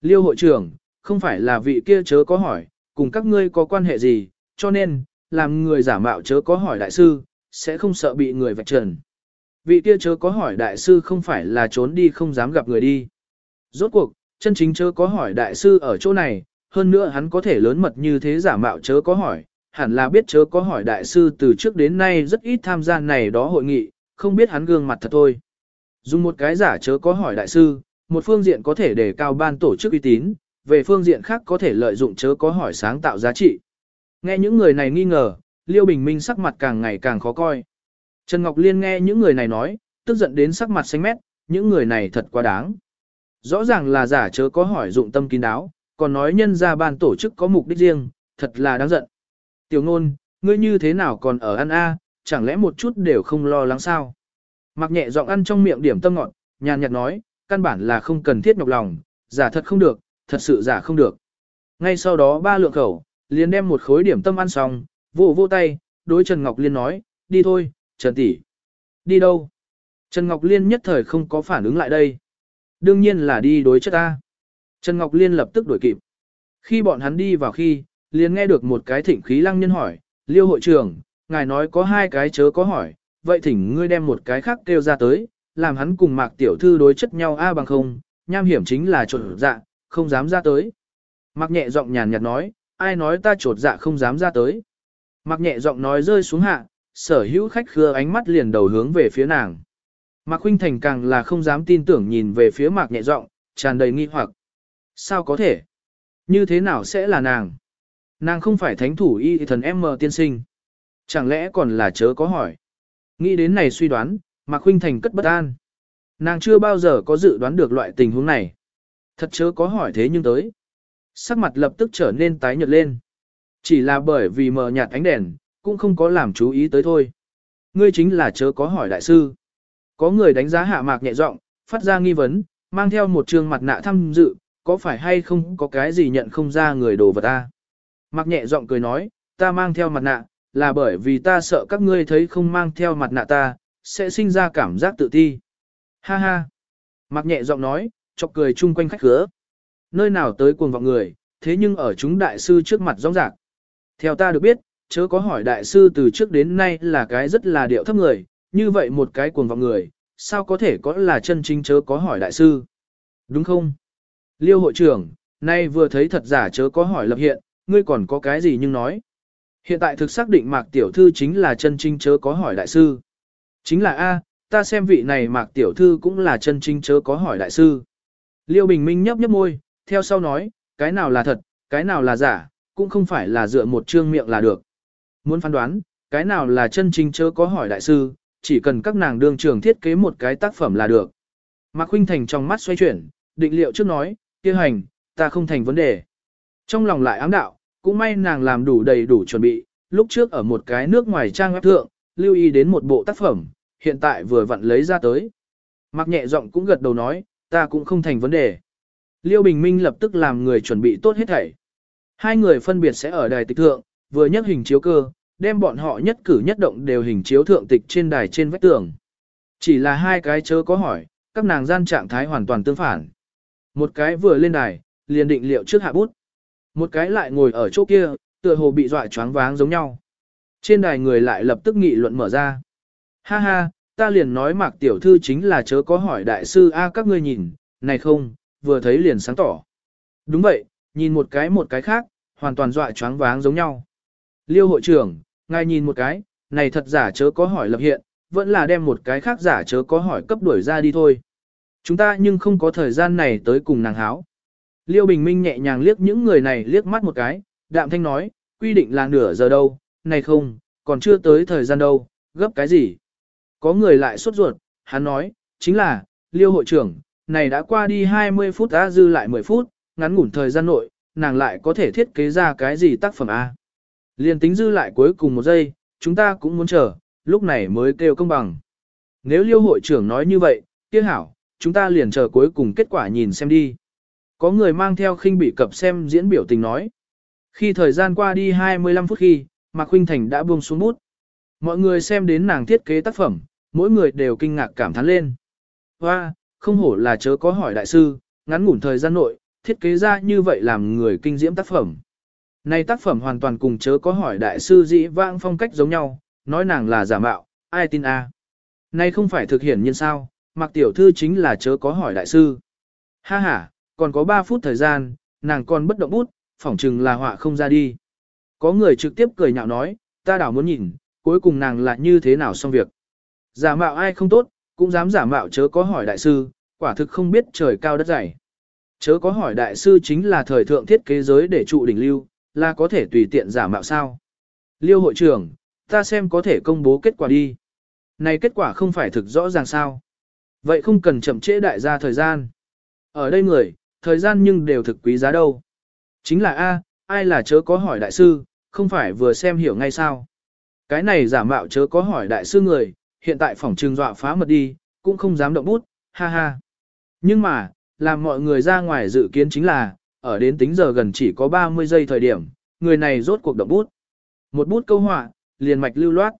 Liêu hội trưởng, không phải là vị kia chớ có hỏi, cùng các ngươi có quan hệ gì, cho nên, làm người giả mạo chớ có hỏi đại sư, sẽ không sợ bị người vạch trần. Vị kia chớ có hỏi đại sư không phải là trốn đi không dám gặp người đi. Rốt cuộc, chân chính chớ có hỏi đại sư ở chỗ này, hơn nữa hắn có thể lớn mật như thế giả mạo chớ có hỏi, hẳn là biết chớ có hỏi đại sư từ trước đến nay rất ít tham gia này đó hội nghị, không biết hắn gương mặt thật thôi. Dùng một cái giả chớ có hỏi đại sư, một phương diện có thể đề cao ban tổ chức uy tín, về phương diện khác có thể lợi dụng chớ có hỏi sáng tạo giá trị. Nghe những người này nghi ngờ, Liêu Bình Minh sắc mặt càng ngày càng khó coi. Trần Ngọc Liên nghe những người này nói, tức giận đến sắc mặt xanh mét, những người này thật quá đáng. Rõ ràng là giả chớ có hỏi dụng tâm kín đáo, còn nói nhân ra ban tổ chức có mục đích riêng, thật là đáng giận. Tiểu ngôn, ngươi như thế nào còn ở ăn a, chẳng lẽ một chút đều không lo lắng sao? Mặc nhẹ giọng ăn trong miệng điểm tâm ngọt, nhàn nhạt nói, căn bản là không cần thiết nhọc lòng, giả thật không được, thật sự giả không được. Ngay sau đó ba lượng khẩu, liền đem một khối điểm tâm ăn xong, vỗ vỗ tay, đối Trần Ngọc Liên nói, đi thôi, Trần tỷ. Đi đâu? Trần Ngọc Liên nhất thời không có phản ứng lại đây. Đương nhiên là đi đối chất ta. Trần Ngọc Liên lập tức đuổi kịp. Khi bọn hắn đi vào khi, liền nghe được một cái thỉnh khí lăng nhân hỏi, liêu hội trưởng, ngài nói có hai cái chớ có hỏi, vậy thỉnh ngươi đem một cái khác kêu ra tới, làm hắn cùng mạc tiểu thư đối chất nhau a bằng không, nham hiểm chính là trột dạ, không dám ra tới. Mạc nhẹ giọng nhàn nhạt nói, ai nói ta trột dạ không dám ra tới. Mạc nhẹ giọng nói rơi xuống hạ, sở hữu khách khứa ánh mắt liền đầu hướng về phía nàng. Mạc huynh Thành càng là không dám tin tưởng nhìn về phía Mạc nhẹ giọng, tràn đầy nghi hoặc. Sao có thể? Như thế nào sẽ là nàng? Nàng không phải thánh thủ y thần em mờ tiên sinh. Chẳng lẽ còn là chớ có hỏi? Nghĩ đến này suy đoán, Mạc Khuynh Thành cất bất an. Nàng chưa bao giờ có dự đoán được loại tình huống này. Thật chớ có hỏi thế nhưng tới. Sắc mặt lập tức trở nên tái nhợt lên. Chỉ là bởi vì mờ nhạt ánh đèn, cũng không có làm chú ý tới thôi. Ngươi chính là chớ có hỏi đại sư. Có người đánh giá hạ mạc nhẹ giọng, phát ra nghi vấn, mang theo một trường mặt nạ thăm dự, có phải hay không có cái gì nhận không ra người đồ vật ta. Mạc nhẹ giọng cười nói, ta mang theo mặt nạ, là bởi vì ta sợ các ngươi thấy không mang theo mặt nạ ta, sẽ sinh ra cảm giác tự ti. Ha ha. Mạc nhẹ giọng nói, chọc cười chung quanh khách khứa. Nơi nào tới cuồng vọng người, thế nhưng ở chúng đại sư trước mặt rong rạc. Theo ta được biết, chớ có hỏi đại sư từ trước đến nay là cái rất là điệu thấp người, như vậy một cái cuồng vọng người, sao có thể có là chân chính chớ có hỏi đại sư. Đúng không? Liêu hội trưởng, nay vừa thấy thật giả chớ có hỏi lập hiện, ngươi còn có cái gì nhưng nói. Hiện tại thực xác định mạc tiểu thư chính là chân trinh chớ có hỏi đại sư. Chính là A, ta xem vị này mạc tiểu thư cũng là chân trinh chớ có hỏi đại sư. Liêu Bình Minh nhấp nhấp môi, theo sau nói, cái nào là thật, cái nào là giả, cũng không phải là dựa một trương miệng là được. Muốn phán đoán, cái nào là chân trinh chớ có hỏi đại sư, chỉ cần các nàng đương trường thiết kế một cái tác phẩm là được. Mạc Huynh Thành trong mắt xoay chuyển, định liệu trước nói, kia hành, ta không thành vấn đề. Trong lòng lại ám đạo, cũng may nàng làm đủ đầy đủ chuẩn bị, lúc trước ở một cái nước ngoài trang web thượng, lưu ý đến một bộ tác phẩm, hiện tại vừa vặn lấy ra tới. Mạc nhẹ giọng cũng gật đầu nói, ta cũng không thành vấn đề. Liêu Bình Minh lập tức làm người chuẩn bị tốt hết thảy. Hai người phân biệt sẽ ở đài tịch thượng, vừa nhấc hình chiếu cơ, đem bọn họ nhất cử nhất động đều hình chiếu thượng tịch trên đài trên vách tường. Chỉ là hai cái chớ có hỏi, các nàng gian trạng thái hoàn toàn tương phản. Một cái vừa lên đài, liền định liệu trước hạ bút. Một cái lại ngồi ở chỗ kia, tựa hồ bị dọa choáng váng giống nhau. Trên đài người lại lập tức nghị luận mở ra. Ha ha, ta liền nói mạc tiểu thư chính là chớ có hỏi đại sư A các ngươi nhìn, này không, vừa thấy liền sáng tỏ. Đúng vậy, nhìn một cái một cái khác, hoàn toàn dọa choáng váng giống nhau. Liêu hội trưởng, ngài nhìn một cái, này thật giả chớ có hỏi lập hiện, vẫn là đem một cái khác giả chớ có hỏi cấp đuổi ra đi thôi. Chúng ta nhưng không có thời gian này tới cùng nàng háo. Liêu Bình Minh nhẹ nhàng liếc những người này liếc mắt một cái, đạm thanh nói, quy định là nửa giờ đâu, này không, còn chưa tới thời gian đâu, gấp cái gì. Có người lại sốt ruột, hắn nói, chính là, Liêu hội trưởng, này đã qua đi 20 phút đã dư lại 10 phút, ngắn ngủn thời gian nội, nàng lại có thể thiết kế ra cái gì tác phẩm A. Liên tính dư lại cuối cùng một giây, chúng ta cũng muốn chờ, lúc này mới kêu công bằng. Nếu liêu hội trưởng nói như vậy, tiếc hảo, chúng ta liền chờ cuối cùng kết quả nhìn xem đi. Có người mang theo khinh bị cập xem diễn biểu tình nói. Khi thời gian qua đi 25 phút khi, Mạc Khuynh Thành đã buông xuống bút. Mọi người xem đến nàng thiết kế tác phẩm, mỗi người đều kinh ngạc cảm thán lên. Hoa, không hổ là chớ có hỏi đại sư, ngắn ngủn thời gian nội, thiết kế ra như vậy làm người kinh diễm tác phẩm. Này tác phẩm hoàn toàn cùng chớ có hỏi đại sư dĩ vãng phong cách giống nhau, nói nàng là giả mạo, ai tin a? À? Này không phải thực hiện nhân sao, mặc tiểu thư chính là chớ có hỏi đại sư. Ha ha, còn có 3 phút thời gian, nàng còn bất động bút, phỏng chừng là họa không ra đi. Có người trực tiếp cười nhạo nói, ta đảo muốn nhìn, cuối cùng nàng là như thế nào xong việc. Giả mạo ai không tốt, cũng dám giả mạo chớ có hỏi đại sư, quả thực không biết trời cao đất dày. Chớ có hỏi đại sư chính là thời thượng thiết kế giới để trụ đỉnh lưu, là có thể tùy tiện giả mạo sao. Liêu hội trưởng, ta xem có thể công bố kết quả đi. Này kết quả không phải thực rõ ràng sao. Vậy không cần chậm trễ đại gia thời gian. Ở đây người, thời gian nhưng đều thực quý giá đâu. Chính là A, ai là chớ có hỏi đại sư, không phải vừa xem hiểu ngay sao. Cái này giả mạo chớ có hỏi đại sư người, hiện tại phòng trừng dọa phá mật đi, cũng không dám động bút, ha ha. Nhưng mà, làm mọi người ra ngoài dự kiến chính là, ở đến tính giờ gần chỉ có 30 giây thời điểm, người này rốt cuộc động bút. Một bút câu họa, liền mạch lưu loát.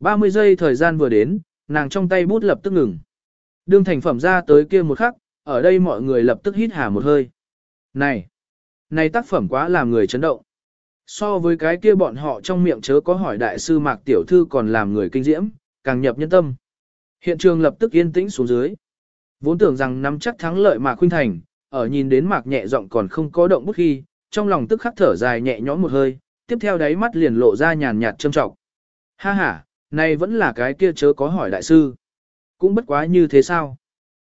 30 giây thời gian vừa đến, nàng trong tay bút lập tức ngừng. Đương thành phẩm ra tới kia một khắc, ở đây mọi người lập tức hít hà một hơi. Này, này tác phẩm quá làm người chấn động. So với cái kia bọn họ trong miệng chớ có hỏi đại sư Mạc Tiểu Thư còn làm người kinh diễm, càng nhập nhân tâm. Hiện trường lập tức yên tĩnh xuống dưới. Vốn tưởng rằng nắm chắc thắng lợi Mạc Khuynh Thành, ở nhìn đến Mạc nhẹ giọng còn không có động bút khi, trong lòng tức khắc thở dài nhẹ nhõm một hơi, tiếp theo đáy mắt liền lộ ra nhàn nhạt trâm trọng. Ha ha, này vẫn là cái kia chớ có hỏi đại sư. Cũng bất quá như thế sao?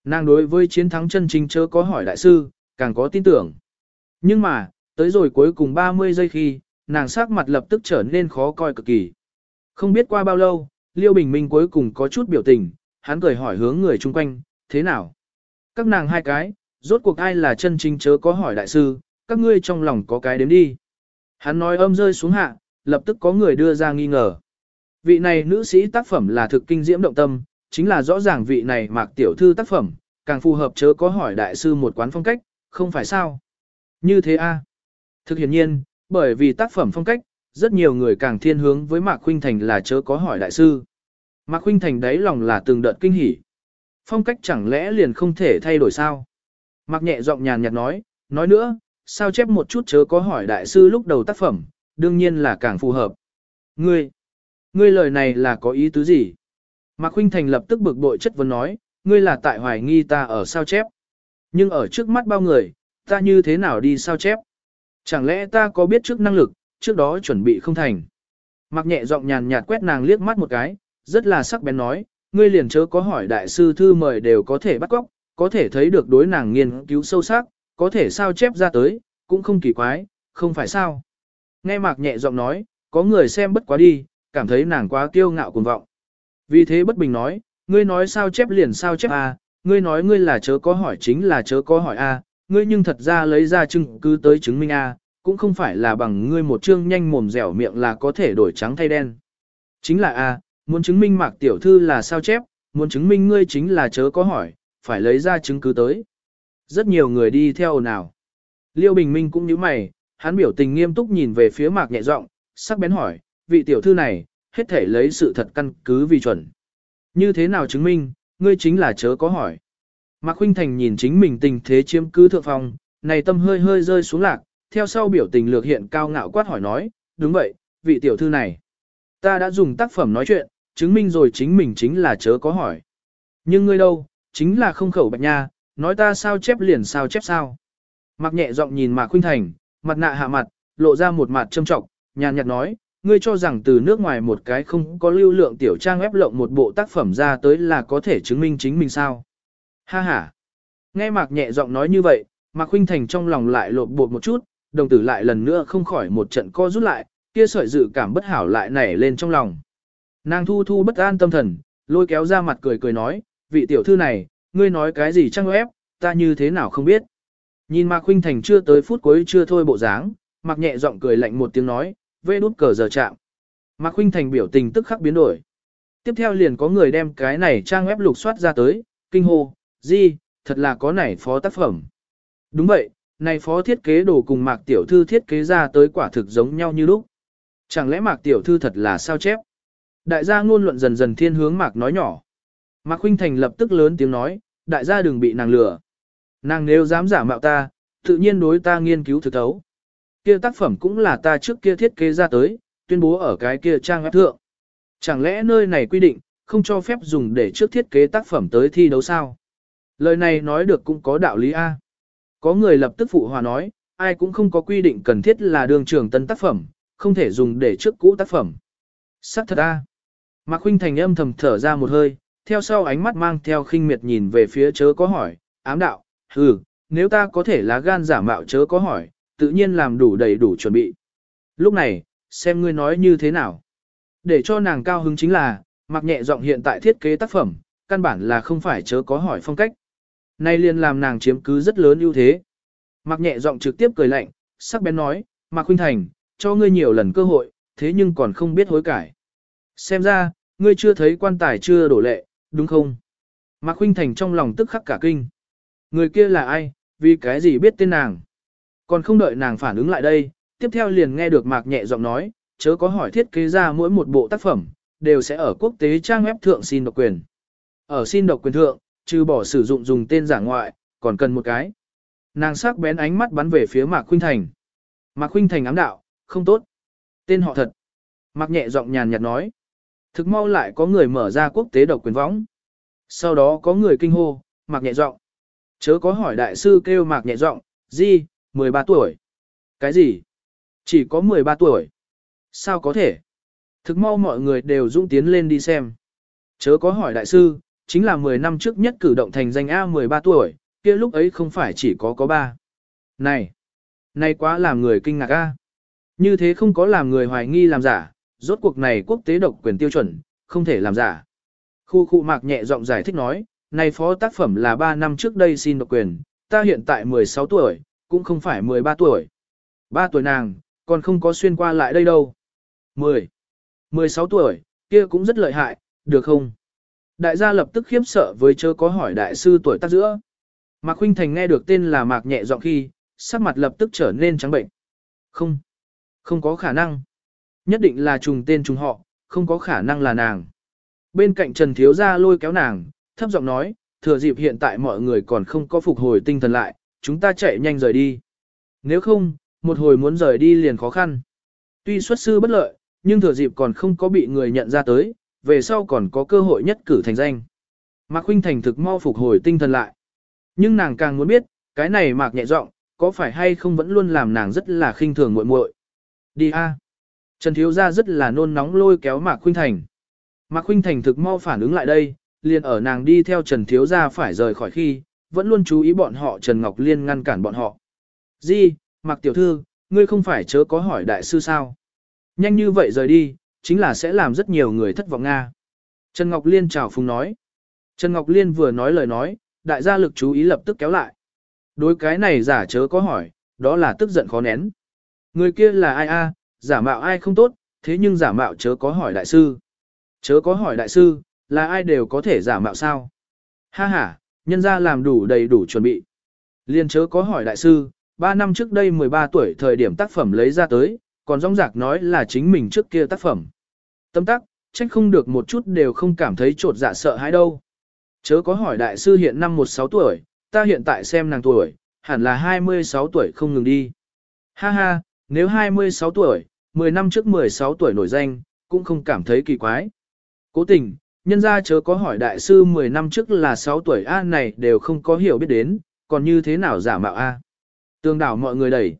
Nàng đối với chiến thắng chân chính chớ có hỏi đại sư, càng có tin tưởng. Nhưng mà, tới rồi cuối cùng 30 giây khi, nàng sắc mặt lập tức trở nên khó coi cực kỳ. Không biết qua bao lâu, Liêu Bình Minh cuối cùng có chút biểu tình, hắn cười hỏi hướng người chung quanh, thế nào? Các nàng hai cái, rốt cuộc ai là chân chính chớ có hỏi đại sư, các ngươi trong lòng có cái đếm đi. Hắn nói âm rơi xuống hạ, lập tức có người đưa ra nghi ngờ. Vị này nữ sĩ tác phẩm là thực kinh diễm động tâm, chính là rõ ràng vị này mạc tiểu thư tác phẩm, càng phù hợp chớ có hỏi đại sư một quán phong cách, không phải sao? Như thế a à? Thực hiện nhiên, bởi vì tác phẩm phong cách, rất nhiều người càng thiên hướng với Mạc Khuynh Thành là chớ có hỏi đại sư. Mạc Khuynh Thành đấy lòng là từng đợt kinh hỉ. Phong cách chẳng lẽ liền không thể thay đổi sao? Mạc nhẹ giọng nhàn nhạt nói, nói nữa, sao chép một chút chớ có hỏi đại sư lúc đầu tác phẩm, đương nhiên là càng phù hợp. Ngươi, ngươi lời này là có ý tứ gì? Mạc Khuynh Thành lập tức bực bội chất vấn nói, ngươi là tại hoài nghi ta ở sao chép. Nhưng ở trước mắt bao người, ta như thế nào đi sao chép? Chẳng lẽ ta có biết trước năng lực, trước đó chuẩn bị không thành? Mạc nhẹ giọng nhàn nhạt quét nàng liếc mắt một cái, rất là sắc bén nói, ngươi liền chớ có hỏi đại sư thư mời đều có thể bắt cóc, có thể thấy được đối nàng nghiên cứu sâu sắc, có thể sao chép ra tới, cũng không kỳ quái, không phải sao. Nghe mạc nhẹ giọng nói, có người xem bất quá đi, cảm thấy nàng quá kiêu ngạo cuồng vọng. Vì thế bất bình nói, ngươi nói sao chép liền sao chép a, ngươi nói ngươi là chớ có hỏi chính là chớ có hỏi a, ngươi nhưng thật ra lấy ra chứng cứ tới chứng minh a, cũng không phải là bằng ngươi một chương nhanh mồm dẻo miệng là có thể đổi trắng thay đen. Chính là a, muốn chứng minh mạc tiểu thư là sao chép, muốn chứng minh ngươi chính là chớ có hỏi, phải lấy ra chứng cứ tới. Rất nhiều người đi theo nào. Liêu Bình Minh cũng như mày, hắn biểu tình nghiêm túc nhìn về phía mạc nhẹ giọng, sắc bén hỏi, vị tiểu thư này, hết thể lấy sự thật căn cứ vì chuẩn. Như thế nào chứng minh, ngươi chính là chớ có hỏi. Mạc Khuynh Thành nhìn chính mình tình thế chiếm cứ thượng phong, này tâm hơi hơi rơi xuống lạc, theo sau biểu tình lược hiện cao ngạo quát hỏi nói, đúng vậy, vị tiểu thư này. Ta đã dùng tác phẩm nói chuyện, chứng minh rồi chính mình chính là chớ có hỏi. Nhưng ngươi đâu, chính là không khẩu bạch nha, nói ta sao chép liền sao chép sao. Mạc nhẹ giọng nhìn Mạc Khuynh Thành, mặt nạ hạ mặt, lộ ra một mặt châm trọng, nhàn nhạt nói, ngươi cho rằng từ nước ngoài một cái không có lưu lượng tiểu trang ép lộng một bộ tác phẩm ra tới là có thể chứng minh chính mình sao. Ha ha. Nghe Mạc nhẹ giọng nói như vậy, Mạc Khuynh Thành trong lòng lại lột bột một chút, đồng tử lại lần nữa không khỏi một trận co rút lại, kia sợi dự cảm bất hảo lại nảy lên trong lòng. Nàng thu thu bất an tâm thần, lôi kéo ra mặt cười cười nói, vị tiểu thư này, ngươi nói cái gì trang ép, ta như thế nào không biết. Nhìn Mạc Khuynh Thành chưa tới phút cuối chưa thôi bộ dáng, Mạc nhẹ giọng cười lạnh một tiếng nói, vê đút cờ giờ chạm. Mạc Khuynh Thành biểu tình tức khắc biến đổi. Tiếp theo liền có người đem cái này trang web lục soát ra tới, kinh hô, gì, thật là có nảy phó tác phẩm. Đúng vậy, này phó thiết kế đồ cùng Mạc Tiểu Thư thiết kế ra tới quả thực giống nhau như lúc. Chẳng lẽ Mạc Tiểu Thư thật là sao chép? Đại gia ngôn luận dần dần thiên hướng Mạc nói nhỏ. Mạc Khuynh Thành lập tức lớn tiếng nói, đại gia đừng bị nàng lừa. Nàng nếu dám giả mạo ta, tự nhiên đối ta nghiên cứu thực thấu. Kia tác phẩm cũng là ta trước kia thiết kế ra tới, tuyên bố ở cái kia trang web thượng. Chẳng lẽ nơi này quy định, không cho phép dùng để trước thiết kế tác phẩm tới thi đấu sao? Lời này nói được cũng có đạo lý A. Có người lập tức phụ hòa nói, ai cũng không có quy định cần thiết là đường trường tân tác phẩm, không thể dùng để trước cũ tác phẩm. Sắc thật A. Mạc Khuynh Thành âm thầm thở ra một hơi, theo sau ánh mắt mang theo khinh miệt nhìn về phía chớ có hỏi, ám đạo, hừ, nếu ta có thể lá gan giả mạo chớ có hỏi, tự nhiên làm đủ đầy đủ chuẩn bị. Lúc này, xem ngươi nói như thế nào. Để cho nàng cao hứng chính là, mặc nhẹ giọng hiện tại thiết kế tác phẩm, căn bản là không phải chớ có hỏi phong cách. Nay liền làm nàng chiếm cứ rất lớn ưu thế. Mặc nhẹ giọng trực tiếp cười lạnh, sắc bén nói, Mạc Huynh Thành, cho ngươi nhiều lần cơ hội, thế nhưng còn không biết hối cải. Xem ra, ngươi chưa thấy quan tài chưa đổ lệ, đúng không? Mạc Huynh Thành trong lòng tức khắc cả kinh. Người kia là ai, vì cái gì biết tên nàng? Còn không đợi nàng phản ứng lại đây, tiếp theo liền nghe được Mạc nhẹ giọng nói, chớ có hỏi thiết kế ra mỗi một bộ tác phẩm, đều sẽ ở quốc tế trang web thượng xin độc quyền. Ở xin độc quyền thượng, trừ bỏ sử dụng dùng tên giả ngoại, còn cần một cái. Nàng sắc bén ánh mắt bắn về phía Mạc Khuynh Thành. Mạc Khuynh Thành ám đạo, không tốt. Tên họ thật. Mạc nhẹ giọng nhàn nhạt nói. Thực mau lại có người mở ra quốc tế độc quyền võng. Sau đó có người kinh hô, Mạc nhẹ giọng. Chớ có hỏi đại sư kêu Mạc nhẹ giọng, gì, 13 tuổi. Cái gì? Chỉ có 13 tuổi. Sao có thể? Thực mau mọi người đều dũng tiến lên đi xem. Chớ có hỏi đại sư, chính là 10 năm trước nhất cử động thành danh A13 tuổi, kia lúc ấy không phải chỉ có có 3. Này! Này quá làm người kinh ngạc A. Như thế không có làm người hoài nghi làm giả, rốt cuộc này quốc tế độc quyền tiêu chuẩn, không thể làm giả. Khu khu mạc nhẹ giọng giải thích nói, này phó tác phẩm là 3 năm trước đây xin độc quyền, ta hiện tại 16 tuổi, cũng không phải 13 tuổi. 3 tuổi nàng, còn không có xuyên qua lại đây đâu. 10. 16 tuổi, kia cũng rất lợi hại, được không? Đại gia lập tức khiếp sợ với chớ có hỏi đại sư tuổi tác giữa. Mạc Khuynh Thành nghe được tên là Mạc nhẹ giọng khi, sắc mặt lập tức trở nên trắng bệnh. Không, không có khả năng. Nhất định là trùng tên trùng họ, không có khả năng là nàng. Bên cạnh Trần Thiếu Gia lôi kéo nàng, thấp giọng nói, thừa dịp hiện tại mọi người còn không có phục hồi tinh thần lại, chúng ta chạy nhanh rời đi. Nếu không, một hồi muốn rời đi liền khó khăn. Tuy xuất sư bất lợi, nhưng thừa dịp còn không có bị người nhận ra tới, về sau còn có cơ hội nhất cử thành danh. Mạc Khuynh Thành thực mau phục hồi tinh thần lại. Nhưng nàng càng muốn biết, cái này Mạc nhẹ giọng, có phải hay không vẫn luôn làm nàng rất là khinh thường muội muội. Đi a. Trần Thiếu Gia rất là nôn nóng lôi kéo Mạc Khuynh Thành. Mạc Khuynh Thành thực mau phản ứng lại đây, liền ở nàng đi theo Trần Thiếu Gia phải rời khỏi khi, vẫn luôn chú ý bọn họ Trần Ngọc Liên ngăn cản bọn họ. Di, Mạc Tiểu Thư, ngươi không phải chớ có hỏi đại sư sao? Nhanh như vậy rời đi, chính là sẽ làm rất nhiều người thất vọng Nga. Trần Ngọc Liên chào phùng nói. Trần Ngọc Liên vừa nói lời nói, đại gia lực chú ý lập tức kéo lại. Đối cái này giả chớ có hỏi, đó là tức giận khó nén. Người kia là ai a, à, giả mạo ai không tốt, thế nhưng giả mạo chớ có hỏi đại sư. Chớ có hỏi đại sư, là ai đều có thể giả mạo sao? Ha ha, nhân ra làm đủ đầy đủ chuẩn bị. Liên chớ có hỏi đại sư, 3 năm trước đây 13 tuổi thời điểm tác phẩm lấy ra tới, còn rong rạc nói là chính mình trước kia tác phẩm. Tâm tắc, trách không được một chút đều không cảm thấy trột dạ sợ hãi đâu. Chớ có hỏi đại sư hiện năm 16 tuổi, ta hiện tại xem nàng tuổi, hẳn là 26 tuổi không ngừng đi. Ha ha, nếu 26 tuổi, 10 năm trước 16 tuổi nổi danh, cũng không cảm thấy kỳ quái. Cố tình, nhân ra chớ có hỏi đại sư 10 năm trước là 6 tuổi A này đều không có hiểu biết đến, còn như thế nào giả mạo A. Tương đảo mọi người đẩy.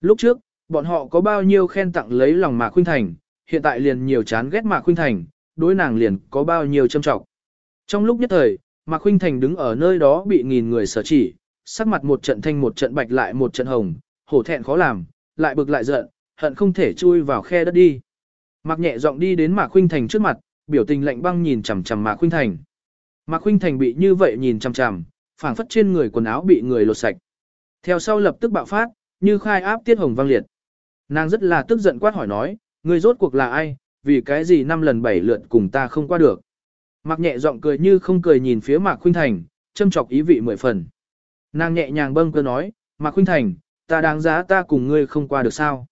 Lúc trước, bọn họ có bao nhiêu khen tặng lấy lòng Mạc Khuynh Thành, hiện tại liền nhiều chán ghét Mạc Khuynh Thành, đối nàng liền có bao nhiêu châm trọng. Trong lúc nhất thời, Mạc Khuynh Thành đứng ở nơi đó bị nghìn người sở chỉ, sắc mặt một trận thanh một trận bạch lại một trận hồng, hổ thẹn khó làm, lại bực lại giận, hận không thể chui vào khe đất đi. Mạc nhẹ giọng đi đến Mạc Khuynh Thành trước mặt, biểu tình lạnh băng nhìn chằm chằm Mạc Khuynh Thành. Mạc Khuynh Thành bị như vậy nhìn chằm chằm, phảng phất trên người quần áo bị người lột sạch. Theo sau lập tức bạo phát, như khai áp tiết hồng vang liệt. Nàng rất là tức giận quát hỏi nói, người rốt cuộc là ai, vì cái gì năm lần bảy lượt cùng ta không qua được. Mạc nhẹ giọng cười như không cười nhìn phía Mạc Khuynh Thành, châm chọc ý vị mười phần. Nàng nhẹ nhàng bâng cơ nói, Mạc Khuynh Thành, ta đáng giá ta cùng ngươi không qua được sao.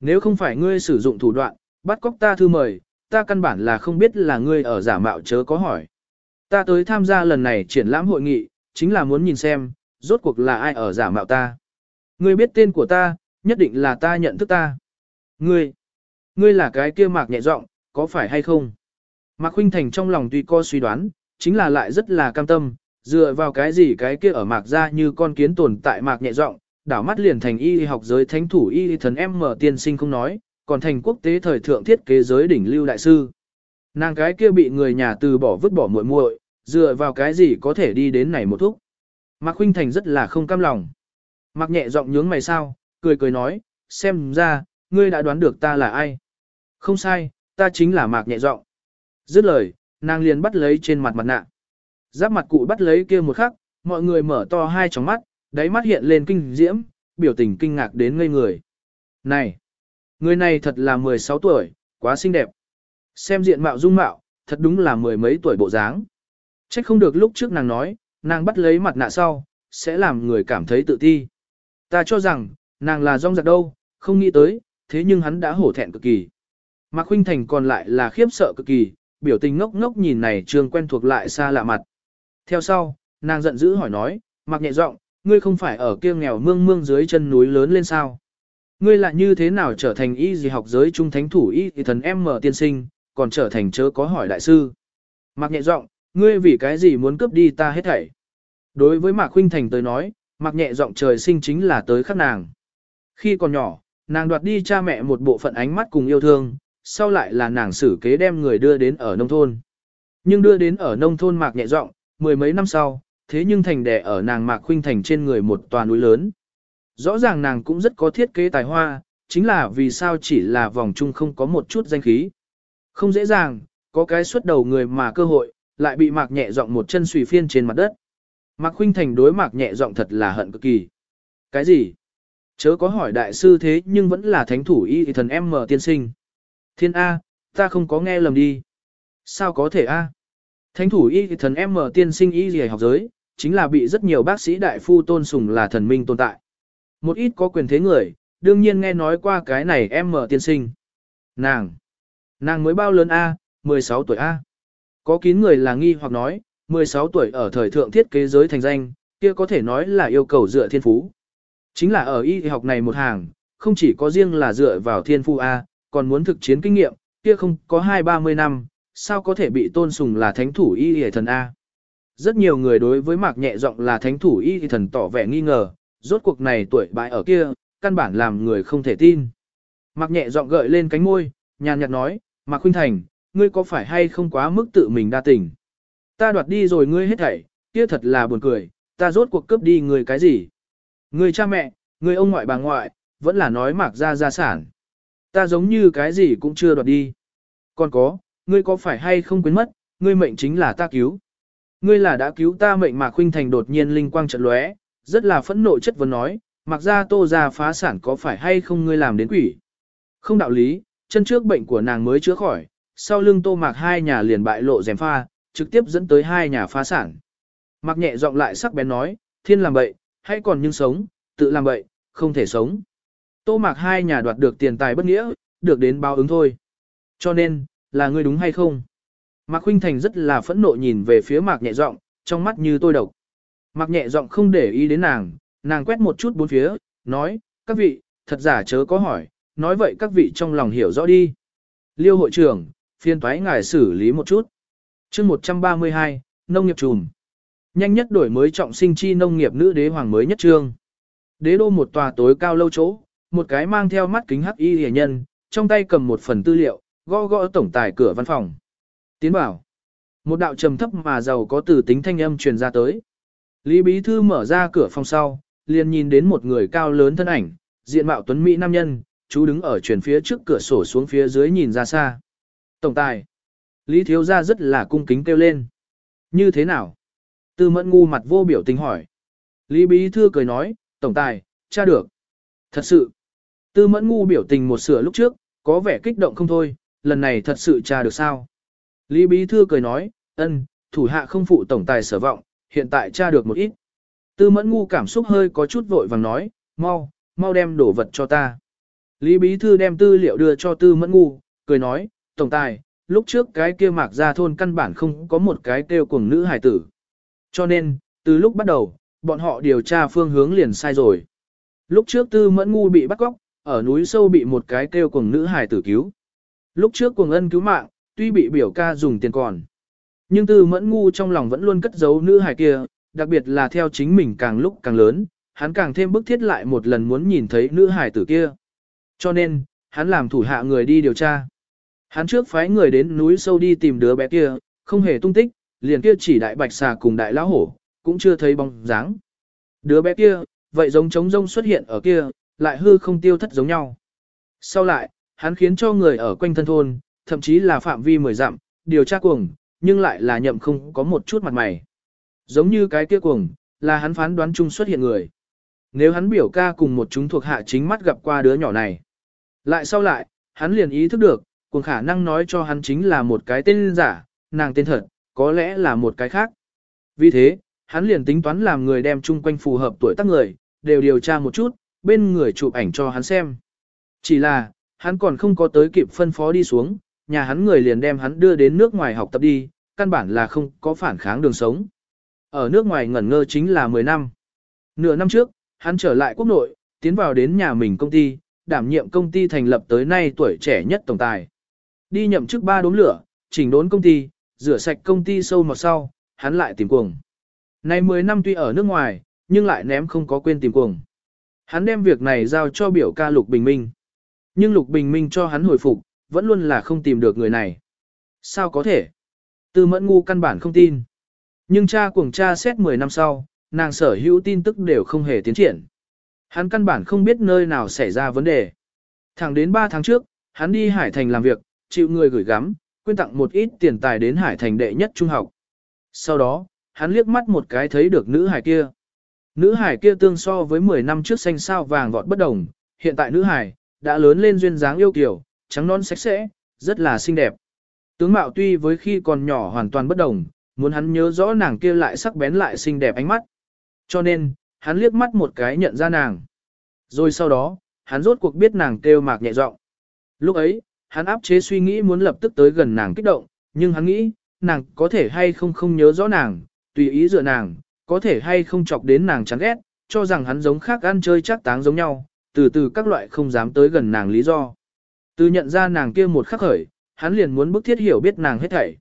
Nếu không phải ngươi sử dụng thủ đoạn, bắt cóc ta thư mời, ta căn bản là không biết là ngươi ở giả mạo chớ có hỏi. Ta tới tham gia lần này triển lãm hội nghị, chính là muốn nhìn xem, rốt cuộc là ai ở giả mạo ta. Ngươi biết tên của ta, nhất định là ta nhận thức ta. Ngươi, ngươi là cái kia mạc nhẹ giọng, có phải hay không? Mạc Khuynh Thành trong lòng tuy co suy đoán, chính là lại rất là cam tâm, dựa vào cái gì cái kia ở mạc ra như con kiến tồn tại mạc nhẹ giọng, đảo mắt liền thành y học giới thánh thủ y thần em mở tiên sinh không nói, còn thành quốc tế thời thượng thiết kế giới đỉnh lưu đại sư. Nàng cái kia bị người nhà từ bỏ vứt bỏ muội muội, dựa vào cái gì có thể đi đến này một thúc. Mạc Khuynh Thành rất là không cam lòng. Mạc nhẹ giọng nhướng mày sao, cười cười nói, xem ra, ngươi đã đoán được ta là ai. Không sai, ta chính là Mạc nhẹ giọng. Dứt lời, nàng liền bắt lấy trên mặt mặt nạ. Giáp mặt cụ bắt lấy kia một khắc, mọi người mở to hai tròng mắt, đáy mắt hiện lên kinh diễm, biểu tình kinh ngạc đến ngây người. Này, người này thật là 16 tuổi, quá xinh đẹp. Xem diện mạo dung mạo, thật đúng là mười mấy tuổi bộ dáng. Trách không được lúc trước nàng nói, nàng bắt lấy mặt nạ sau, sẽ làm người cảm thấy tự ti. Ta cho rằng, nàng là rong giặc đâu, không nghĩ tới, thế nhưng hắn đã hổ thẹn cực kỳ. Mạc Khuynh Thành còn lại là khiếp sợ cực kỳ, biểu tình ngốc ngốc nhìn này trường quen thuộc lại xa lạ mặt. Theo sau, nàng giận dữ hỏi nói, Mạc nhẹ giọng, ngươi không phải ở kia nghèo mương mương dưới chân núi lớn lên sao? Ngươi lại như thế nào trở thành y gì học giới trung thánh thủ y thì thần em mở tiên sinh, còn trở thành chớ có hỏi đại sư. Mạc nhẹ giọng, ngươi vì cái gì muốn cướp đi ta hết thảy? Đối với Mạc Khuynh Thành tới nói, Mạc nhẹ giọng trời sinh chính là tới khắc nàng. Khi còn nhỏ, nàng đoạt đi cha mẹ một bộ phận ánh mắt cùng yêu thương, sau lại là nàng xử kế đem người đưa đến ở nông thôn. Nhưng đưa đến ở nông thôn Mạc nhẹ giọng, mười mấy năm sau, thế nhưng thành đẻ ở nàng Mạc Khuynh Thành trên người một tòa núi lớn. Rõ ràng nàng cũng rất có thiết kế tài hoa, chính là vì sao chỉ là vòng chung không có một chút danh khí. Không dễ dàng, có cái xuất đầu người mà cơ hội, lại bị Mạc nhẹ giọng một chân xùy phiên trên mặt đất. Mạc Khuynh Thành đối Mạc nhẹ giọng thật là hận cực kỳ. Cái gì? Chớ có hỏi đại sư thế nhưng vẫn là thánh thủ y thần em mở tiên sinh. Thiên A, ta không có nghe lầm đi. Sao có thể A? Thánh thủ y thần em mở tiên sinh y gì học giới, chính là bị rất nhiều bác sĩ đại phu tôn sùng là thần minh tồn tại. Một ít có quyền thế người, đương nhiên nghe nói qua cái này em mở tiên sinh. Nàng, nàng mới bao lớn A, 16 tuổi A. Có kín người là nghi hoặc nói, 16 tuổi ở thời thượng thiết kế giới thành danh, kia có thể nói là yêu cầu dựa thiên phú. Chính là ở y học này một hàng, không chỉ có riêng là dựa vào thiên phú A, còn muốn thực chiến kinh nghiệm, kia không có hai ba mươi năm, sao có thể bị tôn sùng là thánh thủ y y thần A. Rất nhiều người đối với mạc nhẹ giọng là thánh thủ y y thần tỏ vẻ nghi ngờ, rốt cuộc này tuổi bại ở kia, căn bản làm người không thể tin. Mạc nhẹ giọng gợi lên cánh môi, nhàn nhạt nói, Mạc Khuynh Thành, ngươi có phải hay không quá mức tự mình đa tình? Ta đoạt đi rồi ngươi hết thảy, kia thật là buồn cười, ta rốt cuộc cướp đi ngươi cái gì? Ngươi cha mẹ, ngươi ông ngoại bà ngoại, vẫn là nói Mạc ra gia sản. Ta giống như cái gì cũng chưa đoạt đi. Còn có, ngươi có phải hay không quên mất, ngươi mệnh chính là ta cứu. Ngươi là đã cứu ta mệnh Mạc Khuynh Thành đột nhiên linh quang trận lóe, rất là phẫn nộ chất vấn nói, mặc ra tô ra phá sản có phải hay không ngươi làm đến quỷ. Không đạo lý, chân trước bệnh của nàng mới chữa khỏi, sau lưng tô mạc hai nhà liền bại lộ rèm pha, trực tiếp dẫn tới hai nhà phá sản. Mạc nhẹ giọng lại sắc bén nói, thiên làm bậy, hãy còn nhưng sống, tự làm bậy, không thể sống. Tô mạc hai nhà đoạt được tiền tài bất nghĩa, được đến báo ứng thôi. Cho nên, là ngươi đúng hay không? Mạc Khuynh Thành rất là phẫn nộ nhìn về phía Mạc nhẹ giọng, trong mắt như tôi độc mặc nhẹ giọng không để ý đến nàng, nàng quét một chút bốn phía, nói, các vị, thật giả chớ có hỏi, nói vậy các vị trong lòng hiểu rõ đi. Liêu hội trưởng, phiên thoái ngài xử lý một chút. chương 132, nông nghiệp trùm. Nhanh nhất đổi mới trọng sinh chi nông nghiệp nữ đế hoàng mới nhất trương. Đế đô một tòa tối cao lâu chỗ, một cái mang theo mắt kính hắc y hề nhân, trong tay cầm một phần tư liệu, gõ gõ tổng tài cửa văn phòng. Tiến bảo. Một đạo trầm thấp mà giàu có từ tính thanh âm truyền ra tới. Lý Bí Thư mở ra cửa phòng sau, liền nhìn đến một người cao lớn thân ảnh, diện mạo tuấn Mỹ nam nhân, chú đứng ở truyền phía trước cửa sổ xuống phía dưới nhìn ra xa. Tổng tài. Lý Thiếu Gia rất là cung kính kêu lên. Như thế nào? Tư mẫn ngu mặt vô biểu tình hỏi. Lý Bí Thư cười nói, Tổng tài, tra được. Thật sự. Tư mẫn ngu biểu tình một sửa lúc trước, có vẻ kích động không thôi, lần này thật sự tra được sao? Lý Bí Thư cười nói, ân, thủ hạ không phụ tổng tài sở vọng, hiện tại tra được một ít. Tư mẫn ngu cảm xúc hơi có chút vội vàng nói, mau, mau đem đổ vật cho ta. Lý Bí Thư đem tư liệu đưa cho tư mẫn ngu, cười nói, tổng tài, lúc trước cái kia mạc ra thôn căn bản không có một cái kêu cùng nữ hải tử. Cho nên, từ lúc bắt đầu, bọn họ điều tra phương hướng liền sai rồi. Lúc trước tư mẫn ngu bị bắt cóc, ở núi sâu bị một cái kêu cùng nữ hải tử cứu. Lúc trước cùng ân cứu mạng, tuy bị biểu ca dùng tiền còn. Nhưng tư mẫn ngu trong lòng vẫn luôn cất giấu nữ hải kia, đặc biệt là theo chính mình càng lúc càng lớn, hắn càng thêm bức thiết lại một lần muốn nhìn thấy nữ hải tử kia. Cho nên, hắn làm thủ hạ người đi điều tra. Hắn trước phái người đến núi sâu đi tìm đứa bé kia, không hề tung tích, liền kia chỉ đại bạch xà cùng đại lão hổ, cũng chưa thấy bóng dáng. Đứa bé kia, vậy giống trống rông xuất hiện ở kia, lại hư không tiêu thất giống nhau. Sau lại, hắn khiến cho người ở quanh thân thôn, thậm chí là phạm vi mười dặm, điều tra cuồng, nhưng lại là nhậm không có một chút mặt mày. Giống như cái kia cuồng, là hắn phán đoán chung xuất hiện người. Nếu hắn biểu ca cùng một chúng thuộc hạ chính mắt gặp qua đứa nhỏ này. Lại sau lại, hắn liền ý thức được, cuồng khả năng nói cho hắn chính là một cái tên giả, nàng tên thật, có lẽ là một cái khác. Vì thế, hắn liền tính toán làm người đem chung quanh phù hợp tuổi tác người, đều điều tra một chút, bên người chụp ảnh cho hắn xem. Chỉ là, hắn còn không có tới kịp phân phó đi xuống, nhà hắn người liền đem hắn đưa đến nước ngoài học tập đi, căn bản là không có phản kháng đường sống. Ở nước ngoài ngẩn ngơ chính là 10 năm. Nửa năm trước, hắn trở lại quốc nội, tiến vào đến nhà mình công ty, đảm nhiệm công ty thành lập tới nay tuổi trẻ nhất tổng tài. Đi nhậm chức ba đốm lửa, chỉnh đốn công ty, rửa sạch công ty sâu một sau, hắn lại tìm cuồng. Nay 10 năm tuy ở nước ngoài, nhưng lại ném không có quên tìm cuồng. Hắn đem việc này giao cho biểu ca Lục Bình Minh. Nhưng Lục Bình Minh cho hắn hồi phục, vẫn luôn là không tìm được người này. Sao có thể? Tư mẫn ngu căn bản không tin. Nhưng cha cuồng cha xét 10 năm sau, nàng sở hữu tin tức đều không hề tiến triển. Hắn căn bản không biết nơi nào xảy ra vấn đề. Thẳng đến 3 tháng trước, hắn đi Hải Thành làm việc, chịu người gửi gắm, quyên tặng một ít tiền tài đến Hải Thành đệ nhất trung học. Sau đó, hắn liếc mắt một cái thấy được nữ hải kia. Nữ hải kia tương so với 10 năm trước xanh sao vàng vọt bất đồng, hiện tại nữ hải, đã lớn lên duyên dáng yêu kiều, trắng non sạch sẽ, rất là xinh đẹp. Tướng mạo tuy với khi còn nhỏ hoàn toàn bất đồng, muốn hắn nhớ rõ nàng kia lại sắc bén lại xinh đẹp ánh mắt. Cho nên, hắn liếc mắt một cái nhận ra nàng. Rồi sau đó, hắn rốt cuộc biết nàng kêu mạc nhẹ giọng. Lúc ấy, hắn áp chế suy nghĩ muốn lập tức tới gần nàng kích động, nhưng hắn nghĩ, nàng có thể hay không không nhớ rõ nàng, tùy ý dựa nàng, có thể hay không chọc đến nàng chán ghét, cho rằng hắn giống khác ăn chơi chắc táng giống nhau, từ từ các loại không dám tới gần nàng lý do. Từ nhận ra nàng kia một khắc khởi, hắn liền muốn bức thiết hiểu biết nàng hết thảy.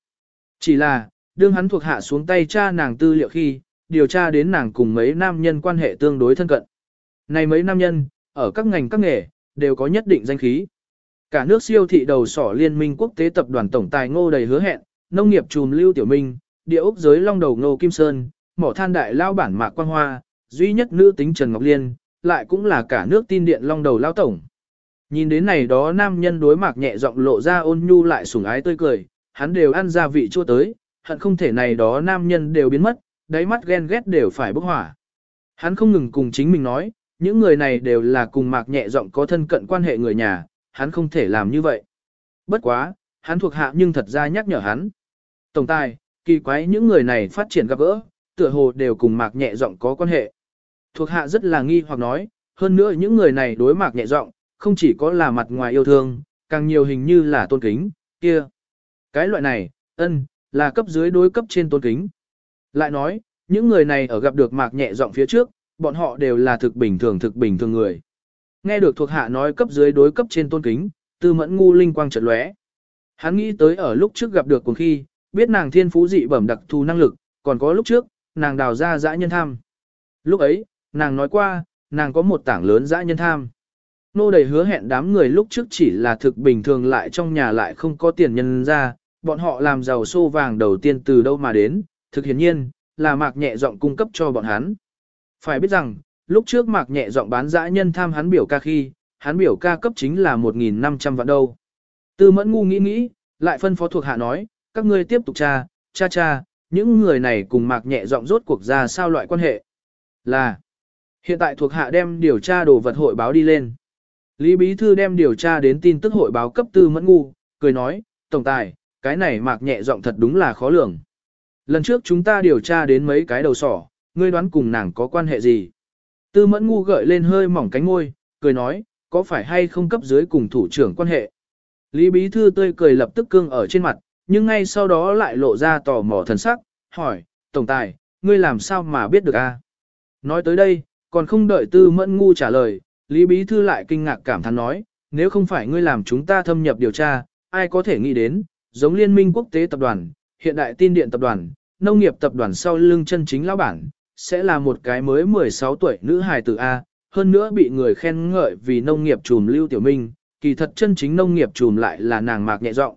Chỉ là, đương hắn thuộc hạ xuống tay cha nàng tư liệu khi, điều tra đến nàng cùng mấy nam nhân quan hệ tương đối thân cận. Này mấy nam nhân, ở các ngành các nghề, đều có nhất định danh khí. Cả nước siêu thị đầu sỏ liên minh quốc tế tập đoàn tổng tài ngô đầy hứa hẹn, nông nghiệp trùm lưu tiểu minh, địa ốc giới long đầu ngô kim sơn, mỏ than đại lao bản mạc quang hoa, duy nhất nữ tính Trần Ngọc Liên, lại cũng là cả nước tin điện long đầu lao tổng. Nhìn đến này đó nam nhân đối mạc nhẹ giọng lộ ra ôn nhu lại sủng ái tươi cười, hắn đều ăn ra vị chua tới, hận không thể này đó nam nhân đều biến mất, đáy mắt ghen ghét đều phải bốc hỏa. Hắn không ngừng cùng chính mình nói, những người này đều là cùng mạc nhẹ giọng có thân cận quan hệ người nhà, hắn không thể làm như vậy. Bất quá, hắn thuộc hạ nhưng thật ra nhắc nhở hắn. Tổng tài, kỳ quái những người này phát triển gặp gỡ, tựa hồ đều cùng mạc nhẹ giọng có quan hệ. Thuộc hạ rất là nghi hoặc nói, hơn nữa những người này đối mạc nhẹ giọng, không chỉ có là mặt ngoài yêu thương, càng nhiều hình như là tôn kính, kia. Cái loại này, ân, là cấp dưới đối cấp trên tôn kính. Lại nói, những người này ở gặp được mạc nhẹ giọng phía trước, bọn họ đều là thực bình thường thực bình thường người. Nghe được thuộc hạ nói cấp dưới đối cấp trên tôn kính, tư mẫn ngu linh quang trật lóe. Hắn nghĩ tới ở lúc trước gặp được cùng khi, biết nàng thiên phú dị bẩm đặc thù năng lực, còn có lúc trước, nàng đào ra dã nhân tham. Lúc ấy, nàng nói qua, nàng có một tảng lớn dã nhân tham. Nô đầy hứa hẹn đám người lúc trước chỉ là thực bình thường lại trong nhà lại không có tiền nhân ra, bọn họ làm giàu xô vàng đầu tiên từ đâu mà đến, thực hiển nhiên, là mạc nhẹ giọng cung cấp cho bọn hắn. Phải biết rằng, lúc trước mạc nhẹ giọng bán dã nhân tham hắn biểu ca khi, hắn biểu ca cấp chính là 1.500 vạn đâu. Tư mẫn ngu nghĩ nghĩ, lại phân phó thuộc hạ nói, các ngươi tiếp tục tra, cha cha, những người này cùng mạc nhẹ giọng rốt cuộc ra sao loại quan hệ. Là, hiện tại thuộc hạ đem điều tra đồ vật hội báo đi lên. Lý Bí Thư đem điều tra đến tin tức hội báo cấp tư mẫn ngu, cười nói, Tổng tài, cái này mạc nhẹ giọng thật đúng là khó lường. Lần trước chúng ta điều tra đến mấy cái đầu sỏ, ngươi đoán cùng nàng có quan hệ gì? Tư mẫn ngu gợi lên hơi mỏng cánh môi, cười nói, có phải hay không cấp dưới cùng thủ trưởng quan hệ? Lý Bí Thư tươi cười lập tức cương ở trên mặt, nhưng ngay sau đó lại lộ ra tò mò thần sắc, hỏi, Tổng tài, ngươi làm sao mà biết được a? Nói tới đây, còn không đợi tư mẫn ngu trả lời, Lý Bí Thư lại kinh ngạc cảm thán nói, nếu không phải ngươi làm chúng ta thâm nhập điều tra, ai có thể nghĩ đến, giống Liên minh quốc tế tập đoàn, hiện đại tin điện tập đoàn, nông nghiệp tập đoàn sau lưng chân chính lão bản, sẽ là một cái mới 16 tuổi nữ hài tử A, hơn nữa bị người khen ngợi vì nông nghiệp trùm Lưu Tiểu Minh, kỳ thật chân chính nông nghiệp trùm lại là nàng mạc nhẹ giọng.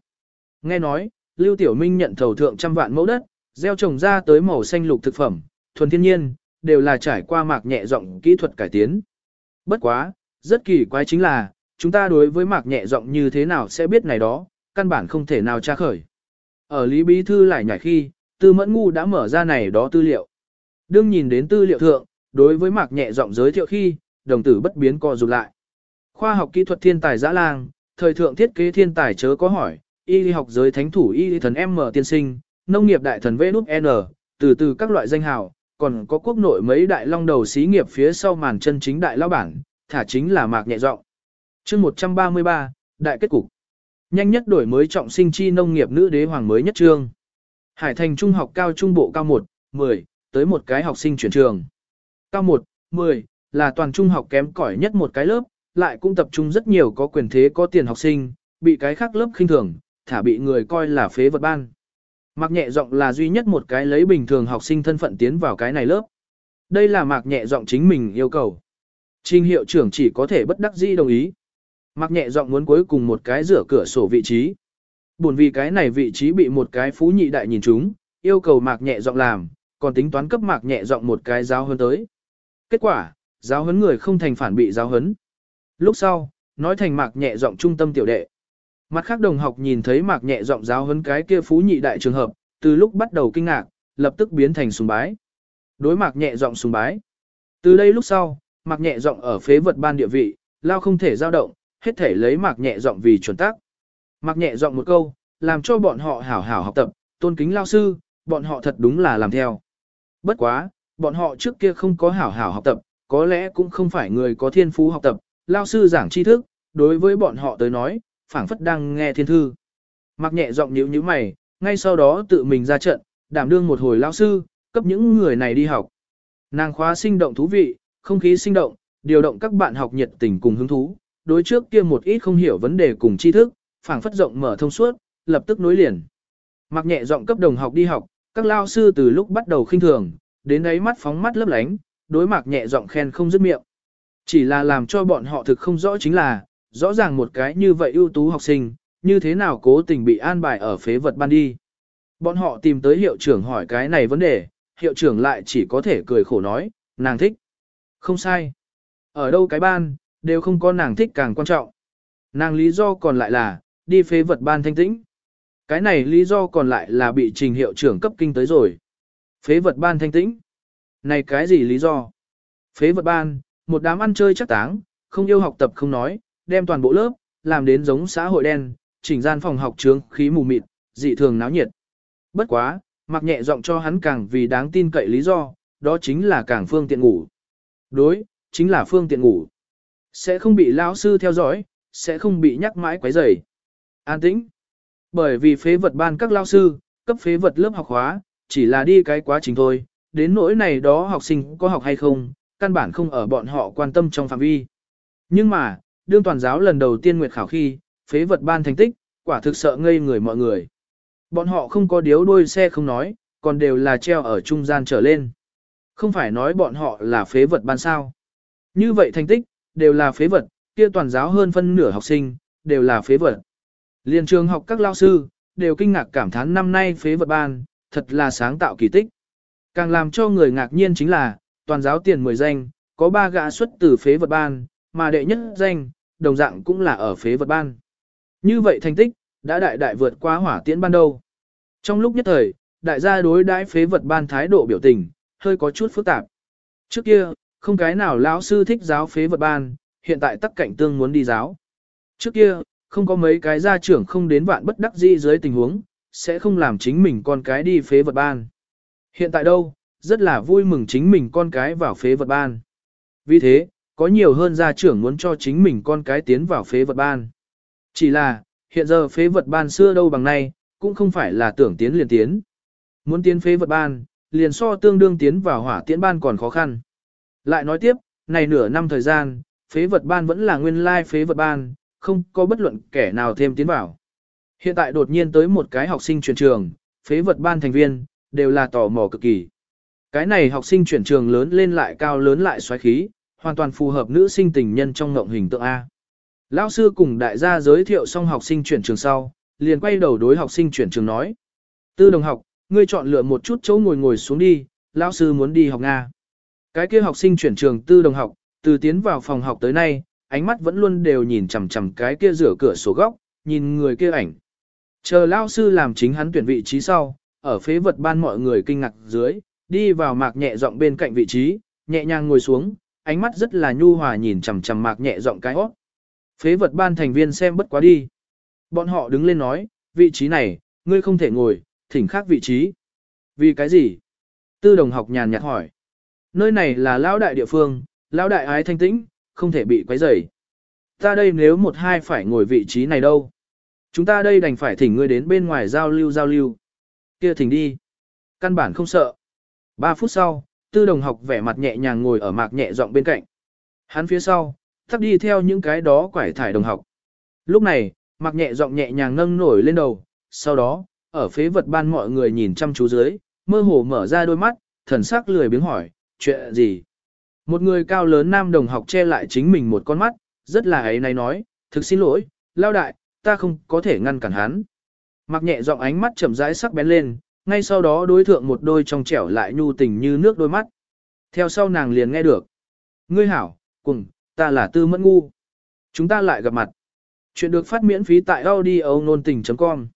Nghe nói, Lưu Tiểu Minh nhận thầu thượng trăm vạn mẫu đất, gieo trồng ra tới màu xanh lục thực phẩm, thuần thiên nhiên, đều là trải qua mạc nhẹ giọng kỹ thuật cải tiến. Bất quá, rất kỳ quái chính là, chúng ta đối với mạc nhẹ giọng như thế nào sẽ biết này đó, căn bản không thể nào tra khởi. Ở Lý Bí Thư lại nhảy khi, Tư Mẫn Ngu đã mở ra này đó tư liệu. Đương nhìn đến tư liệu thượng, đối với mạc nhẹ giọng giới thiệu khi, đồng tử bất biến co rụt lại. Khoa học kỹ thuật thiên tài giã lang, thời thượng thiết kế thiên tài chớ có hỏi, y học giới thánh thủ y thần M tiên sinh, nông nghiệp đại thần V nút N, từ từ các loại danh hào, còn có quốc nội mấy đại long đầu xí nghiệp phía sau màn chân chính đại lao bản, thả chính là mạc nhẹ giọng. chương 133, đại kết cục. Nhanh nhất đổi mới trọng sinh chi nông nghiệp nữ đế hoàng mới nhất trương. Hải thành trung học cao trung bộ cao 1, 10, tới một cái học sinh chuyển trường. Cao 1, 10. Là toàn trung học kém cỏi nhất một cái lớp, lại cũng tập trung rất nhiều có quyền thế có tiền học sinh, bị cái khác lớp khinh thường, thả bị người coi là phế vật ban. Mạc nhẹ giọng là duy nhất một cái lấy bình thường học sinh thân phận tiến vào cái này lớp. Đây là mạc nhẹ giọng chính mình yêu cầu. Trình hiệu trưởng chỉ có thể bất đắc dĩ đồng ý. Mạc nhẹ giọng muốn cuối cùng một cái rửa cửa sổ vị trí. Buồn vì cái này vị trí bị một cái phú nhị đại nhìn chúng, yêu cầu mạc nhẹ giọng làm, còn tính toán cấp mạc nhẹ giọng một cái giáo hơn tới. Kết quả, giáo huấn người không thành phản bị giáo huấn. Lúc sau, nói thành mạc nhẹ giọng trung tâm tiểu đệ. Mặt khác đồng học nhìn thấy mạc nhẹ giọng giáo hấn cái kia phú nhị đại trường hợp, từ lúc bắt đầu kinh ngạc, lập tức biến thành sùng bái. Đối mạc nhẹ giọng sùng bái. Từ đây lúc sau, mạc nhẹ giọng ở phế vật ban địa vị, lao không thể dao động, hết thể lấy mạc nhẹ giọng vì chuẩn tác. Mạc nhẹ giọng một câu, làm cho bọn họ hảo hảo học tập, tôn kính lao sư, bọn họ thật đúng là làm theo. Bất quá, bọn họ trước kia không có hảo hảo học tập, có lẽ cũng không phải người có thiên phú học tập, lao sư giảng tri thức, đối với bọn họ tới nói, phảng phất đang nghe thiên thư. Mặc nhẹ giọng nhíu nhíu mày, ngay sau đó tự mình ra trận, đảm đương một hồi lao sư, cấp những người này đi học. Nàng khóa sinh động thú vị, không khí sinh động, điều động các bạn học nhiệt tình cùng hứng thú, đối trước kia một ít không hiểu vấn đề cùng tri thức, phảng phất rộng mở thông suốt, lập tức nối liền. Mặc nhẹ giọng cấp đồng học đi học, các lao sư từ lúc bắt đầu khinh thường, đến ấy mắt phóng mắt lấp lánh, đối mặc nhẹ giọng khen không dứt miệng. Chỉ là làm cho bọn họ thực không rõ chính là, rõ ràng một cái như vậy ưu tú học sinh, như thế nào cố tình bị an bài ở phế vật ban đi. Bọn họ tìm tới hiệu trưởng hỏi cái này vấn đề, hiệu trưởng lại chỉ có thể cười khổ nói, nàng thích. Không sai. Ở đâu cái ban, đều không có nàng thích càng quan trọng. Nàng lý do còn lại là, đi phế vật ban thanh tĩnh. Cái này lý do còn lại là bị trình hiệu trưởng cấp kinh tới rồi. Phế vật ban thanh tĩnh. Này cái gì lý do? Phế vật ban, một đám ăn chơi chắc táng, không yêu học tập không nói, đem toàn bộ lớp, làm đến giống xã hội đen, chỉnh gian phòng học trướng khí mù mịt, dị thường náo nhiệt. Bất quá, mặc nhẹ giọng cho hắn càng vì đáng tin cậy lý do, đó chính là càng phương tiện ngủ. Đối, chính là phương tiện ngủ. Sẽ không bị lão sư theo dõi, sẽ không bị nhắc mãi quấy rầy. An tĩnh. Bởi vì phế vật ban các lao sư, cấp phế vật lớp học hóa, chỉ là đi cái quá trình thôi, đến nỗi này đó học sinh có học hay không, căn bản không ở bọn họ quan tâm trong phạm vi. Nhưng mà, đương toàn giáo lần đầu tiên nguyệt khảo khi, phế vật ban thành tích, quả thực sợ ngây người mọi người. Bọn họ không có điếu đuôi xe không nói, còn đều là treo ở trung gian trở lên. Không phải nói bọn họ là phế vật ban sao. Như vậy thành tích, đều là phế vật, kia toàn giáo hơn phân nửa học sinh, đều là phế vật. Liên trường học các lao sư, đều kinh ngạc cảm thán năm nay phế vật ban, thật là sáng tạo kỳ tích. Càng làm cho người ngạc nhiên chính là, toàn giáo tiền 10 danh, có 3 gã xuất từ phế vật ban, mà đệ nhất danh, đồng dạng cũng là ở phế vật ban. Như vậy thành tích, đã đại đại vượt qua hỏa tiễn ban đầu. Trong lúc nhất thời, đại gia đối đãi phế vật ban thái độ biểu tình, hơi có chút phức tạp. Trước kia, không cái nào lão sư thích giáo phế vật ban, hiện tại tắc cảnh tương muốn đi giáo. Trước kia, không có mấy cái gia trưởng không đến vạn bất đắc dĩ dưới tình huống, sẽ không làm chính mình con cái đi phế vật ban. Hiện tại đâu, rất là vui mừng chính mình con cái vào phế vật ban. Vì thế, có nhiều hơn gia trưởng muốn cho chính mình con cái tiến vào phế vật ban. Chỉ là, hiện giờ phế vật ban xưa đâu bằng nay, cũng không phải là tưởng tiến liền tiến. Muốn tiến phế vật ban, liền so tương đương tiến vào hỏa tiễn ban còn khó khăn. Lại nói tiếp, này nửa năm thời gian, phế vật ban vẫn là nguyên lai phế vật ban, không có bất luận kẻ nào thêm tiến vào. Hiện tại đột nhiên tới một cái học sinh chuyển trường, phế vật ban thành viên, đều là tò mò cực kỳ. Cái này học sinh chuyển trường lớn lên lại cao lớn lại xoáy khí, hoàn toàn phù hợp nữ sinh tình nhân trong ngộng hình tượng A. Lão sư cùng đại gia giới thiệu xong học sinh chuyển trường sau, liền quay đầu đối học sinh chuyển trường nói. Tư đồng học, ngươi chọn lựa một chút chỗ ngồi ngồi xuống đi, lão sư muốn đi học Nga. Cái kia học sinh chuyển trường tư đồng học, từ tiến vào phòng học tới nay, ánh mắt vẫn luôn đều nhìn chằm chằm cái kia rửa cửa sổ góc, nhìn người kia ảnh. Chờ lão sư làm chính hắn tuyển vị trí sau, ở phế vật ban mọi người kinh ngạc dưới, đi vào mạc nhẹ giọng bên cạnh vị trí, nhẹ nhàng ngồi xuống, ánh mắt rất là nhu hòa nhìn chằm chằm mạc nhẹ giọng cái hót. Phế vật ban thành viên xem bất quá đi. Bọn họ đứng lên nói, vị trí này, ngươi không thể ngồi, thỉnh khác vị trí. Vì cái gì? Tư đồng học nhàn nhạt hỏi. Nơi này là lão đại địa phương, lão đại ái thanh tĩnh, không thể bị quấy rầy. Ta đây nếu một hai phải ngồi vị trí này đâu? Chúng ta đây đành phải thỉnh ngươi đến bên ngoài giao lưu giao lưu. Kia thỉnh đi. Căn bản không sợ. Ba phút sau, tư đồng học vẻ mặt nhẹ nhàng ngồi ở mạc nhẹ giọng bên cạnh. Hắn phía sau, tắt đi theo những cái đó quải thải đồng học. Lúc này, mạc nhẹ giọng nhẹ nhàng nâng nổi lên đầu, sau đó, ở phế vật ban mọi người nhìn chăm chú dưới, mơ hồ mở ra đôi mắt, thần sắc lười biếng hỏi, chuyện gì? Một người cao lớn nam đồng học che lại chính mình một con mắt, rất là ấy này nói, thực xin lỗi, lao đại, ta không có thể ngăn cản hắn. Mặc nhẹ giọng ánh mắt chậm rãi sắc bén lên, ngay sau đó đối thượng một đôi trong trẻo lại nhu tình như nước đôi mắt. Theo sau nàng liền nghe được. Ngươi hảo, cùng, ta là tư mẫn ngu. Chúng ta lại gặp mặt. Chuyện được phát miễn phí tại audio nôn tình.com